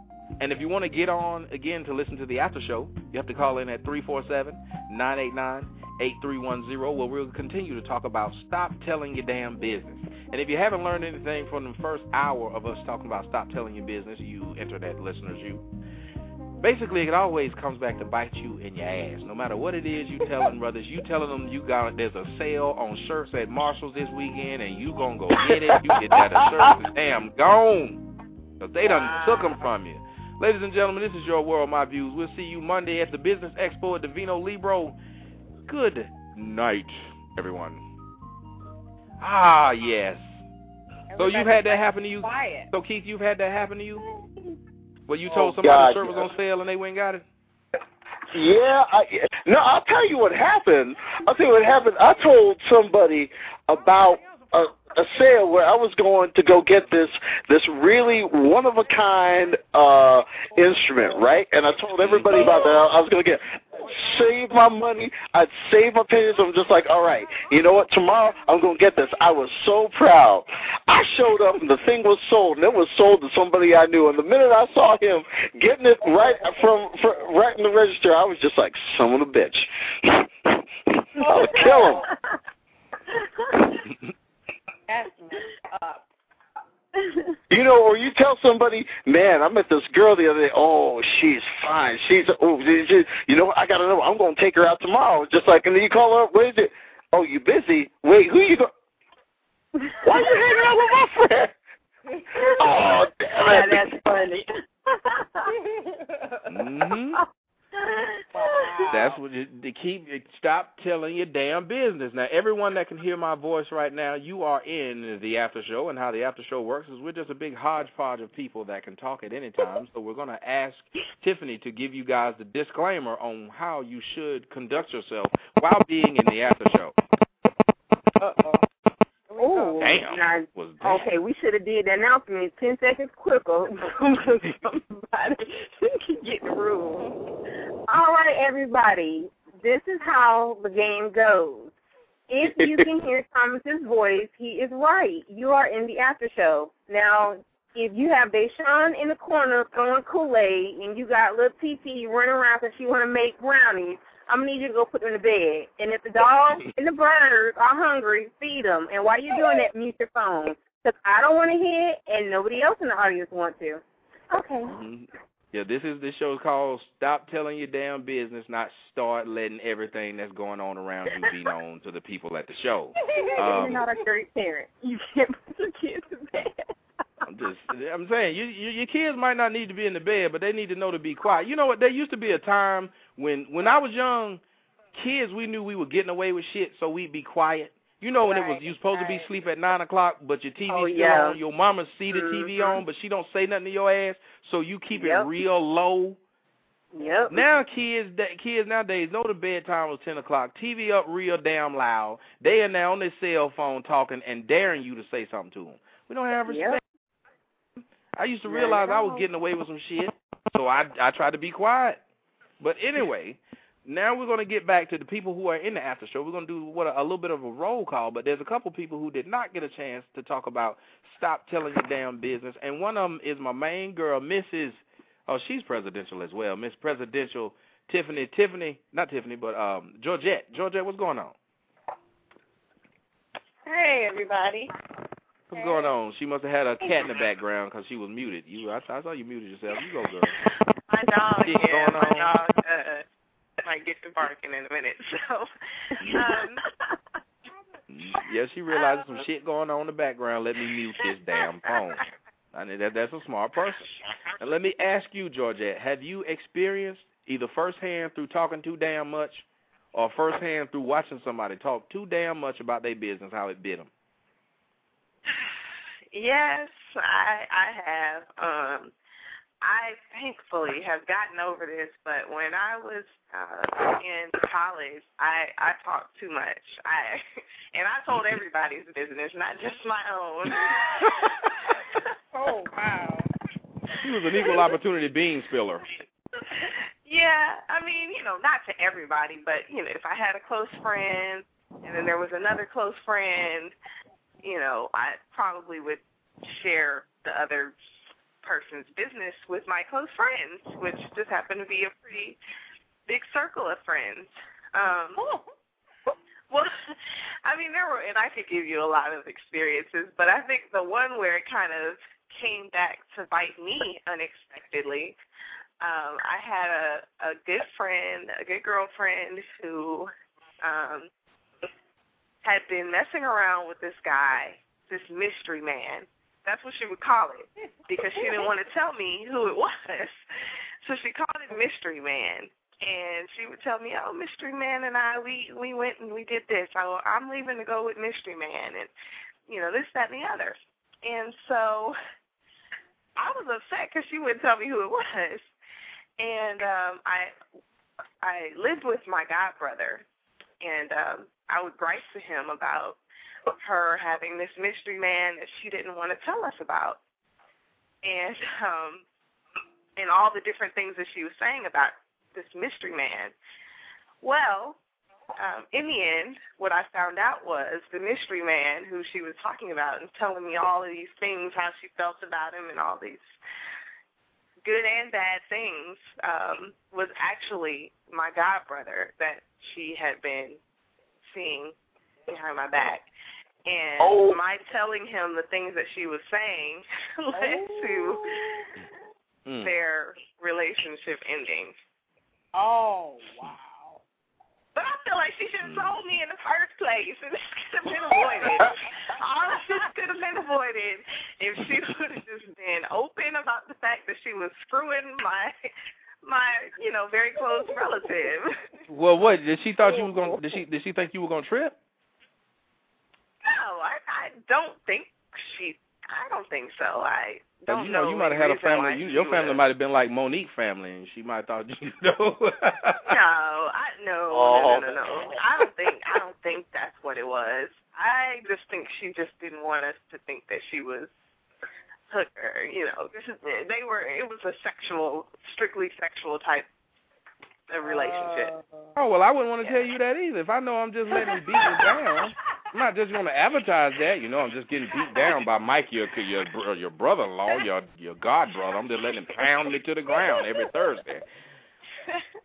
And if you want to get on again to listen to the after show, you have to call in at 347 989 8310 where we'll continue to talk about stop telling your damn business. And if you haven't learned anything from the first hour of us talking about stop telling your business, you internet listeners you. Basically, it always comes back to bite you in your ass. No matter what it is you telling brothers, you telling them you got there's a sale on shirts at Marshalls this weekend, and you gonna go get it. You get that shirt, is damn gone, cause they done took them from you. Ladies and gentlemen, this is your world, my views. We'll see you Monday at the Business Expo at Divino Libro. Good night, everyone. Ah, yes. So you've had that happen to you? Quiet. So Keith, you've had that happen to you? Well, you told Oh, somebody God, the shirt was on sale and they went and got it. Yeah, I, no, I'll tell you what happened. I'll tell you what happened. I told somebody about a, a sale where I was going to go get this this really one of a kind uh instrument, right? And I told everybody about that. I was going to get save my money. I'd save my pennies. I'm just like, all right, you know what? Tomorrow I'm going to get this. I was so proud. I showed up and the thing was sold, and it was sold to somebody I knew. And the minute I saw him getting it right from, from right in the register, I was just like, son of a bitch. I would kill him. That's messed up. You know, or you tell somebody, man, I met this girl the other day. Oh, she's fine. She's oh, she, you know, what? I got to know. I'm going to take her out tomorrow. Just like, and then you call her up. What is it? Oh, you busy? Wait, who you go? Why are you hanging out with my friend? Oh, damn it. Yeah, that's funny. Mm-hmm. Hmm That's what you, to keep stop telling your damn business. Now, everyone that can hear my voice right now, you are in the after show, and how the after show works is we're just a big hodgepodge of people that can talk at any time. So we're going to ask Tiffany to give you guys the disclaimer on how you should conduct yourself while being in the after show. Uh-oh. Damn. now, okay, we should have did the announcement ten seconds quicker. Somebody can get the room. All right, everybody. This is how the game goes. If you can hear Thomas's voice, he is right. You are in the after show. Now, if you have Deshaun in the corner throwing Kool-Aid and you got little TT running around because she want to make brownies, I'm gonna need you to go put them in the bed. And if the dogs and the birds are hungry, feed them. And while you're doing that, mute your phone. Because I don't want to hear it, and nobody else in the audience want to. Okay. Mhm. Yeah, this is this show called "Stop Telling Your Damn Business," not start letting everything that's going on around you be known to the people at the show. you're Um, not a great parent. You can't put your kids in bed. I'm just, I'm saying, you, you, your kids might not need to be in the bed, but they need to know to be quiet. You know what? There used to be a time when, when I was young, kids we knew we were getting away with shit, so we'd be quiet. You know when it was you supposed to be asleep at nine o'clock, but your TV's Oh, still yeah. on. Your mama see the TV Mhm. on, but she don't say nothing to your ass, so you keep it real low. Yep. Now kids that kids nowadays know the bedtime was ten o'clock. TV up real damn loud. They are now on their cell phone talking and daring you to say something to them. We don't have respect. Yep. I used to realize I was getting away with some shit, so I I tried to be quiet. But anyway, now we're going to get back to the people who are in the after show. We're going to do what a, a little bit of a roll call, but there's a couple people who did not get a chance to talk about stop telling your damn business, and one of them is my main girl, Mrs. Oh, she's presidential as well, Miss Presidential Tiffany. Tiffany, not Tiffany, but um Georgette. Georgette, what's going on? Hey, everybody. What's going on? She must have had a cat in the background because she was muted. You, I, I saw you muted yourself. You go, girl. My dog going My dog. Uh, might get to barking in a minute. So, um, Yeah, she realizes some shit going on in the background. Let me mute this damn phone. I mean, that that's a smart person. And let me ask you, Georgette, have you experienced either firsthand through talking too damn much, or firsthand through watching somebody talk too damn much about their business, how it bit them? yes, I I have. Um, I thankfully have gotten over this, but when I was uh, in college, I I talked too much. I and I told everybody's business, not just my own. oh wow! She was an equal opportunity bean spiller. Yeah, I mean, you know, not to everybody, but you know, if I had a close friend and then there was another close friend, you know, I probably would share the other person's business with my close friends, which just happened to be a pretty big circle of friends. Um, well, I mean, there were, and I could give you a lot of experiences, but I think the one where it kind of came back to bite me unexpectedly. Um, I had a a good friend, a good girlfriend who um had been messing around with this guy, this mystery man. That's what she would call it because she didn't want to tell me who it was. So she called it Mystery Man. And she would tell me, "Oh, Mystery Man and I, we we went and we did this. I, I'm leaving to go with Mystery Man, and you know this, that, and the other." And so I was upset because she wouldn't tell me who it was. And um, I I lived with my god brother, and um, I would write to him about her having this mystery man that she didn't want to tell us about, and um, and all the different things that she was saying about this mystery man. Well, um, in the end, what I found out was the mystery man who she was talking about and telling me all of these things, how she felt about him, and all these good and bad things, um, was actually my god brother that she had been seeing behind my back. And Oh. my telling him the things that she was saying led to Mm. their relationship ending. Oh wow! But I feel like she should have told me in the first place, and this could have been avoided. All of this could have been avoided if she would have just been open about the fact that she was screwing my my you know very close relative. Well, what did she thought you was gonna? Did she did she think you were gonna trip? No, I I don't think she. I don't think so. I don't you know, know you might have had a any reason why family. You, your family might have been like Mo'Nique family, and she might have thought you know. No, I no, Oh. no, no, oh. no, no. I don't think I don't think that's what it was. I just think she just didn't want us to think that she was hooker. You know, this is they were. It was a sexual, strictly sexual type of relationship. oh well, I wouldn't want to tell you that either. If I know I'm just letting him beat me down, I'm not just going to advertise that. You know, I'm just getting beat down by Mike, your your br- your brother-in-law, your your god brother. I'm just letting him pound me to the ground every Thursday.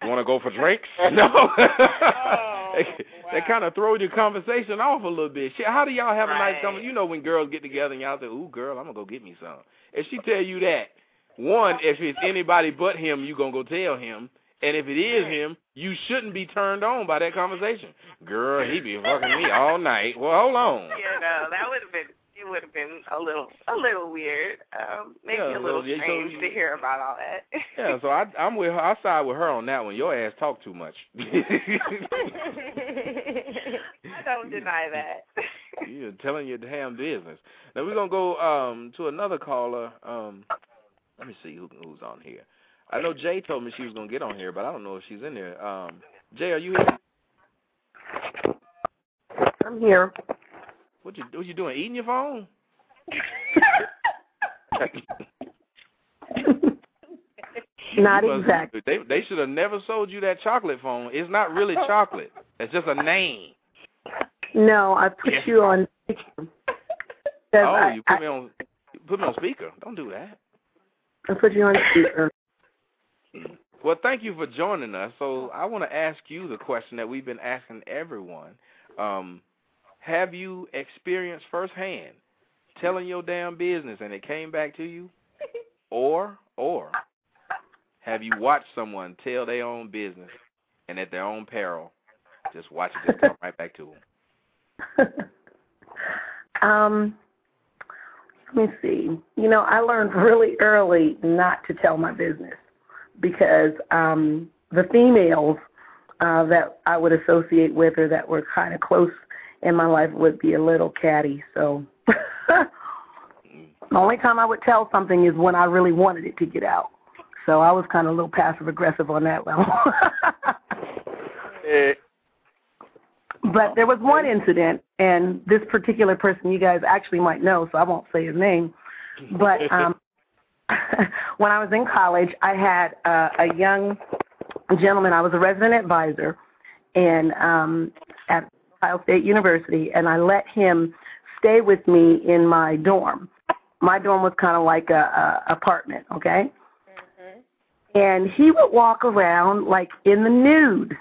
You want to go for drinks? No. Oh, they they kind of throw your conversation off a little bit. Shit, how do y'all have a nice Right. conversation? You know, when girls get together and y'all say, "Ooh, girl, I'm gonna go get me some." If she tell you that, one, if it's anybody but him, you gonna go tell him. And if it is him, you shouldn't be turned on by that conversation. Girl, he be fucking me all night. Well, hold on. You know, that would have been. It would have been a little, a little weird. Um, maybe Yeah, a little yeah, so strange you- to hear about all that. Yeah, so I, I'm with her. I side with her on that one. Your ass talk too much. I don't deny that. You're telling your damn business. Now we're gonna go um to another caller. Um, let me see who, who's on here. I know Jay told me she was gonna get on here, but I don't know if she's in there. Um, Jay, are you here? I'm here. What you what you doing? Eating your phone? Not must- exactly. They they should have never sold you that chocolate phone. It's not really chocolate. It's just a name. No, I put Yes. you on. Oh, I, you put I, me on put me on speaker. Don't do that. I put you on speaker. Well, thank you for joining us. So I want to ask you the question that we've been asking everyone. Um, have you experienced firsthand telling your damn business and it came back to you? Or or have you watched someone tell their own business and at their own peril, just watch it just come right back to them. Um, let me see. You know, I learned really early not to tell my business because um, the females uh, that I would associate with or that were kind of close in my life would be a little catty. So the only time I would tell something is when I really wanted it to get out. So I was kind of a little passive aggressive on that level. Eh, But there was one incident, and this particular person you guys actually might know, so I won't say his name. But um, when I was in college, I had uh, a young gentleman. I was a resident advisor, in um, at Ohio State University, and I let him stay with me in my dorm. My dorm was kind of like a, a apartment, okay? And he would walk around like in the nude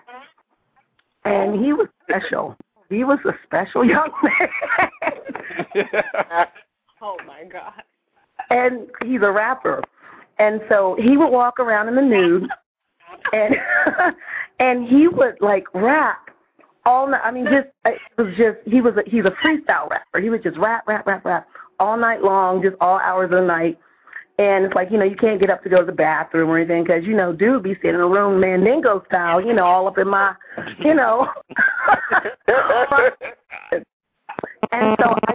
and he was special. He was a special young man. Oh my God. And he's a rapper. And so he would walk around in the nude and and he would like rap all night. I mean just it was just he was a, he's a freestyle rapper. He would just rap rap rap rap all night long, just all hours of the night. And it's like, you know, you can't get up to go to the bathroom or anything because, you know, dude be sitting in a room Mandingo style, you know, all up in my, you know. and so I,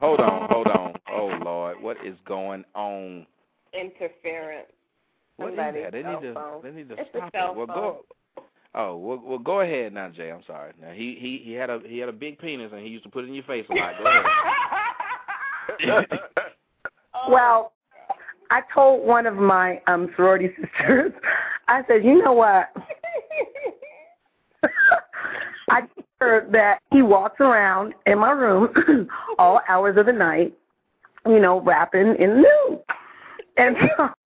hold on, hold on. Oh Lord, what is going on? Interference. What is Somebody's that? They need to phone. they need to It's stop cell it. Well phone. go Oh, well, well go ahead now, Jay. I'm sorry. Now he he he had a he had a big penis and he used to put it in your face a lot. Go ahead. well, I told one of my um sorority sisters, I said, you know what? I heard that he walks around in my room all hours of the night, you know, rapping in the nude. And so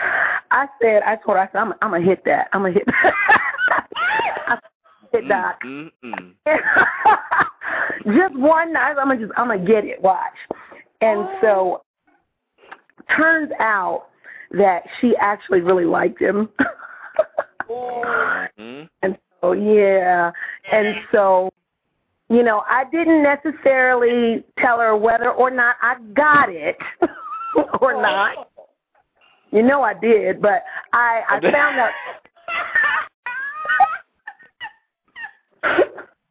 I said, I told her, I said, I'm, I'm gonna hit that. I'm gonna hit that. I'm hit that. Mm-mm. just one night, I'm gonna just, I'm gonna get it. Watch. And so, turns out that she actually really liked him. Mm-hmm. And so, yeah. And so, you know, I didn't necessarily tell her whether or not I got it or not. You know I did, but I I found out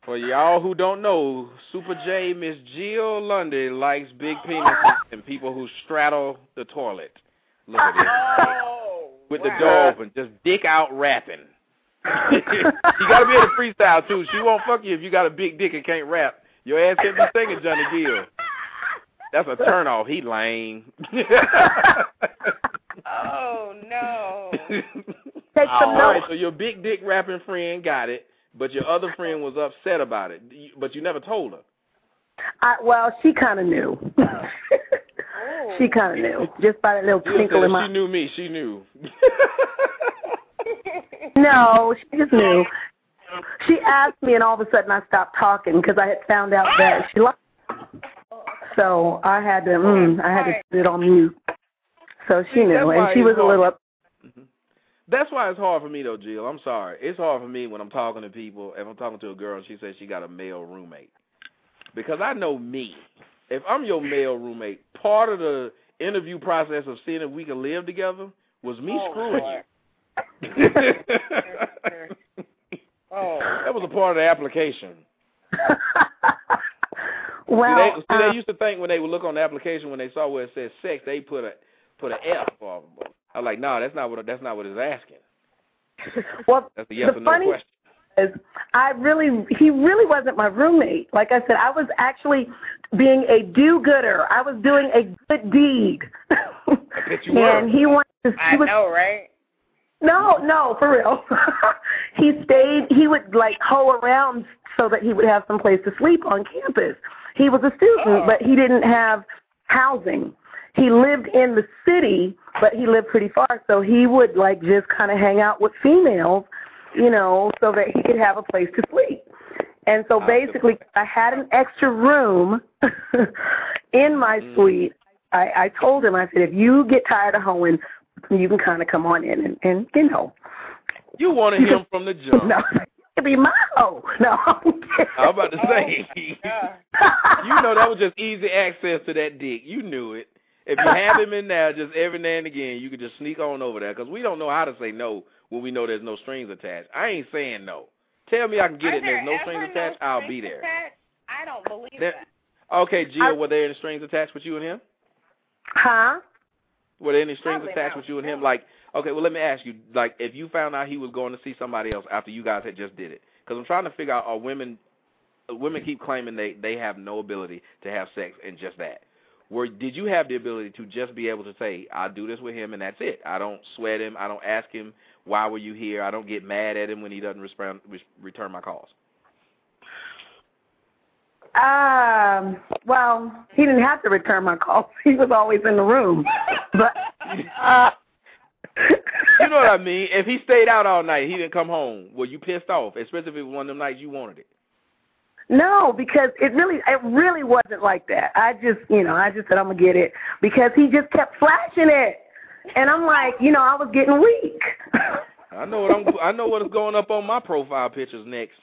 For y'all who don't know, Super J Miss Jill Lundy likes big penises and people who straddle the toilet. Look at this. Oh, With the door open, just dick out rapping. You gotta be able to freestyle too. She won't fuck you if you got a big dick and can't rap. Your ass can't be singing Johnny Gill. That's a turn off. He lame. Oh no. Take some All right, notes. so your big dick rapping friend got it, but your other friend was upset about it. But you never told her. I, well, she kind of knew. Oh. she kind of knew just by that little twinkle said in my. she knew me. She knew. No, she just knew. She asked me, and all of a sudden I stopped talking because I had found out that she liked. me. So I had to, mm, I had to put it on mute. So she See, knew, and she it's was a little hard. up. That's why it's hard for me though, Jill. I'm sorry. It's hard for me when I'm talking to people. If I'm talking to a girl and she says she got a male roommate, because I know me. If I'm your male roommate, part of the interview process of seeing if we can live together was me Oh, screwing Lord. you. Oh. That was a part of the application. Well, see, they, see, uh, they used to think when they would look on the application when they saw where it said sex, they put a put a F for. I'm like, no, that's not what that's not what it's asking. well, That's a yes the or no funny question. is, I really, he really wasn't my roommate. Like I said, I was actually being a do-gooder. I was doing a good deed. I bet you were. and he wanted to. I was, know, right? No, no, for real. he stayed. He would like hoe around so that he would have some place to sleep on campus. He was a student, Oh. but he didn't have housing. He lived in the city, but he lived pretty far, so he would like just kind of hang out with females, you know, so that he could have a place to sleep. And so basically, I had an extra room in my mm. suite. I, I told him, I said, if you get tired of hoeing, you can kind of come on in and, and you know. You wanted him from the jump. No, it be my hoe. No, I'm about to oh, say. you know that was just easy access to that dick. You knew it. If you have him in there, just every now and again, you could just sneak on over there because we don't know how to say no when we know there's no strings attached. I ain't saying no. Tell me I can get Are it and there's no strings ever attached, no I'll be there. attached? I don't believe There- that. Okay, Jill, were there any strings attached with you and him? Huh? Were there any strings Probably attached not. with you and him? Like, okay, well, let me ask you, like, if you found out he was going to see somebody else after you guys had just did it, because I'm trying to figure out, are women, women keep claiming they they have no ability to have sex and just that. Were did you have the ability to just be able to say, I'll do this with him and that's it? I don't sweat him. I don't ask him why were you here. I don't get mad at him when he doesn't respond, re- return my calls. Um. Well, he didn't have to return my calls. He was always in the room. But uh, You know what I mean? If he stayed out all night, he didn't come home. Were you pissed off, especially if it was one of them nights you wanted it? no, because it really, it really wasn't like that. I just, you know, I just said I'm gonna get it because he just kept flashing it, and I'm like, you know, I was getting weak. I know what I'm. I know what is going up on my profile pictures next.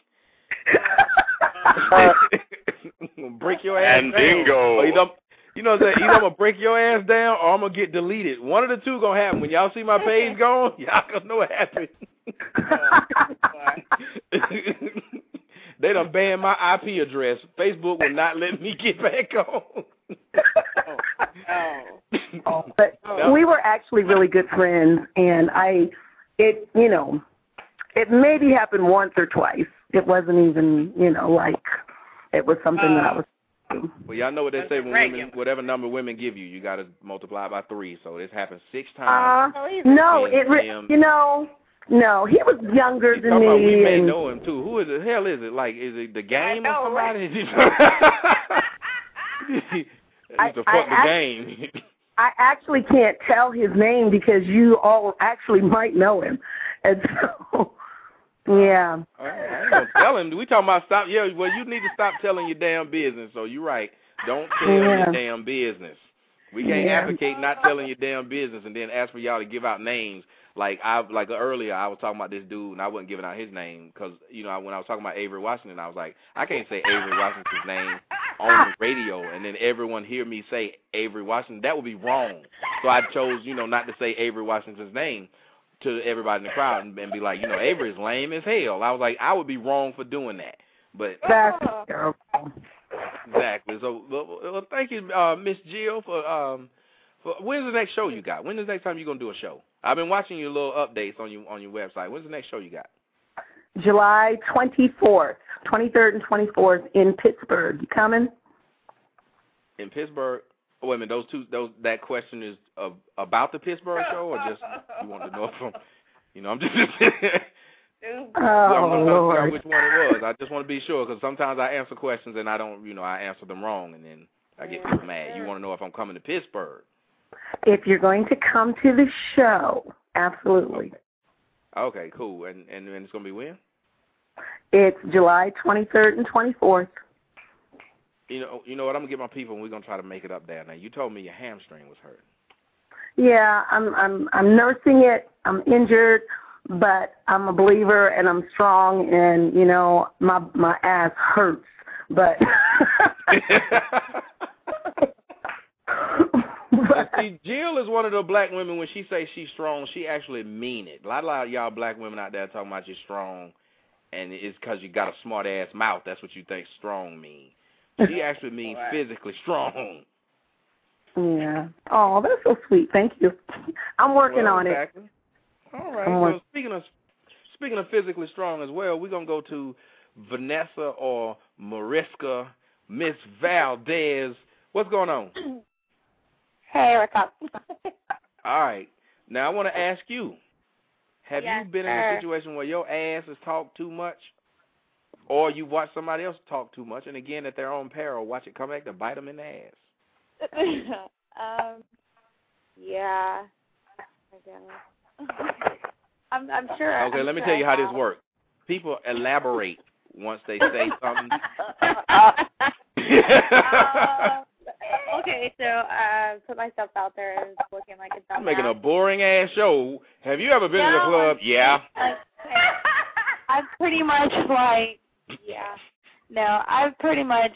break your ass And down. bingo. Or either, you know, what I'm saying? either I'm gonna break your ass down or I'm gonna get deleted. One of the two gonna happen. When y'all see my page gone, y'all gonna know what happened. they done banned my IP address. Facebook will not let me get back on. Oh, oh. but we were actually really good friends, and I, it, you know, it maybe happened once or twice. It wasn't even, you know, like it was something that I was. Well, y'all know what they say when regular. women, whatever number women give you, you got to multiply by three. So this happened six Uh, times. no, it, re- him- you know, no, he was younger You than me. about we me, may and know him too. Who is the Hell is it? Like is it the game know, or somebody? He I- used to I fuck the act- game. I actually can't tell his name because you all actually might know him, and so, yeah. I ain't gonna tell him. We talking about stop. Yeah, well, you need to stop telling your damn business. So you're right. Don't tell Yeah. your damn business. We can't Yeah. advocate not telling your damn business and then ask for y'all to give out names. Like I like earlier, I was talking about this dude and I wasn't giving out his name because you know when I was talking about Avery Washington, I was like, I can't say Avery Washington's name on the radio and then everyone hear me say Avery Washington. That would be wrong. So I chose, you know, not to say Avery Washington's name to everybody in the crowd and, and be like, you know, Avery's lame as hell. I was like, I would be wrong for doing that. But That's terrible. exactly. So, well, well, thank you, uh, Miss Jill, for um, for when's the next show you got? When's the next time you gonna do a show? I've been watching your little updates on you on your website. When's the next show you got? July 24th, 23rd and 24th in Pittsburgh. You coming? In Pittsburgh. Wait a minute. Those two. Those that question is uh, about the Pittsburgh show, or just you want to know from? You know, I'm just. Oh, I'm not trying to figure out Lord. which one it was. I just want to be sure because sometimes I answer questions and I don't, you know, I answer them wrong and then I get people mad. You want to know if I'm coming to Pittsburgh? If you're going to come to the show, absolutely. Okay, cool. And and, and it's gonna be when? It's July 23rd and 24th. You know, you know what? I'm gonna get my people and we're gonna try to make it up there. Now, you told me your hamstring was hurt. Yeah, I'm I'm I'm nursing it. I'm injured, but I'm a believer and I'm strong and you know, my my ass hurts. But But see, Jill is one of the black women. When she says she's strong, she actually mean it. A lot, a lot of y'all black women out there talking about you're strong, and it's because you got a smart ass mouth. That's what you think strong mean. She actually means physically strong. yeah. Oh, that's so sweet. Thank you. I'm working Well, on it. All right. I'm Well, work- speaking of speaking of physically strong as well, we're gonna go to Vanessa or Mariska, Miss Valdez. What's going on? Hey, what's up? All right. Now I want to ask you: Have Yes, you been in a situation where your ass has talked too much, or you watch somebody else talk too much, and again at their own peril, watch it come back to bite them in the ass? um, yeah. I guess. I'm I'm sure. Okay, I'm let me sure tell you how this works. People elaborate once they say something. Uh, okay, so uh, put myself out there as looking like a dumbass. I'm making a boring ass show. Have you ever been to the No. club? Yeah. Like, I'm pretty much like, yeah. No, I pretty much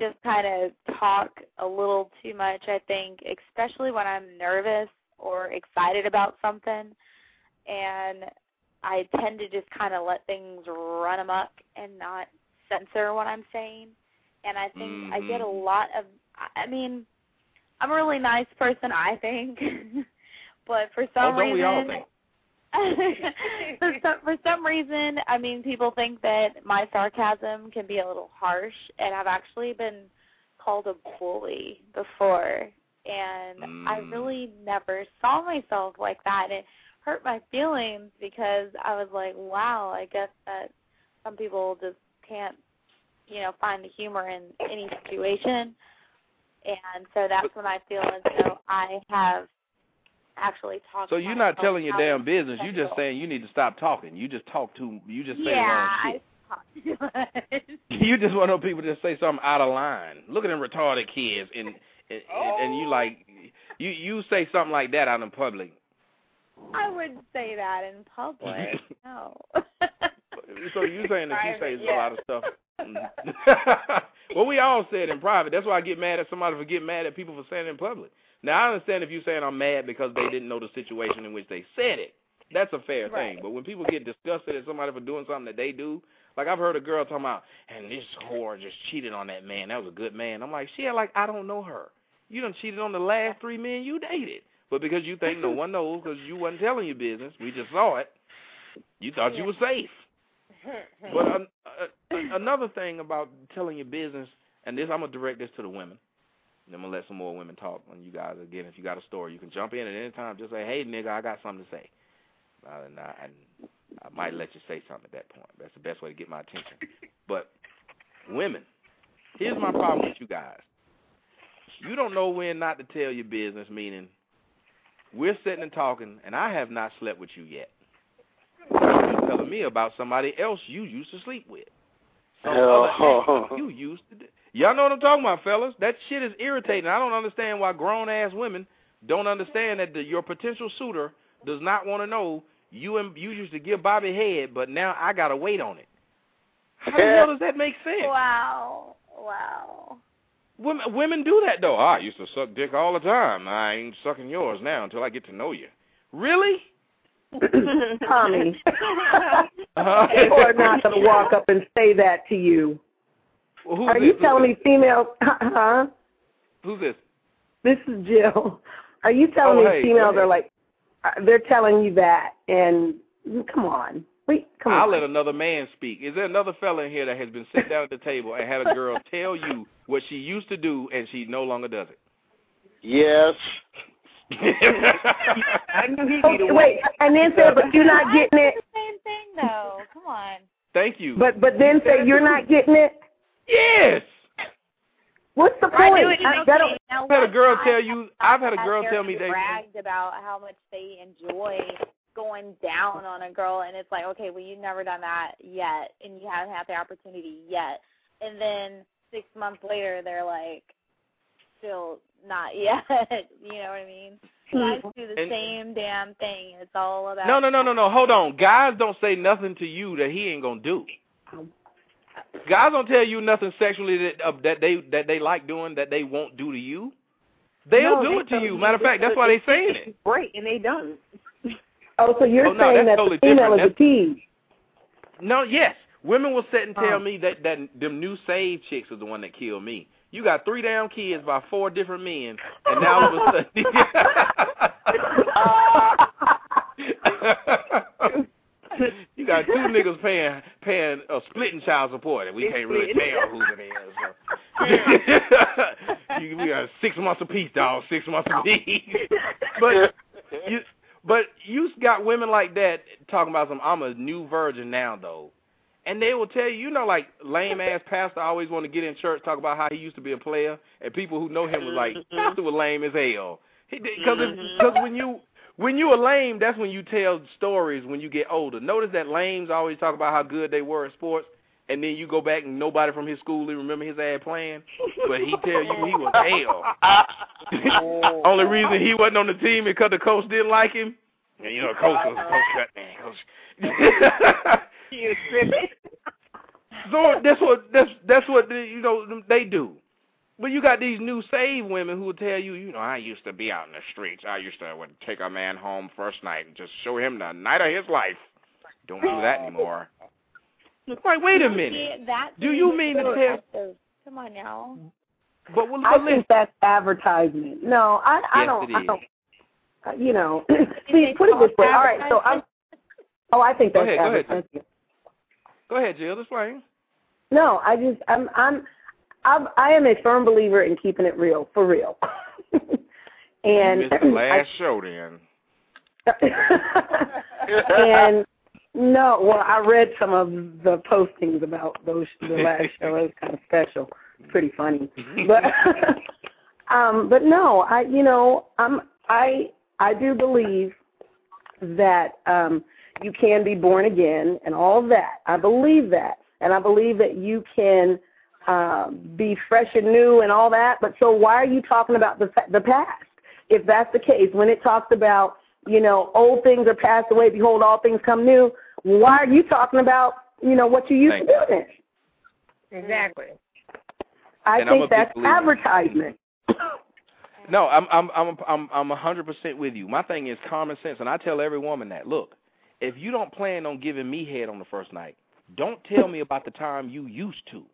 just kind of talk a little too much, I think, especially when I'm nervous or excited about something. And I tend to just kind of let things run amok and not censor what I'm saying. And I think mm-hmm. I get a Mm-hmm. lot of, I mean, I'm a really nice person, I think. but for some oh, reason, we all think? for some for some reason, I mean, people think that my sarcasm can be a little harsh, and I've actually been called a bully before, and Mm. I really never saw myself like that. And it hurt my feelings because I was like, wow, I guess that some people just can't, you know, find the humor in any situation. And so that's when I feel as though I have actually talked. So you're not telling your damn business. You're just saying you need to stop talking. You just talk too. You just say yeah, wrong shit. I talk too much. You just want know people to say something out of line. Look at them retarded kids, and and, and you like you you say something like that out in public. I wouldn't say that in public. no. So you saying that you say Private, a lot of stuff. Mhm. well, we all say it in private. That's why I get mad at somebody for getting mad at people for saying it in public. Now I understand if you're saying I'm mad because they didn't know the situation in which they said it. That's a fair Right. thing. But when people get disgusted at somebody for doing something that they do, like I've heard a girl talking about, and this whore just cheated on that man. That was a good man. I'm like, she like I don't know her. You done cheated on the last three men you dated. But because you think no one knows because you wasn't telling your business, we just saw it. You thought you were safe. But an, uh, another thing about telling your business, and this I'm gonna direct this to the women. And I'm gonna let some more women talk. And you guys again, if you got a story, you can jump in at any time. Just say, "Hey, nigga, I got something to say." Uh, and I, and I might let you say something at that point. That's the best way to get my attention. But women, here's my problem with you guys. You don't know when not to tell your business. Meaning, we're sitting and talking, and I have not slept with you yet. You're telling me about somebody else you used to sleep with. Some other ex you used to. Do. Y'all know what I'm talking about, fellas. That shit is irritating. I don't understand why grown ass women don't understand that the, your potential suitor does not want to know you and you used to give Bobby head, but now I gotta wait on it. How the hell does that make sense? Wow. Wow. Women women do that though. I used to suck dick all the time. I ain't sucking yours now until I get to know you. Really? Tommy, Uh-huh. people are not going to walk up and say that to you. Well, who's Are this? you Who's telling this? me females? Huh? Who's this? This is Jill. Are you telling Oh, me hey, females ahead. are like uh, they're telling you that? And come on, wait, come on. I'll on. let another man speak. Is there another fella in here that has been sitting down at the table and had a girl tell you what she used to do and she no longer does it? Yes. I knew he okay, wait, and then say, but you're not getting it. Same thing though. Come on. Thank you. But but then say you're not getting it. Yes. What's the point? do it in I- okay. that don't- Now, I've had a girl tell you. I've had a girl tell me you they. bragged about how much they enjoy going down on a girl, and it's like, okay, well, you've never done that yet, and you haven't had the opportunity yet, and then six months later, they're like, still not yet. you know what I mean? Guys hmm. do the And- same damn thing. It's all about No, no, no, no, no. Hold on. Guys don't say nothing to you that he ain't gonna do. Oh. Guys don't tell you nothing sexually that uh, that they that they like doing that they won't do to you. They'll No, do they it to you. you Matter of fact, that's why they're saying it. Great, and they done. Oh, so you're Oh, no, saying that totally the female different. is a tease? No, yes. Women will sit and tell Oh. me that that them new save chicks is the one that killed me. You got three damn kids by four different men, and now all of a sudden you got two niggas paying paying a splitting child support, and we can't really tell who's it is. So. you, we got six months apiece, dog. Six months apiece. but you but you got women like that talking about some. I'm a new virgin now, though. And they will tell you, you know, like lame ass pastor always want to get in church talk about how he used to be a player, and people who know him was like, mm-hmm. pastor was lame as hell. Because because mm-hmm. when you when you are lame, that's when you tell stories when you get older. Notice that lames always talk about how good they were at sports, and then you go back and nobody from his school even remember his ass playing, but he tell you he was hell. Only reason he wasn't on the team is because the coach didn't like him. And, you know, coach was coach cut man. Coach. You tripping. so that's what that's that's what the, you know they do. But you got these new saved women who will tell you, you know, I used to be out in the streets. I used to would take a man home first night and just show him the night of his life. Don't do that anymore. Like, wait a minute. Do you mean to tell? Come on now. But, well, I but think that's advertisement. No, I I Yes, don't. I don't. uh, You know, see, put it this way. All right, so I'm. Oh, I think Go that's ahead, go ahead. advertisement. Go ahead, Jill. Explain. No, I just I'm I'm I'm I am a firm believer in keeping it real for real. and you the last show then. and no, well, I read some of the postings about those the last show. It was kind of special, pretty funny. But um, but no, I you know I'm I I do believe that um, you can be born again and all of that. I believe that, and I believe that you can uh, be fresh and new and all that. But so why are you talking about the fa- the past? If that's the case, when it talks about you know old things are passed away, behold, all things come new. Why are you talking about you know what you used Thank to do then? Exactly. I And think that's believer. advertisement. No, I'm I'm I'm I'm I'm a hundred percent with you. My thing is common sense, and I tell every woman that. Look, if you don't plan on giving me head on the first night, don't tell me about the time you used to.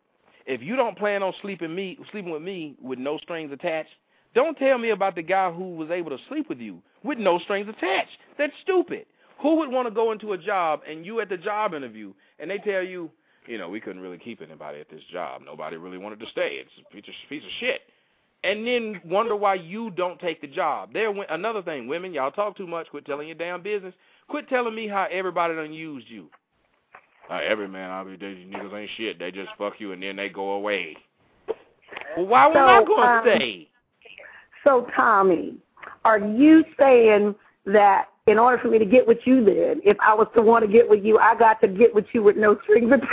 If you don't plan on sleeping me sleeping with me with no strings attached, don't tell me about the guy who was able to sleep with you with no strings attached. That's stupid. Who would want to go into a job and you at the job interview and they tell you, you know, we couldn't really keep anybody at this job. Nobody really wanted to stay. It's a piece of, piece of shit and then wonder why you don't take the job. There, another thing, women, y'all talk too much. Quit telling your damn business. Quit telling me how everybody done used you. Uh, every man, I be these niggas ain't shit. They just fuck you and then they go away. Well, why was I going to um, stay? So Tommy, are you saying that in order for me to get with you then, if I was to want to get with you, I got to get with you with no strings attached?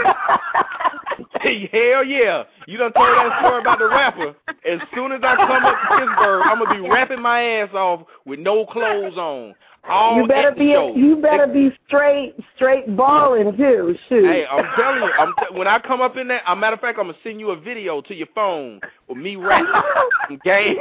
Hell yeah. You done told that story about the rapper. As soon as I come up to Pittsburgh, I'm going to be rapping my ass off with no clothes on. All you better be show. you better be straight straight balling too. Shoot. Hey, I'm telling you, I'm t- when I come up in there, a matter of fact, I'm gonna send you a video to your phone with me rapping. Okay?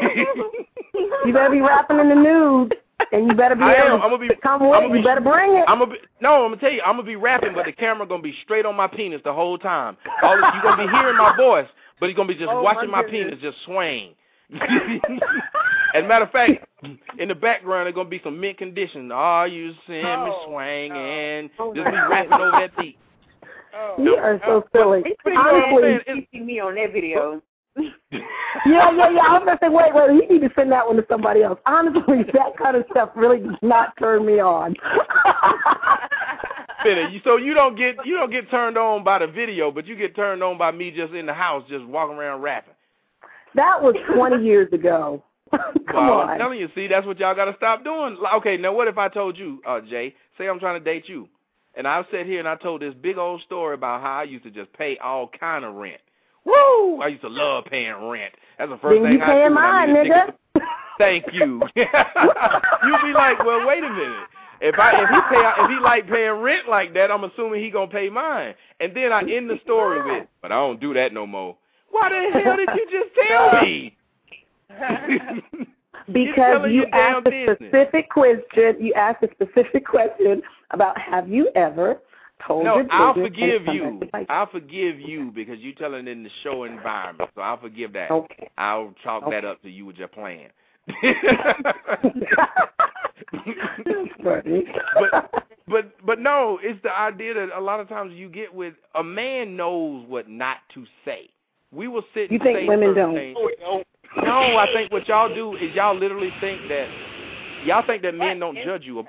you better be rapping in the nude, and you better be I able am. to I'm gonna be. come I'm with. gonna You be, better bring it. I'm gonna be. No, I'm gonna tell you. I'm gonna be rapping, but the camera gonna be straight on my penis the whole time. All you gonna be hearing my voice, but you're gonna be just Oh, watching my my, penis just swing. As a matter of fact, in the background there's gonna be some mint condition. Oh, you send me Oh, swinging. Oh, just be rapping over that beat. Oh, you are so oh. silly. Honestly, good to see me on that video. yeah, yeah, yeah. I was gonna say, wait, wait. You need to send that one to somebody else. Honestly, that kind of stuff really does not turn me on. Finna, So you don't get you don't get turned on by the video, but you get turned on by me just in the house, just walking around rapping. that was 20 years ago. Come well, I'm on. telling you, see, that's what y'all got to stop doing. Okay, now what if I told you, uh, Jay, say I'm trying to date you, and I sat here and I told this big old story about how I used to just pay all kind of rent. Woo! I used to love paying rent. That's the first Then thing you I paying do. when I mine, nigga. Thank you. You'll be like, well, wait a minute. If I if he pay if he like paying rent like that, I'm assuming he gonna pay mine. And then I end the story with, but I don't do that no more. Why the hell did you just tell me? Because you asked a business. specific question. You asked a specific question about have you ever told No, your I'll forgive you. like- I'll forgive you because you're telling in the show environment. So I'll forgive that. Okay. I'll chalk that up to you with your plan. But but but no, it's the idea that a lot of times you get with a man knows what not to say. We will sit. You and think say women don't? Things. No, I think what y'all do is y'all literally think that y'all think that men don't judge you.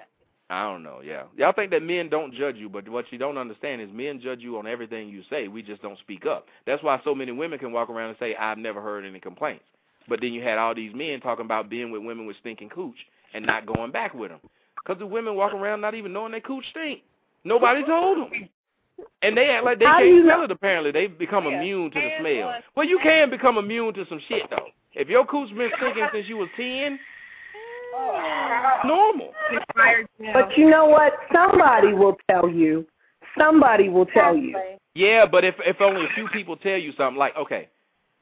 I don't know. Yeah, y'all think that men don't judge you, but what you don't understand is men judge you on everything you say. We just don't speak up. That's why so many women can walk around and say, "I've never heard any complaints." But then you had all these men talking about being with women with stinking cooch and not going back with them, because the women walk around not even knowing their cooch stink. Nobody told them. And they act like they How can't smell it. Apparently, they become immune to the smell. Well, you can become immune to some shit though. If your cooch been stinking since you was ten, Normal. But you know what? Somebody will tell you. Somebody will tell you. Yeah, but if if only a few people tell you something, like okay,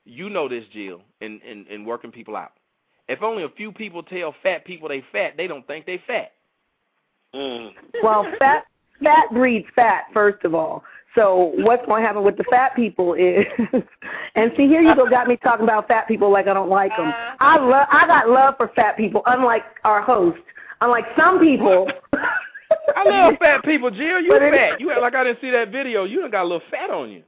you know this, Jill, in in in working people out. If only a few people tell fat people they fat, they don't think they fat. Mm. Well, fat fat breeds fat, first of all. So what's going to happen with the fat people is, and see here you go, got me talking about fat people like I don't like them. I love, I got love for fat people, unlike our host. Unlike some people. I love fat people, Jill. You But it- fat. You act like I didn't see that video. You done got a little fat on you.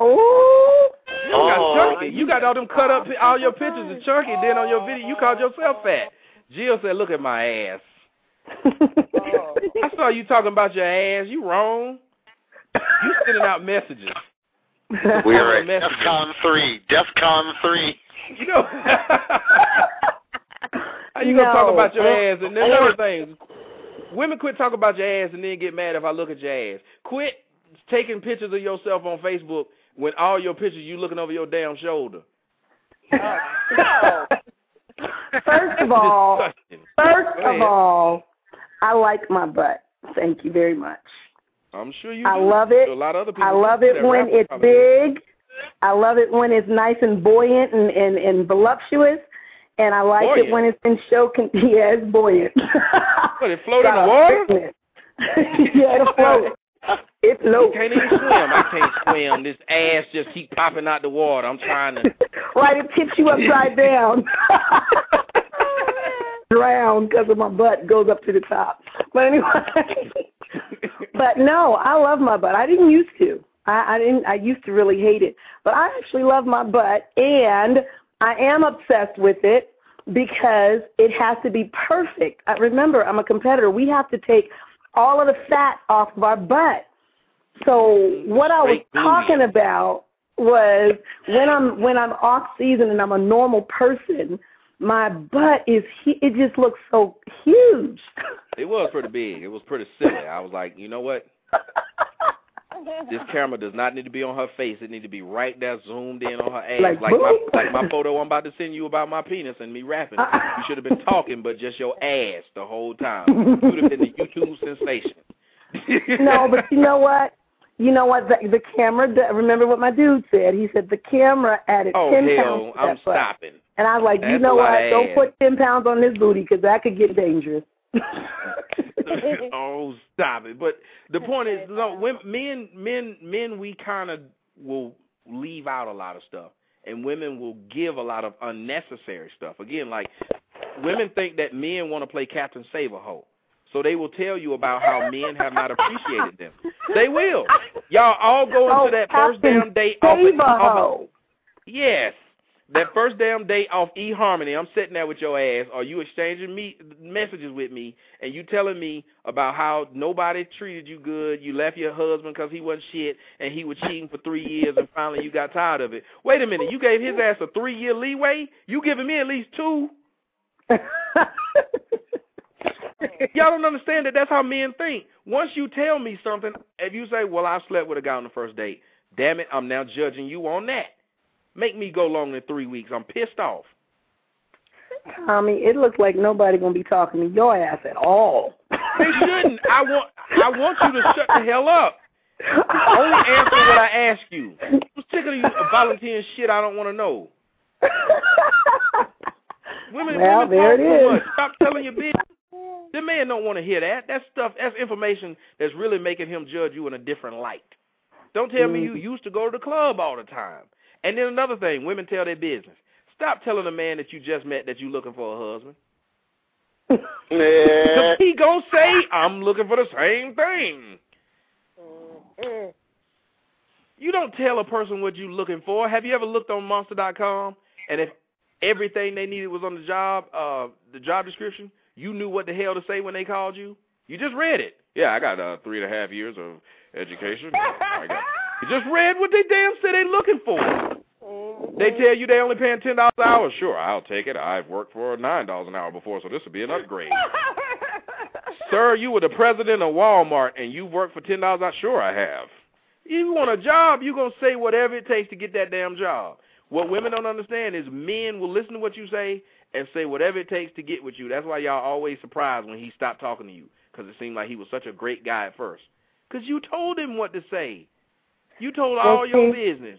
Oh. You done got oh. chunky. You got all them cut up, all your pictures are chunky. Then on your video, you called yourself fat. Jill said, "Look at my ass." I saw you talking about your ass. You wrong. You sending out messages. We are at Messages. DEFCON 3. DEFCON 3. You know. How you gonna talk about your ass and then other things? Women quit talking about your ass and then get mad if I look at your ass. Quit taking pictures of yourself on Facebook when all your pictures you looking over your damn shoulder. No. First of all, first of all, I like my butt. Thank you very much. I'm sure you. I do. love it. A lot of other people. I love it when it's big. I love it when it's nice and buoyant and, and, and voluptuous. And I like Buoyant? it when it's in show. Con- yeah, it's buoyant. What it float in the water? yeah, it floats. It You floats. can't even swim. I can't swim. This ass just keep popping out the water. I'm trying to. right, it tips you upside down. Drown because of my butt goes up to the top. But anyway, but no, I love my butt. I didn't used to. I, I didn't. I used to really hate it, but I actually love my butt, and I am obsessed with it because it has to be perfect. I, remember, I'm a competitor. We have to take all of the fat off of our butt. So what I was talking about was when I'm when I'm off season and I'm a normal person, my butt is it just looks so huge. It was pretty big. It was pretty silly. I was like, you know what? This camera does not need to be on her face. It need to be right there, zoomed in on her ass, Like, like, my like my photo I'm about to send you about my penis and me rapping. You should have been talking, but just your ass the whole time. You would have been the YouTube sensation. no, but you know what? You know what? The, the camera. Remember what my dude said? He said the camera added Oh ten hell, pounds. to I'm that butt. stopping. And I was like, you know what? Don't put ten pounds on this booty because that could get dangerous. oh, stop it! But the point is, no, women, men, men, men, we kind of will leave out a lot of stuff, and women will give a lot of unnecessary stuff. Again, like women think that men want to play Captain Save-A-Ho, so they will tell you about how men have not appreciated them. They will. Y'all all go into Oh, that first damn date off, of- off. Yes. That first damn date off eHarmony, I'm sitting there with your ass, or you exchanging me messages with me, and you telling me about how nobody treated you good, you left your husband because he wasn't shit, and he was cheating for three years, and finally you got tired of it. Wait a minute, you gave his ass a three year leeway? You giving me at least two? Y'all don't understand that that's how men think. Once you tell me something, if you say, well, I slept with a guy on the first date, damn it, I'm now judging you on that. Make me go longer than three weeks. I'm pissed off. Tommy, it looks like nobody gonna be talking to your ass at all. They shouldn't. I want I want you to shut the hell up. Only answer what I ask you. I'm sick of you volunteering shit I don't want to know. Women, Well, women there it is. much. Stop telling your bitch. The man don't want to hear that. That stuff. That's information that's really making him judge you in a different light. Don't tell me mm. you used to go to the club all the time. And then another thing, women tell their business. Stop telling a man that you just met that you're looking for a husband. Cause he gonna say, I'm looking for the same thing. You don't tell a person what you're looking for. Have you ever looked on Monster.com and if everything they needed was on the job, uh, the job description, you knew what the hell to say when they called you? You just read it. Yeah, I got uh, three and a half years of education. I got, you just read what they damn said they looking for. Mm-hmm. They tell you they only paying ten dollars an hour. Sure, I'll take it. I've worked for nine dollars an hour before, so this will be an upgrade. Sir, you were the president of Walmart and you've worked for ten dollars. Sure, I have. If you want a job, you're gonna say whatever it takes to get that damn job. What women don't understand is men will listen to what you say and say whatever it takes to get with you. That's why y'all always surprised when he stopped talking to you because it seemed like he was such a great guy at first. Because you told him what to say. You told Well, all your business.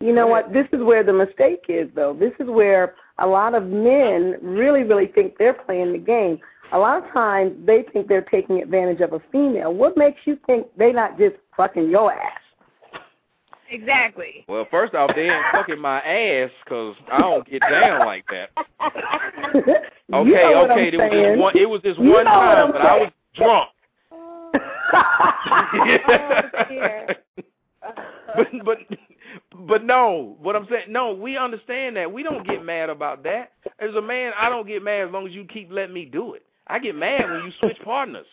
You know what? This is where the mistake is, though. This is where a lot of men really, really think they're playing the game. A lot of times they think they're taking advantage of a female. What makes you think they're not just fucking your ass? Exactly. Well, first off, they ain't fucking my ass because I don't get down like that. Okay, You know okay. I'm was this saying. one. It was this You one know time, I'm but I was drunk. Oh, but but but no, what I'm saying, no, we understand that. We don't get mad about that. As a man, I don't get mad as long as you keep letting me do it. I get mad when you switch partners.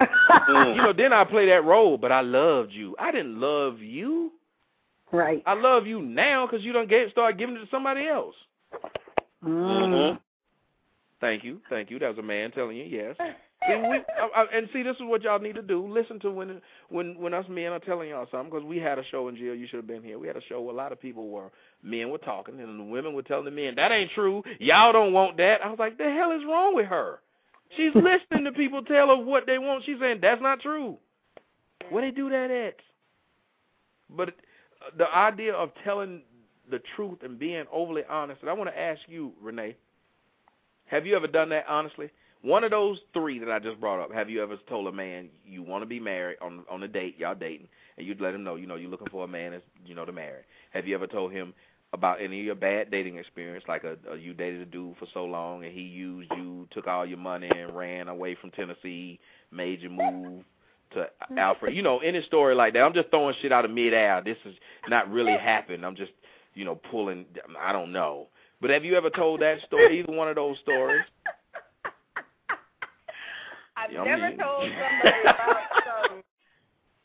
you know, then I play that role, but I loved you. I didn't love you. Right. I love you now because you don't get start giving it to somebody else. Mm. Thank you, thank you. That was a man telling you yes. See, we, I, I, and see, this is what y'all need to do. Listen to when when when us men are telling y'all something. Because we had a show in jail. You should have been here. We had a show where a lot of people were men were talking, and the women were telling the men that ain't true. Y'all don't want that. I was like, the hell is wrong with her? She's listening to people tell her what they want. She's saying that's not true. Where they do that at? But uh, the idea of telling the truth and being overly honest, and I want to ask you, Renee, have you ever done that honestly? One of those three that I just brought up, have you ever told a man you want to be married on on a date, y'all dating, and you'd let him know, you know, you're looking for a man that's, you know, to marry. Have you ever told him about any of your bad dating experience, like a, a you dated a dude for so long and he used you, took all your money and ran away from Tennessee, made you move to mm-hmm. Alfred, you know, any story like that. I'm just throwing shit out of midair. This is not really happened. I'm just, you know, pulling. I don't know. But have you ever told that story? Either one of those stories? I've I never told somebody about some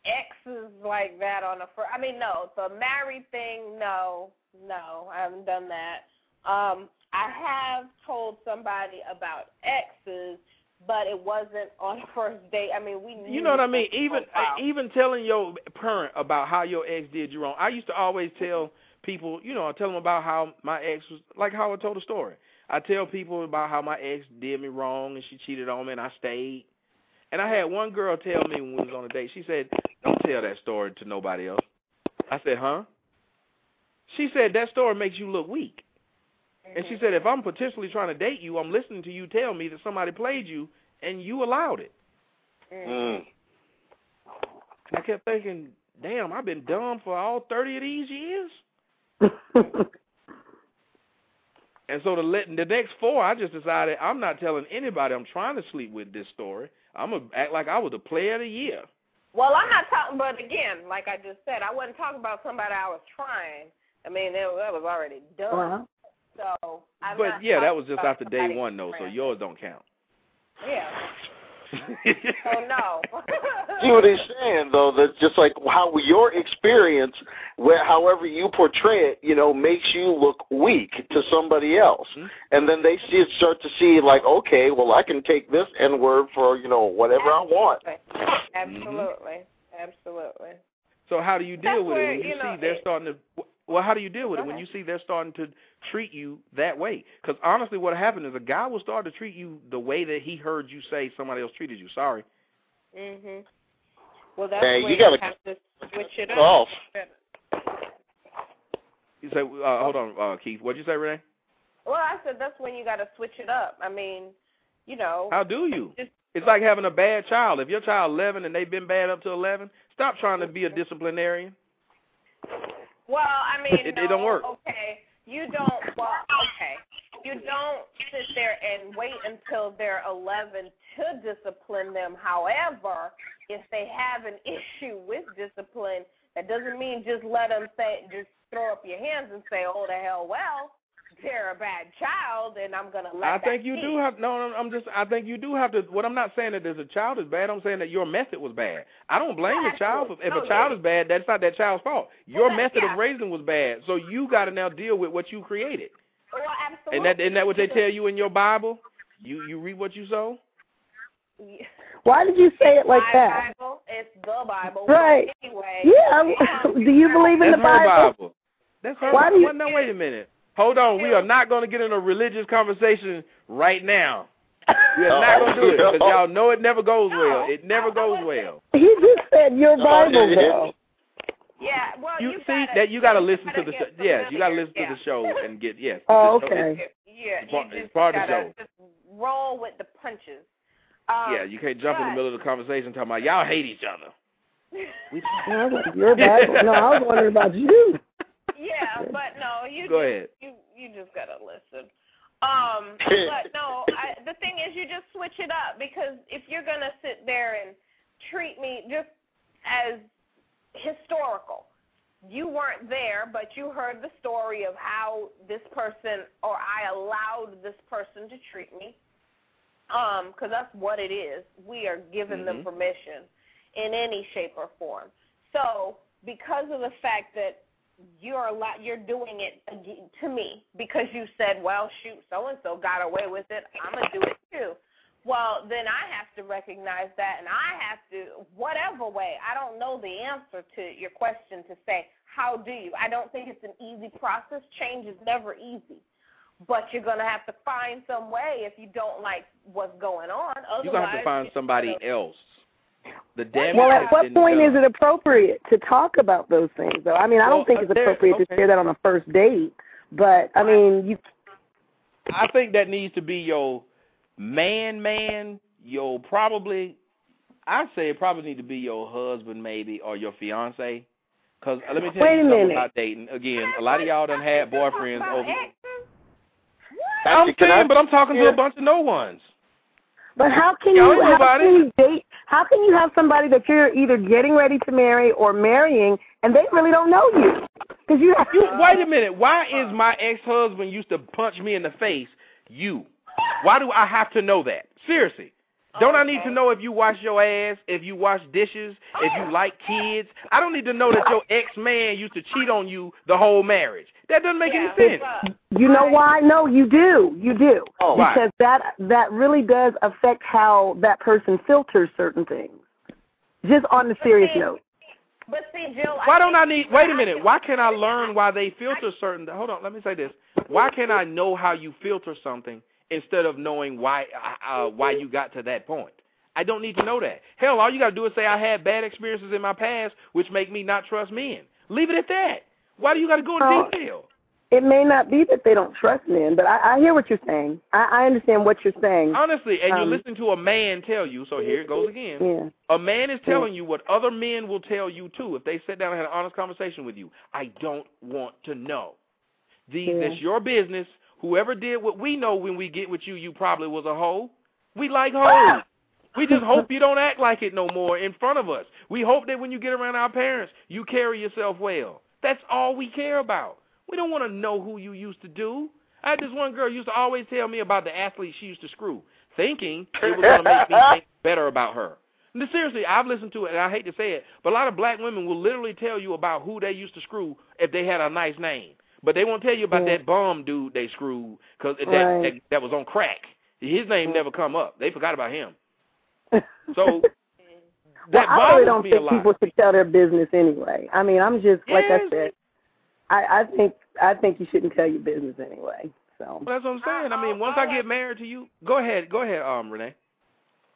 exes like that on the first. I mean, no, the married thing, no, no, I haven't done that. Um, I have told somebody about exes, but it wasn't on a first date. I mean, we. You know what I mean? Even profile. even telling your parent about how your ex did you wrong. I used to always tell people, you know, I tell them about how my ex was like how I told the story. I tell people about how my ex did me wrong and she cheated on me and I stayed. And I had one girl tell me when we was on a date. She said, "Don't tell that story to nobody else." I said, "Huh?" She said that story makes you look weak. And she said, if I'm potentially trying to date you, I'm listening to you tell me that somebody played you and you allowed it. Mm. And I kept thinking, damn, I've been dumb for all 30 of these years. And so the let, the next four, I just decided I'm not telling anybody I'm trying to sleep with this story. I'm gonna act like I was the player of the year. Well, I'm not talking, but again, like I just said, I wasn't talking about somebody I was trying. I mean, that, that was already done. Well, So, I'm but not yeah, that was just after day one though, so yours don't count. Yeah. Oh no. See what he's saying though? That just like how your experience, where however you portray it, you know, makes you look weak to somebody else, mm-hmm. and then they see it, start to see like, okay, well, I can take this N word for you know whatever I want. Absolutely. Absolutely. So how do you deal That's with where, it when you, you know, see they're it- starting to? Well, how do you deal with it Go when you see they're starting to treat you that way? Because honestly, what happened is a guy will start to treat you the way that he heard you say somebody else treated you. Sorry. Mhm. Well, that's Hey, where you gotta have to switch it up. off. You say, uh, hold on, uh, Keith. What'd you say, Renee? Well, I said that's when you got to switch it up. I mean, you know. How do you? Just, It's like having a bad child. If your child 11 and they've been bad up to 11, stop trying to be a disciplinarian. Well, I mean, It- it don't work. Okay, you don't. Well, okay, you don't sit there and wait until they're 11 to discipline them. However, if they have an issue with discipline, that doesn't mean just let them say, just throw up your hands and say, "Oh the hell, well, they're a bad child, and I'm gonna let." I that think you be." do have no, no. I'm just. I think you do have to. What I'm not saying that there's a child is bad. I'm saying that your method was bad. I don't blame the child. For, if No, a child yeah. is bad, that's not that child's fault. Your that- method yeah. of raising was bad. So you got to now deal with what you created. Well, absolutely. And that isn't that what they tell you in your Bible? You you read what you sow. Why did you say it like My that? Bible, it's the Bible. Right. But anyway. Yeah. I'm- do you believe in That's the her Bible? Bible. That's her. Why do you- well, no, wait a minute. Hold on. We are not going to get in a religious conversation right now. We are not going to do it because y'all know it never goes well. It never goes well. He just said your Bible, though. Yeah, well, You you, see gotta, that you got to listen to the show. Yes, you got to listen yeah. to the show and get yes. Oh, okay. Yeah, It's part- it's just part of the gotta show. just roll with the punches. Um, Yeah, you can't jump in the middle of the conversation talking about y'all hate each other. I was your Bible. No, I was wondering about you. Yeah, but no, you Go just, ahead. you you just gotta listen. Um, but no, I, the thing is, you just switch it up because if you're gonna sit there and treat me just as historical, you weren't there, but you heard the story of how this person or I allowed this person to treat me. Um, because that's what it is. We are giving them Mhm. permission in any shape or form. So, because of the fact that you're a lot, you're doing it to me because you said, "Well, shoot, so and so got away with it. I'm gonna do it too." Well, then I have to recognize that, and I have to, whatever way. I don't know the answer to your question to say, "How do you?" I don't think it's an easy process. Change is never easy, but you're gonna have to find some way if you don't like what's going on. Otherwise, You're gonna have to find somebody else. The damage Well, at what point done. is it appropriate to talk about those things, though? I mean, I Well, don't think uh, it's there- appropriate to share that on a first date, but I mean, you I think that needs to be your man, man. Your probably, I say it probably need to be your husband, maybe, or your fiance. Cause uh, let me tell Wait you a something minute. about dating. Again, a lot of y'all done had boyfriends over. I'm Actually, can saying, but I'm talking to a bunch of no ones. But how can Y'all you ain't how nobody. can you date? How can you have somebody that you're either getting ready to marry or marrying, and they really don't know you? Because you have You wait a minute. Why is my ex-husband used to punch me in the face? You. Why do I have to know that? Seriously. Don't I need to know if you wash your ass, if you wash dishes, if you like kids? I don't need to know that your ex-man used to cheat on you the whole marriage. That doesn't make any sense. You know why? No, you do. You do. Oh. Why? Because that that really does affect how that person filters certain things. Just on the serious note. But see, Jill, Why don't I need? Wait a minute. Why can't I learn why they filter certain? Hold on. Let me say this. Why can't I know how you filter something instead of knowing why uh, why you got to that point? I don't need to know that. Hell, all you got to do is say I had bad experiences in my past, which make me not trust men. Leave it at that. Why do you got to go into Oh. detail? It may not be that they don't trust men, but I, I hear what you're saying. I, I understand what you're saying. Honestly, and you're Um, listening to a man tell you. So here it goes again. Yeah. A man is telling you what other men will tell you too if they sit down and had an honest conversation with you. I don't want to know. The Yeah. that's your business. Whoever did what we know when we get with you, you probably was a hoe. We like hoes. We just hope you don't act like it no more in front of us. We hope that when you get around our parents, you carry yourself well. That's all we care about. We don't want to know who you used to do. I had this one girl used to always tell me about the athlete she used to screw, thinking it was going to make me think better about her. No, seriously, I've listened to it, and I hate to say it, but a lot of black women will literally tell you about who they used to screw if they had a nice name. But they won't tell you about Yeah. that bum dude they screwed because that, Right. that that was on crack. His name never come up. They forgot about him. So Well, that I really don't think people should tell their business anyway. I mean, I'm just like I said. I, I think I think you shouldn't tell your business anyway. So Well, that's what I'm saying. I mean, once I get married to you, go ahead, go ahead, um, Renee.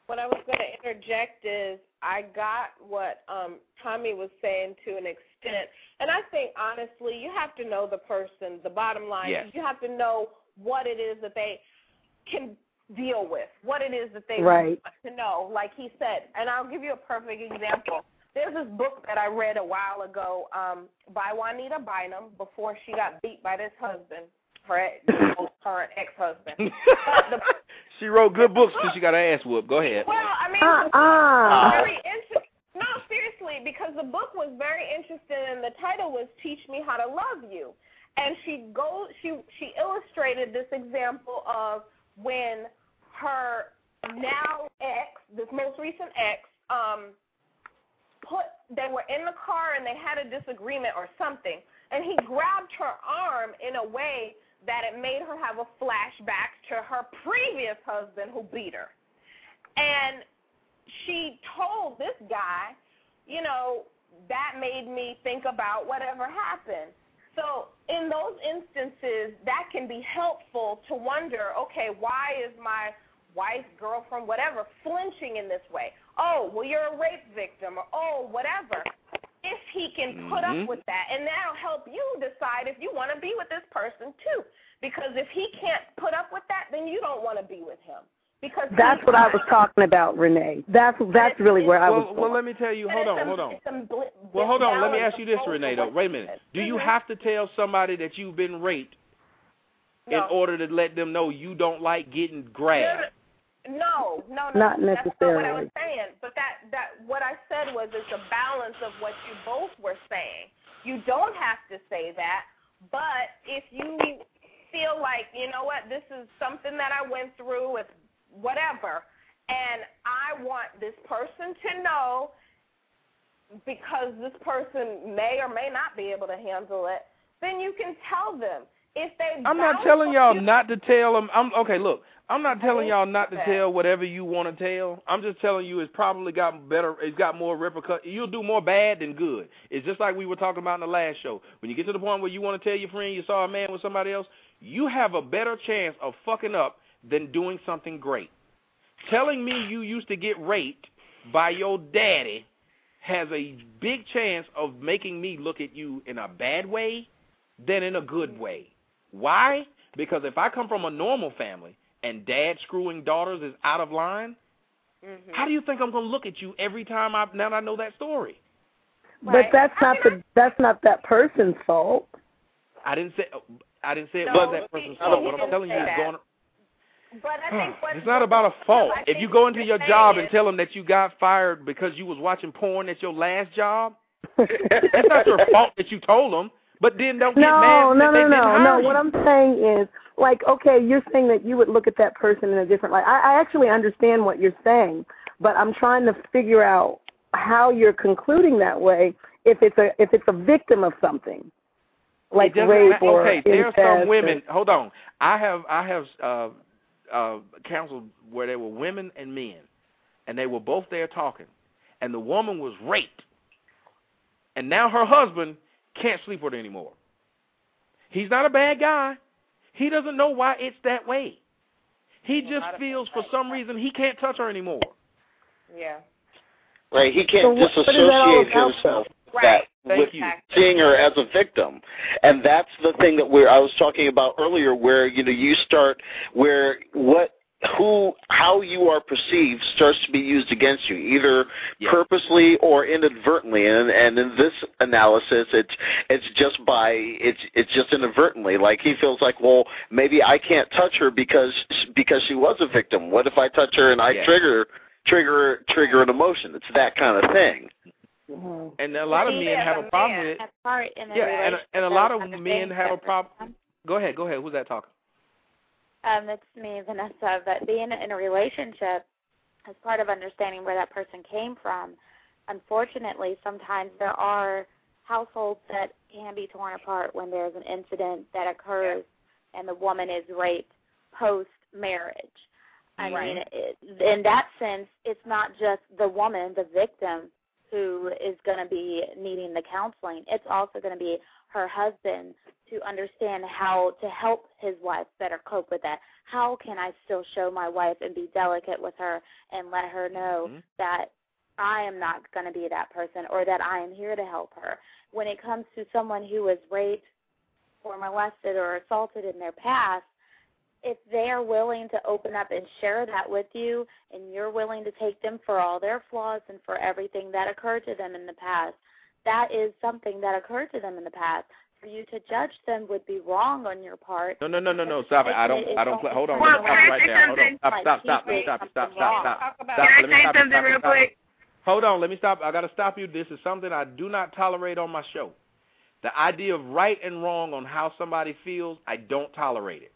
what I was going to interject is I got what um, Tommy was saying to an extent, and I think honestly, you have to know the person. The bottom line, Yes. is you have to know what it is that they can deal with, what it is that they Right. want to know. Like he said, and I'll give you a perfect example. There's this book that I read a while ago um, by Juanita Bynum before she got beat by this husband, her ex- her ex-husband. She wrote good books because she got her ass whooped. Go ahead. well, I mean, Uh-uh. the very inter- No, because the book was very interesting, and the title was "Teach Me How to Love You," and she goes, she she illustrated this example of when her now ex, this most recent ex, um, put they were in the car and they had a disagreement or something, and he grabbed her arm in a way that it made her have a flashback to her previous husband who beat her. And she told this guy, you know, that made me think about whatever happened. So in those instances, that can be helpful to wonder, okay, why is my wife, girlfriend, whatever, flinching in this way? Oh, well, you're a rape victim, or oh, whatever. If he can put Mhm. up with that, and that'll help you decide if you want to be with this person too. Because if he can't put up with that, then you don't want to be with him. Because That's what I was talking about, Renee. That's that's really where I was. Well, well, let me tell you. Hold on, hold on. Well, hold on. Let me ask you this, Renee. Though, wait a minute. Do you have to tell somebody that you've been raped in order to let them know you don't like getting grabbed? No, no, no. Not That's not what I was saying. But that that what I said was it's a balance of what you both were saying. You don't have to say that, but if you feel like you know what, this is something that I went through with whatever, and I want this person to know because this person may or may not be able to handle it, then you can tell them. If they I'm not telling y'all not to tell them. I'm okay. Look, I'm not telling y'all not to tell whatever you want to tell. I'm just telling you it's probably got better. It's got more repercussions. You'll do more bad than good. It's just like we were talking about in the last show. When you get to the point where you want to tell your friend you saw a man with somebody else, you have a better chance of fucking up than doing something great. Telling me you used to get raped by your daddy has a big chance of making me look at you in a bad way than in a good way. Why? Because if I come from a normal family and dad screwing daughters is out of line, Mm-hmm. how do you think I'm going to look at you every time I now that I know that story? But that's not the that's not that person's fault. I didn't say I didn't say it No, was that person's fault. What I'm telling you say is going But I think what It's not about a fault. I If you go into your job saying and tell them that you got fired because you was watching porn at your last job, that's not your fault that you told them. But then don't get No, mad no, that they no, didn't no, no. What I'm saying is, like, okay, you're saying that you would look at that person in a different light. I, I actually understand what you're saying, but I'm trying to figure out how you're concluding that way. If it's a if it's a victim of something, like it rape or okay, there are incest some or- women. Hold on, I have I have uh, uh, counseled where there were women and men, and they were both there talking, and the woman was raped, and now her husband can't sleep with her anymore. He's not a bad guy. He doesn't know why it's that way. He just feels for some reason he can't touch her anymore. Yeah. Right? He can't what- what is that all disassociate himself though? that Right. With seeing her as a victim, and that's the thing that we're I was talking about earlier, where you know you start where what who how you are perceived starts to be used against you either purposely or inadvertently. And and in this analysis it's it's just by it's it's just inadvertently. Like he feels like well maybe I can't touch her because because she was a victim. What if I touch her and I Yeah. trigger trigger trigger an emotion? It's that kind of thing And a lot of men have a a problem with it. part in Yeah, and a, and a lot of men have a problem. Go ahead, go ahead. Who's that talking? Um, it's me, Vanessa. But being in a relationship as part of understanding where that person came from, unfortunately, sometimes there are households that can be torn apart when there's an incident that occurs and the woman is raped post marriage. I Right. mean, it, in that sense, it's not just the woman, the victim, who is going to be needing the counseling. It's also going to be her husband to understand how to help his wife better cope with that. How can I still show my wife and be delicate with her and let her know Mm-hmm. that I am not going to be that person or that I am here to help her. When it comes to someone who was raped or molested or assaulted in their past, if they are willing to open up and share that with you and you're willing to take them for all their flaws and for everything that occurred to them in the past, that is something that occurred to them in the past. For you to judge them would be wrong on your part. No, no, no, no, no. Stop it. I don't. I don't play. Hold on. Well, stop right say there. Hold on. Stop. Stop. Stop. Stop. Stop. Stop. Stop. Stop. Can I Let me say stop something stop real stop quick? Hold on. Let me stop. I got to stop you. This is something I do not tolerate on my show. The idea of right and wrong on how somebody feels, I don't tolerate it.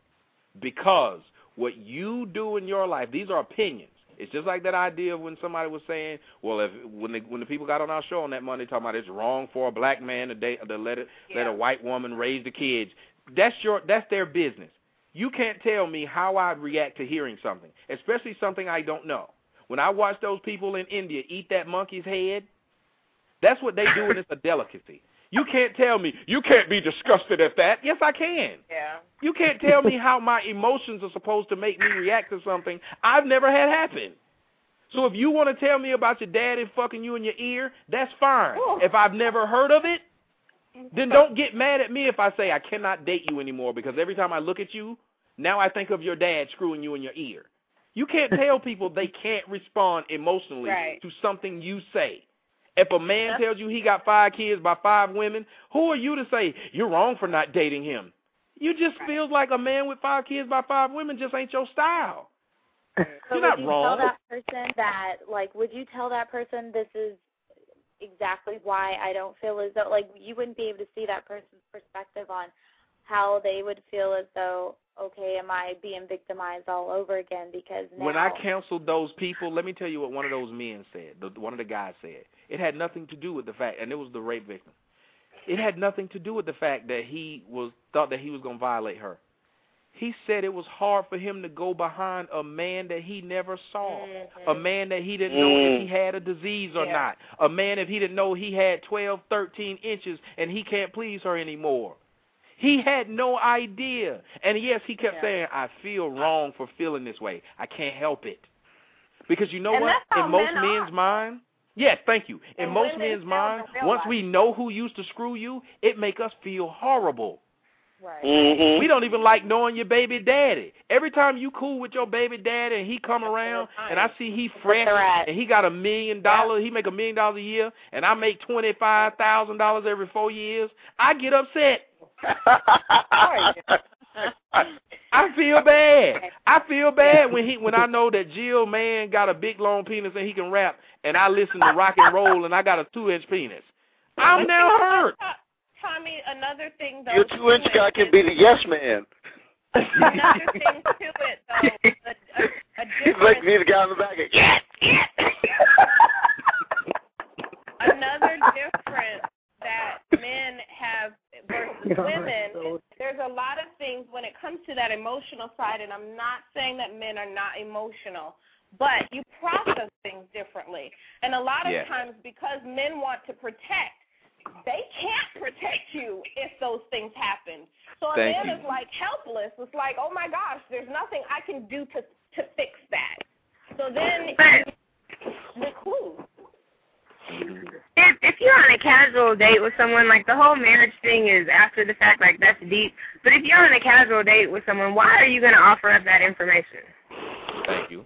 Because what you do in your life, these are opinions. It's just like that idea of when somebody was saying, well, if when the when the people got on our show on that Monday talking about it's wrong for a black man to date to let it, let a white woman raise the kids. That's your that's their business. You can't tell me how I react to hearing something, especially something I don't know. When I watch those people in India eat that monkey's head, that's what they do, and it's a delicacy. You can't tell me you can't be disgusted at that. Yes, I can. Yeah. You can't tell me how my emotions are supposed to make me react to something I've never had happen. So if you want to tell me about your daddy fucking you in your ear, that's fine. If I've never heard of it, then don't get mad at me if I say I cannot date you anymore because every time I look at you, now I think of your dad screwing you in your ear. You can't tell people they can't respond emotionally Right. to something you say. If a man tells you he got five kids by five women, who are you to say you're wrong for not dating him? You just feels like a man with five kids by five women just ain't your style. So You're would not you wrong. tell that person that, like, would you tell that person this is exactly why I don't feel as though, like, you wouldn't be able to see that person's perspective on how they would feel as though, okay, am I being victimized all over again because now When I counseled those people, let me tell you what one of those men said. The, one of the guys said it had nothing to do with the fact, and it was the rape victim. It had nothing to do with the fact that he was thought that he was going to violate her. He said it was hard for him to go behind a man that he never saw, a mm-hmm. man that he didn't know if he had a disease or not, a man if he didn't know he had 12, 13 inches and he can't please her anymore. He had no idea. And yes, he kept saying, I feel wrong for feeling this way. I can't help it. Because you know And what? In most men men's mind, yes, thank you. In And most men's mind, once realize we know who used to screw you, it make us feel horrible. Right. Mhm. We don't even like knowing your baby daddy. Every time you cool with your baby daddy and he come around and I see he fresh and he got a million dollars, he make a million dollars a year, and I make twenty five thousand dollars every four years, I get upset. I feel bad. I feel bad when he when I know that Jill man got a big long penis and he can rap, and I listen to rock and roll and I got a two inch penis. I'm now hurt. Tommy, another thing though. Your two inch guy can be the yes man. Another thing to it though, a, a, a He's like me, the guy in the back. Yes, yes. another difference that men have versus women is there's a lot of things when it comes to that emotional side, and I'm not saying that men are not emotional, but you process things differently. And a lot of Yeah. times, because men want to protect, they can't protect you if those things happen. So a Thank man you. is like helpless. It's like, oh my gosh, there's nothing I can do to to fix that. So then you recluse. If if you're on a casual date with someone, like the whole marriage thing is after the fact, like that's deep. But if you're on a casual date with someone, why are you going to offer up that information? Thank you.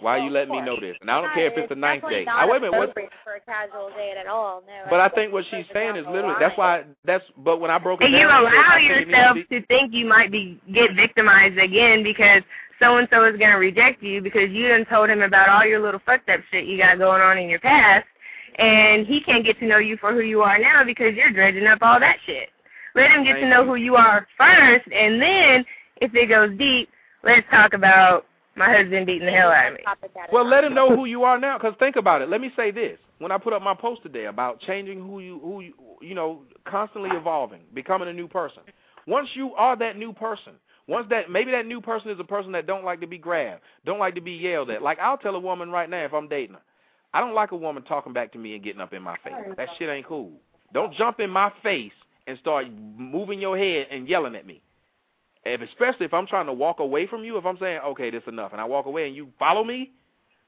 Why you let me know this? And I don't care if it's the ninth date. Not I wait a minute. What, appropriate for a casual date at all. No. but I think what she's saying is literally that's why that's. But when I broke it And down, you I said, allow I think it needs to yourself to think you might be get victimized again because so and so is going to reject you because you done told him about all your little fucked up shit you got going on in your past, and he can't get to know you for who you are now because you're dredging up all that shit. Let him get to know who you are first, and then if it goes deep, let's talk about my husband beating the hell out of me. Well, let him know who you are now. Because think about it. Let me say this: when I put up my post today about changing who you, who you, you know, constantly evolving, becoming a new person. Once you are that new person, once that maybe that new person is a person that don't like to be grabbed, don't like to be yelled at. Like I'll tell a woman right now if I'm dating her, I don't like a woman talking back to me and getting up in my face. That shit ain't cool. Don't jump in my face and start moving your head and yelling at me. If especially if I'm trying to walk away from you, if I'm saying, okay, this enough, and I walk away and you follow me,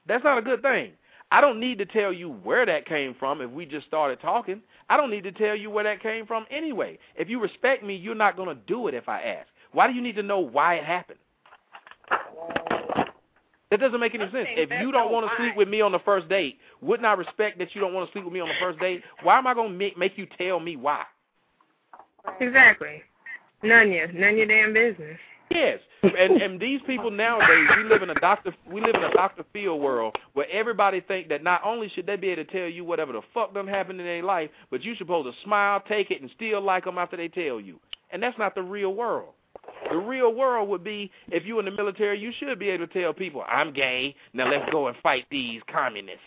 that's not a good thing. I don't need to tell you where that came from if we just started talking. I don't need to tell you where that came from anyway. If you respect me, you're not going to do it if I ask. Why do you need to know why it happened? That doesn't make any sense. If you don't want to sleep with me on the first date, wouldn't I respect that you don't want to sleep with me on the first date? Why am I going to make, make you tell me why? Exactly. None your none your damn business. Yes, and and these people nowadays, we live in a doctor we live in a Doctor Phil world where everybody think that not only should they be able to tell you whatever the fuck done happened in their life, but you supposed to smile, take it, and still like them after they tell you. And that's not the real world. The real world would be if you in the military, you should be able to tell people, "I'm gay. Now let's go and fight these communists."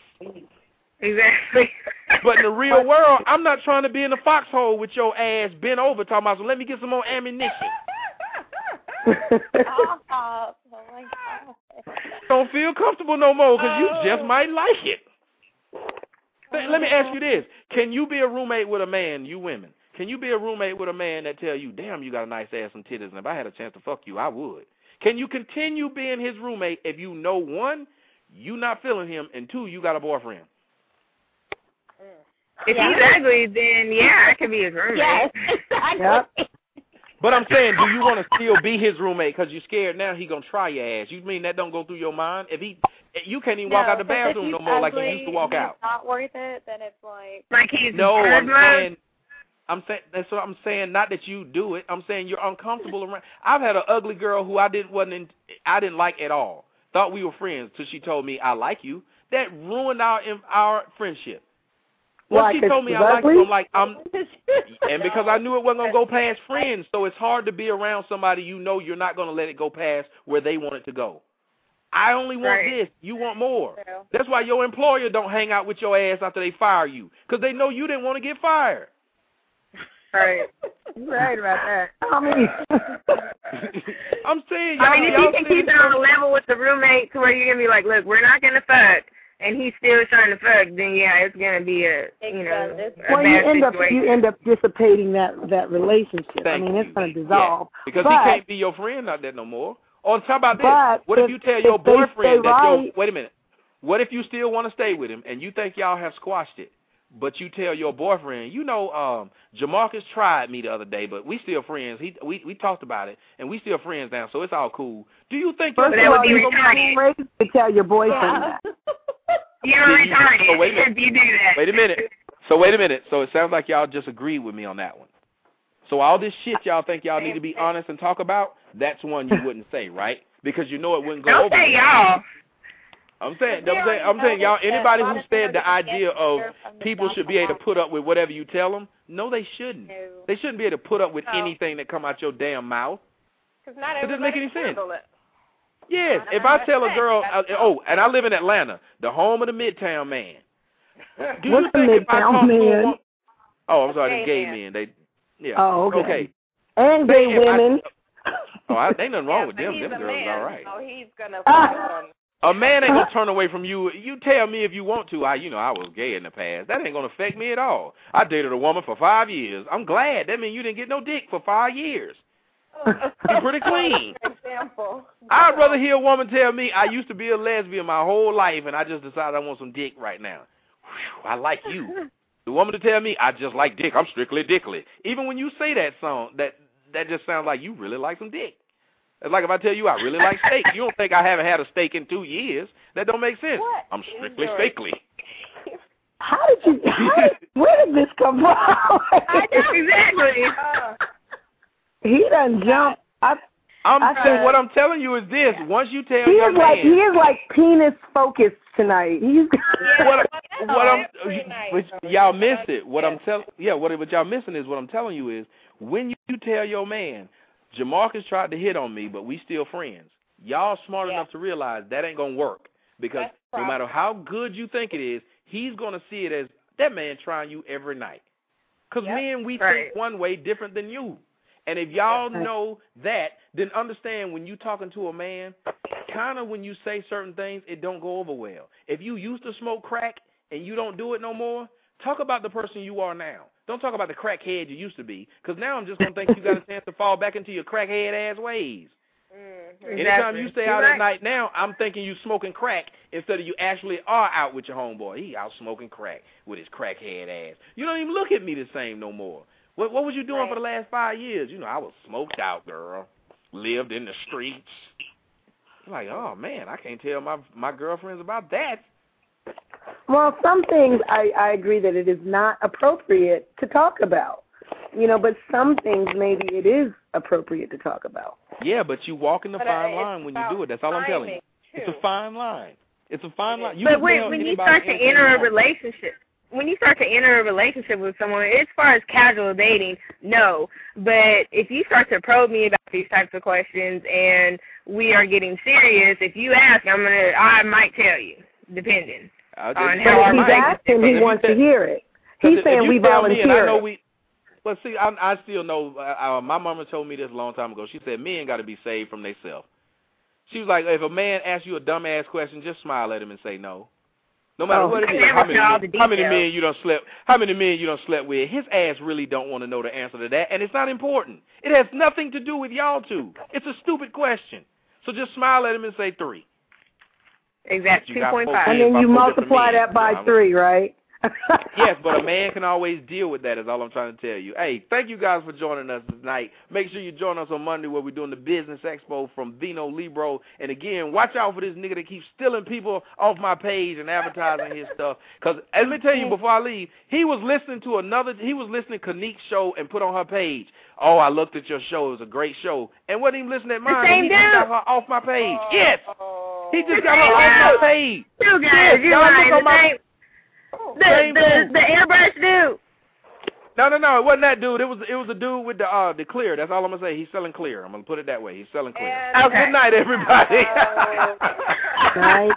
Exactly. But in the real world, I'm not trying to be in the foxhole with your ass bent over talking about, so let me get some more ammunition. oh, oh my God. Don't feel comfortable no more because you just oh. might like it. Th- Let me ask you this: oh, Can you be a roommate with a man, you women? Can you be a roommate with a man that tell you, "Damn, you got a nice ass and titties, and if I had a chance to fuck you, I would"? Can you continue being his roommate if you know one, you not feeling him, and two, you got a boyfriend? If Yeah. he's ugly, then yeah, I could be his roommate. Yes, exactly. But I'm saying, do you want to still be his roommate because you're scared now he gonna try your ass? You mean that don't go through your mind? If he, you can't even walk out the bathroom no more like you ugly used to walk and out. It's not worth it. Then it's like Like he's No, I'm saying, I'm saying that's what I'm saying. Not that you do it. I'm saying you're uncomfortable around. I've had an ugly girl who I didn't wasn't in, I didn't like at all. Thought we were friends till she told me I like you. That ruined our our friendship. Once Why, she 'cause told me I like ugly? you, I'm like I'm, and because I knew it wasn't gonna go past friends, so it's hard to be around somebody you know you're not gonna let it go past where they want it to go. I only want Right. this. You want more. That's why your employer don't hang out with your ass after they fire you, because they know you didn't want to get fired. Right. Right about that. Tommy. I'm saying, y'all, I mean, if y'all can keep it on a level with the roommate to where you're gonna be like, look, we're not gonna fuck, and he's still trying to fuck, then yeah, it's gonna be a you know a well, you bad end up you end up dissipating that that relationship. Thank I mean, it's going to dissolve. Yeah, because but, he can't be your friend out there no more. Or talk about this. But What if, if- you tell if your boyfriend that your right- wait a minute. What if you still want to stay with him and you think y'all have squashed it, but you tell your boyfriend, you know, um, Jamarcus tried me the other day, but we still friends. He we we talked about it and we still friends now, so it's all cool. Do you think First your of all, you're gonna be- being to tell your boyfriend Yeah. that. You're Did you- retarded oh, wait a minute. if you do that. Wait a minute. So wait a minute. So it sounds like y'all just agreed with me on that one. So all this shit y'all think y'all need to be honest and talk about, that's one you wouldn't say, right? Because you know it wouldn't go Don't over. say well. y'all. I'm saying, I'm saying, I'm saying, y'all. Anybody who of said the idea of there from the people should be able to put up with whatever you tell them, no, they shouldn't. No. They shouldn't be able to put up with No. anything that come out your damn mouth. Because not It doesn't make any sense. handle it. Yes, Not if I tell a girl, can. uh, oh, and I live in Atlanta, the home of the Midtown man. Do you What's the think if I Midtown talk to a man? wo- Oh, I'm sorry, the Gay gay men. They, yeah. Oh, okay. Okay. And gay if I- women. Oh, I, ain't nothing wrong yeah, with them. Them girls man, all right. so he's gonna Ah. focus on A man ain't gonna turn away from you. You tell me if you want to. I, you know, I was gay in the past. That ain't gonna affect me at all. I dated a woman for five years. I'm glad. That means you didn't get no dick for five years. You're pretty clean. example. I'd rather hear a woman tell me I used to be a lesbian my whole life and I just decided I want some dick right now. Whew, I like you. The woman to tell me I just like dick. I'm strictly dickly. Even when you say that song, that that just sounds like you really like some dick. It's like if I tell you I really like steak. You don't think I haven't had a steak in two years. That don't make sense. What I'm strictly your- steakly. How did you? How did, where did this come from? I know exactly. Uh, he done jumped. I, I'm I saying said- what I'm telling you is this. Once you tell he your is like he is like penis focused tonight. He's what that's what I'm every night. but y'all missed it. What I'm telling yeah, what what y'all missing is what I'm telling you is when you tell your man, Jamarcus tried to hit on me, but we still friends. Y'all smart Yeah. enough to realize that ain't gonna work because no matter how good you think it is, he's gonna see it as that man trying you every night. Cause Yep. men we Right. think one way different than you. And if y'all Right. know that, then understand when you talking to a man, kind of when you say certain things, it don't go over well. If you used to smoke crack and you don't do it no more, talk about the person you are now. Don't talk about the crackhead you used to be, because now I'm just gonna think you got a chance to fall back into your crackhead ass ways. mm, Anytime you stay out You're at night now, I'm thinking you smoking crack instead of you actually are out with your homeboy. He out smoking crack with his crackhead ass. You don't even look at me the same no more. What what was you doing for the last five years? You know, I was smoked out, girl. Lived in the streets. I'm like, oh man, I can't tell my my girlfriends about that. Well, some things I I agree that it is not appropriate to talk about. You know, but some things maybe it is appropriate to talk about. Yeah, but you walk in the But, uh, fine it's line when you do it. That's all I'm telling you. timing, It's a fine line. It's a fine line. You but can when when you start to enter a relationship, when you start to enter a relationship with someone, as far as casual dating, no. But if you start to probe me about these types of questions and we are getting serious, if you ask, I'm gonna, I might tell you, depending. I on just- how our he's relationship asking, he wants to hear it. He's saying we tell me, and I volunteer. know we. Well, see, I, I still know. Uh, my mama told me this a long time ago. She said men got to be saved from themselves. She was like, if a man asks you a dumbass question, just smile at him and say no. No matter Oh. what it I is, never how many, men, how many men you don't slept, how many men you don't slept with, his ass really don't want to know the answer to that, and it's not important. It has nothing to do with y'all two. It's a stupid question. So just smile at him and say three. Exactly. You got four And then you multiply different that by You know, I- three, right? yes, but a man can always deal with that. Is all I'm trying to tell you. Hey, thank you guys for joining us tonight. Make sure you join us on Monday where we're doing the Business Expo from Vino Libro. And again, watch out for this nigga that keeps stealing people off my page and advertising his stuff. Because let me tell you before I leave, he was listening to another. He was listening to Kanique's show and put on her page. Oh, I looked at your show. It was a great show. And wasn't even listening at mine. same he just got her off my page. Yes. He just got her same off dude? my page. Two guys, Yes, you're look on The my- same- The Same the dude. the airbrush dude. No, no, no. It wasn't that dude. It was it was a dude with the uh the clear. That's all I'm gonna say. He's selling clear. I'm gonna put it that way. He's selling clear. Okay. Good night, everybody. Night.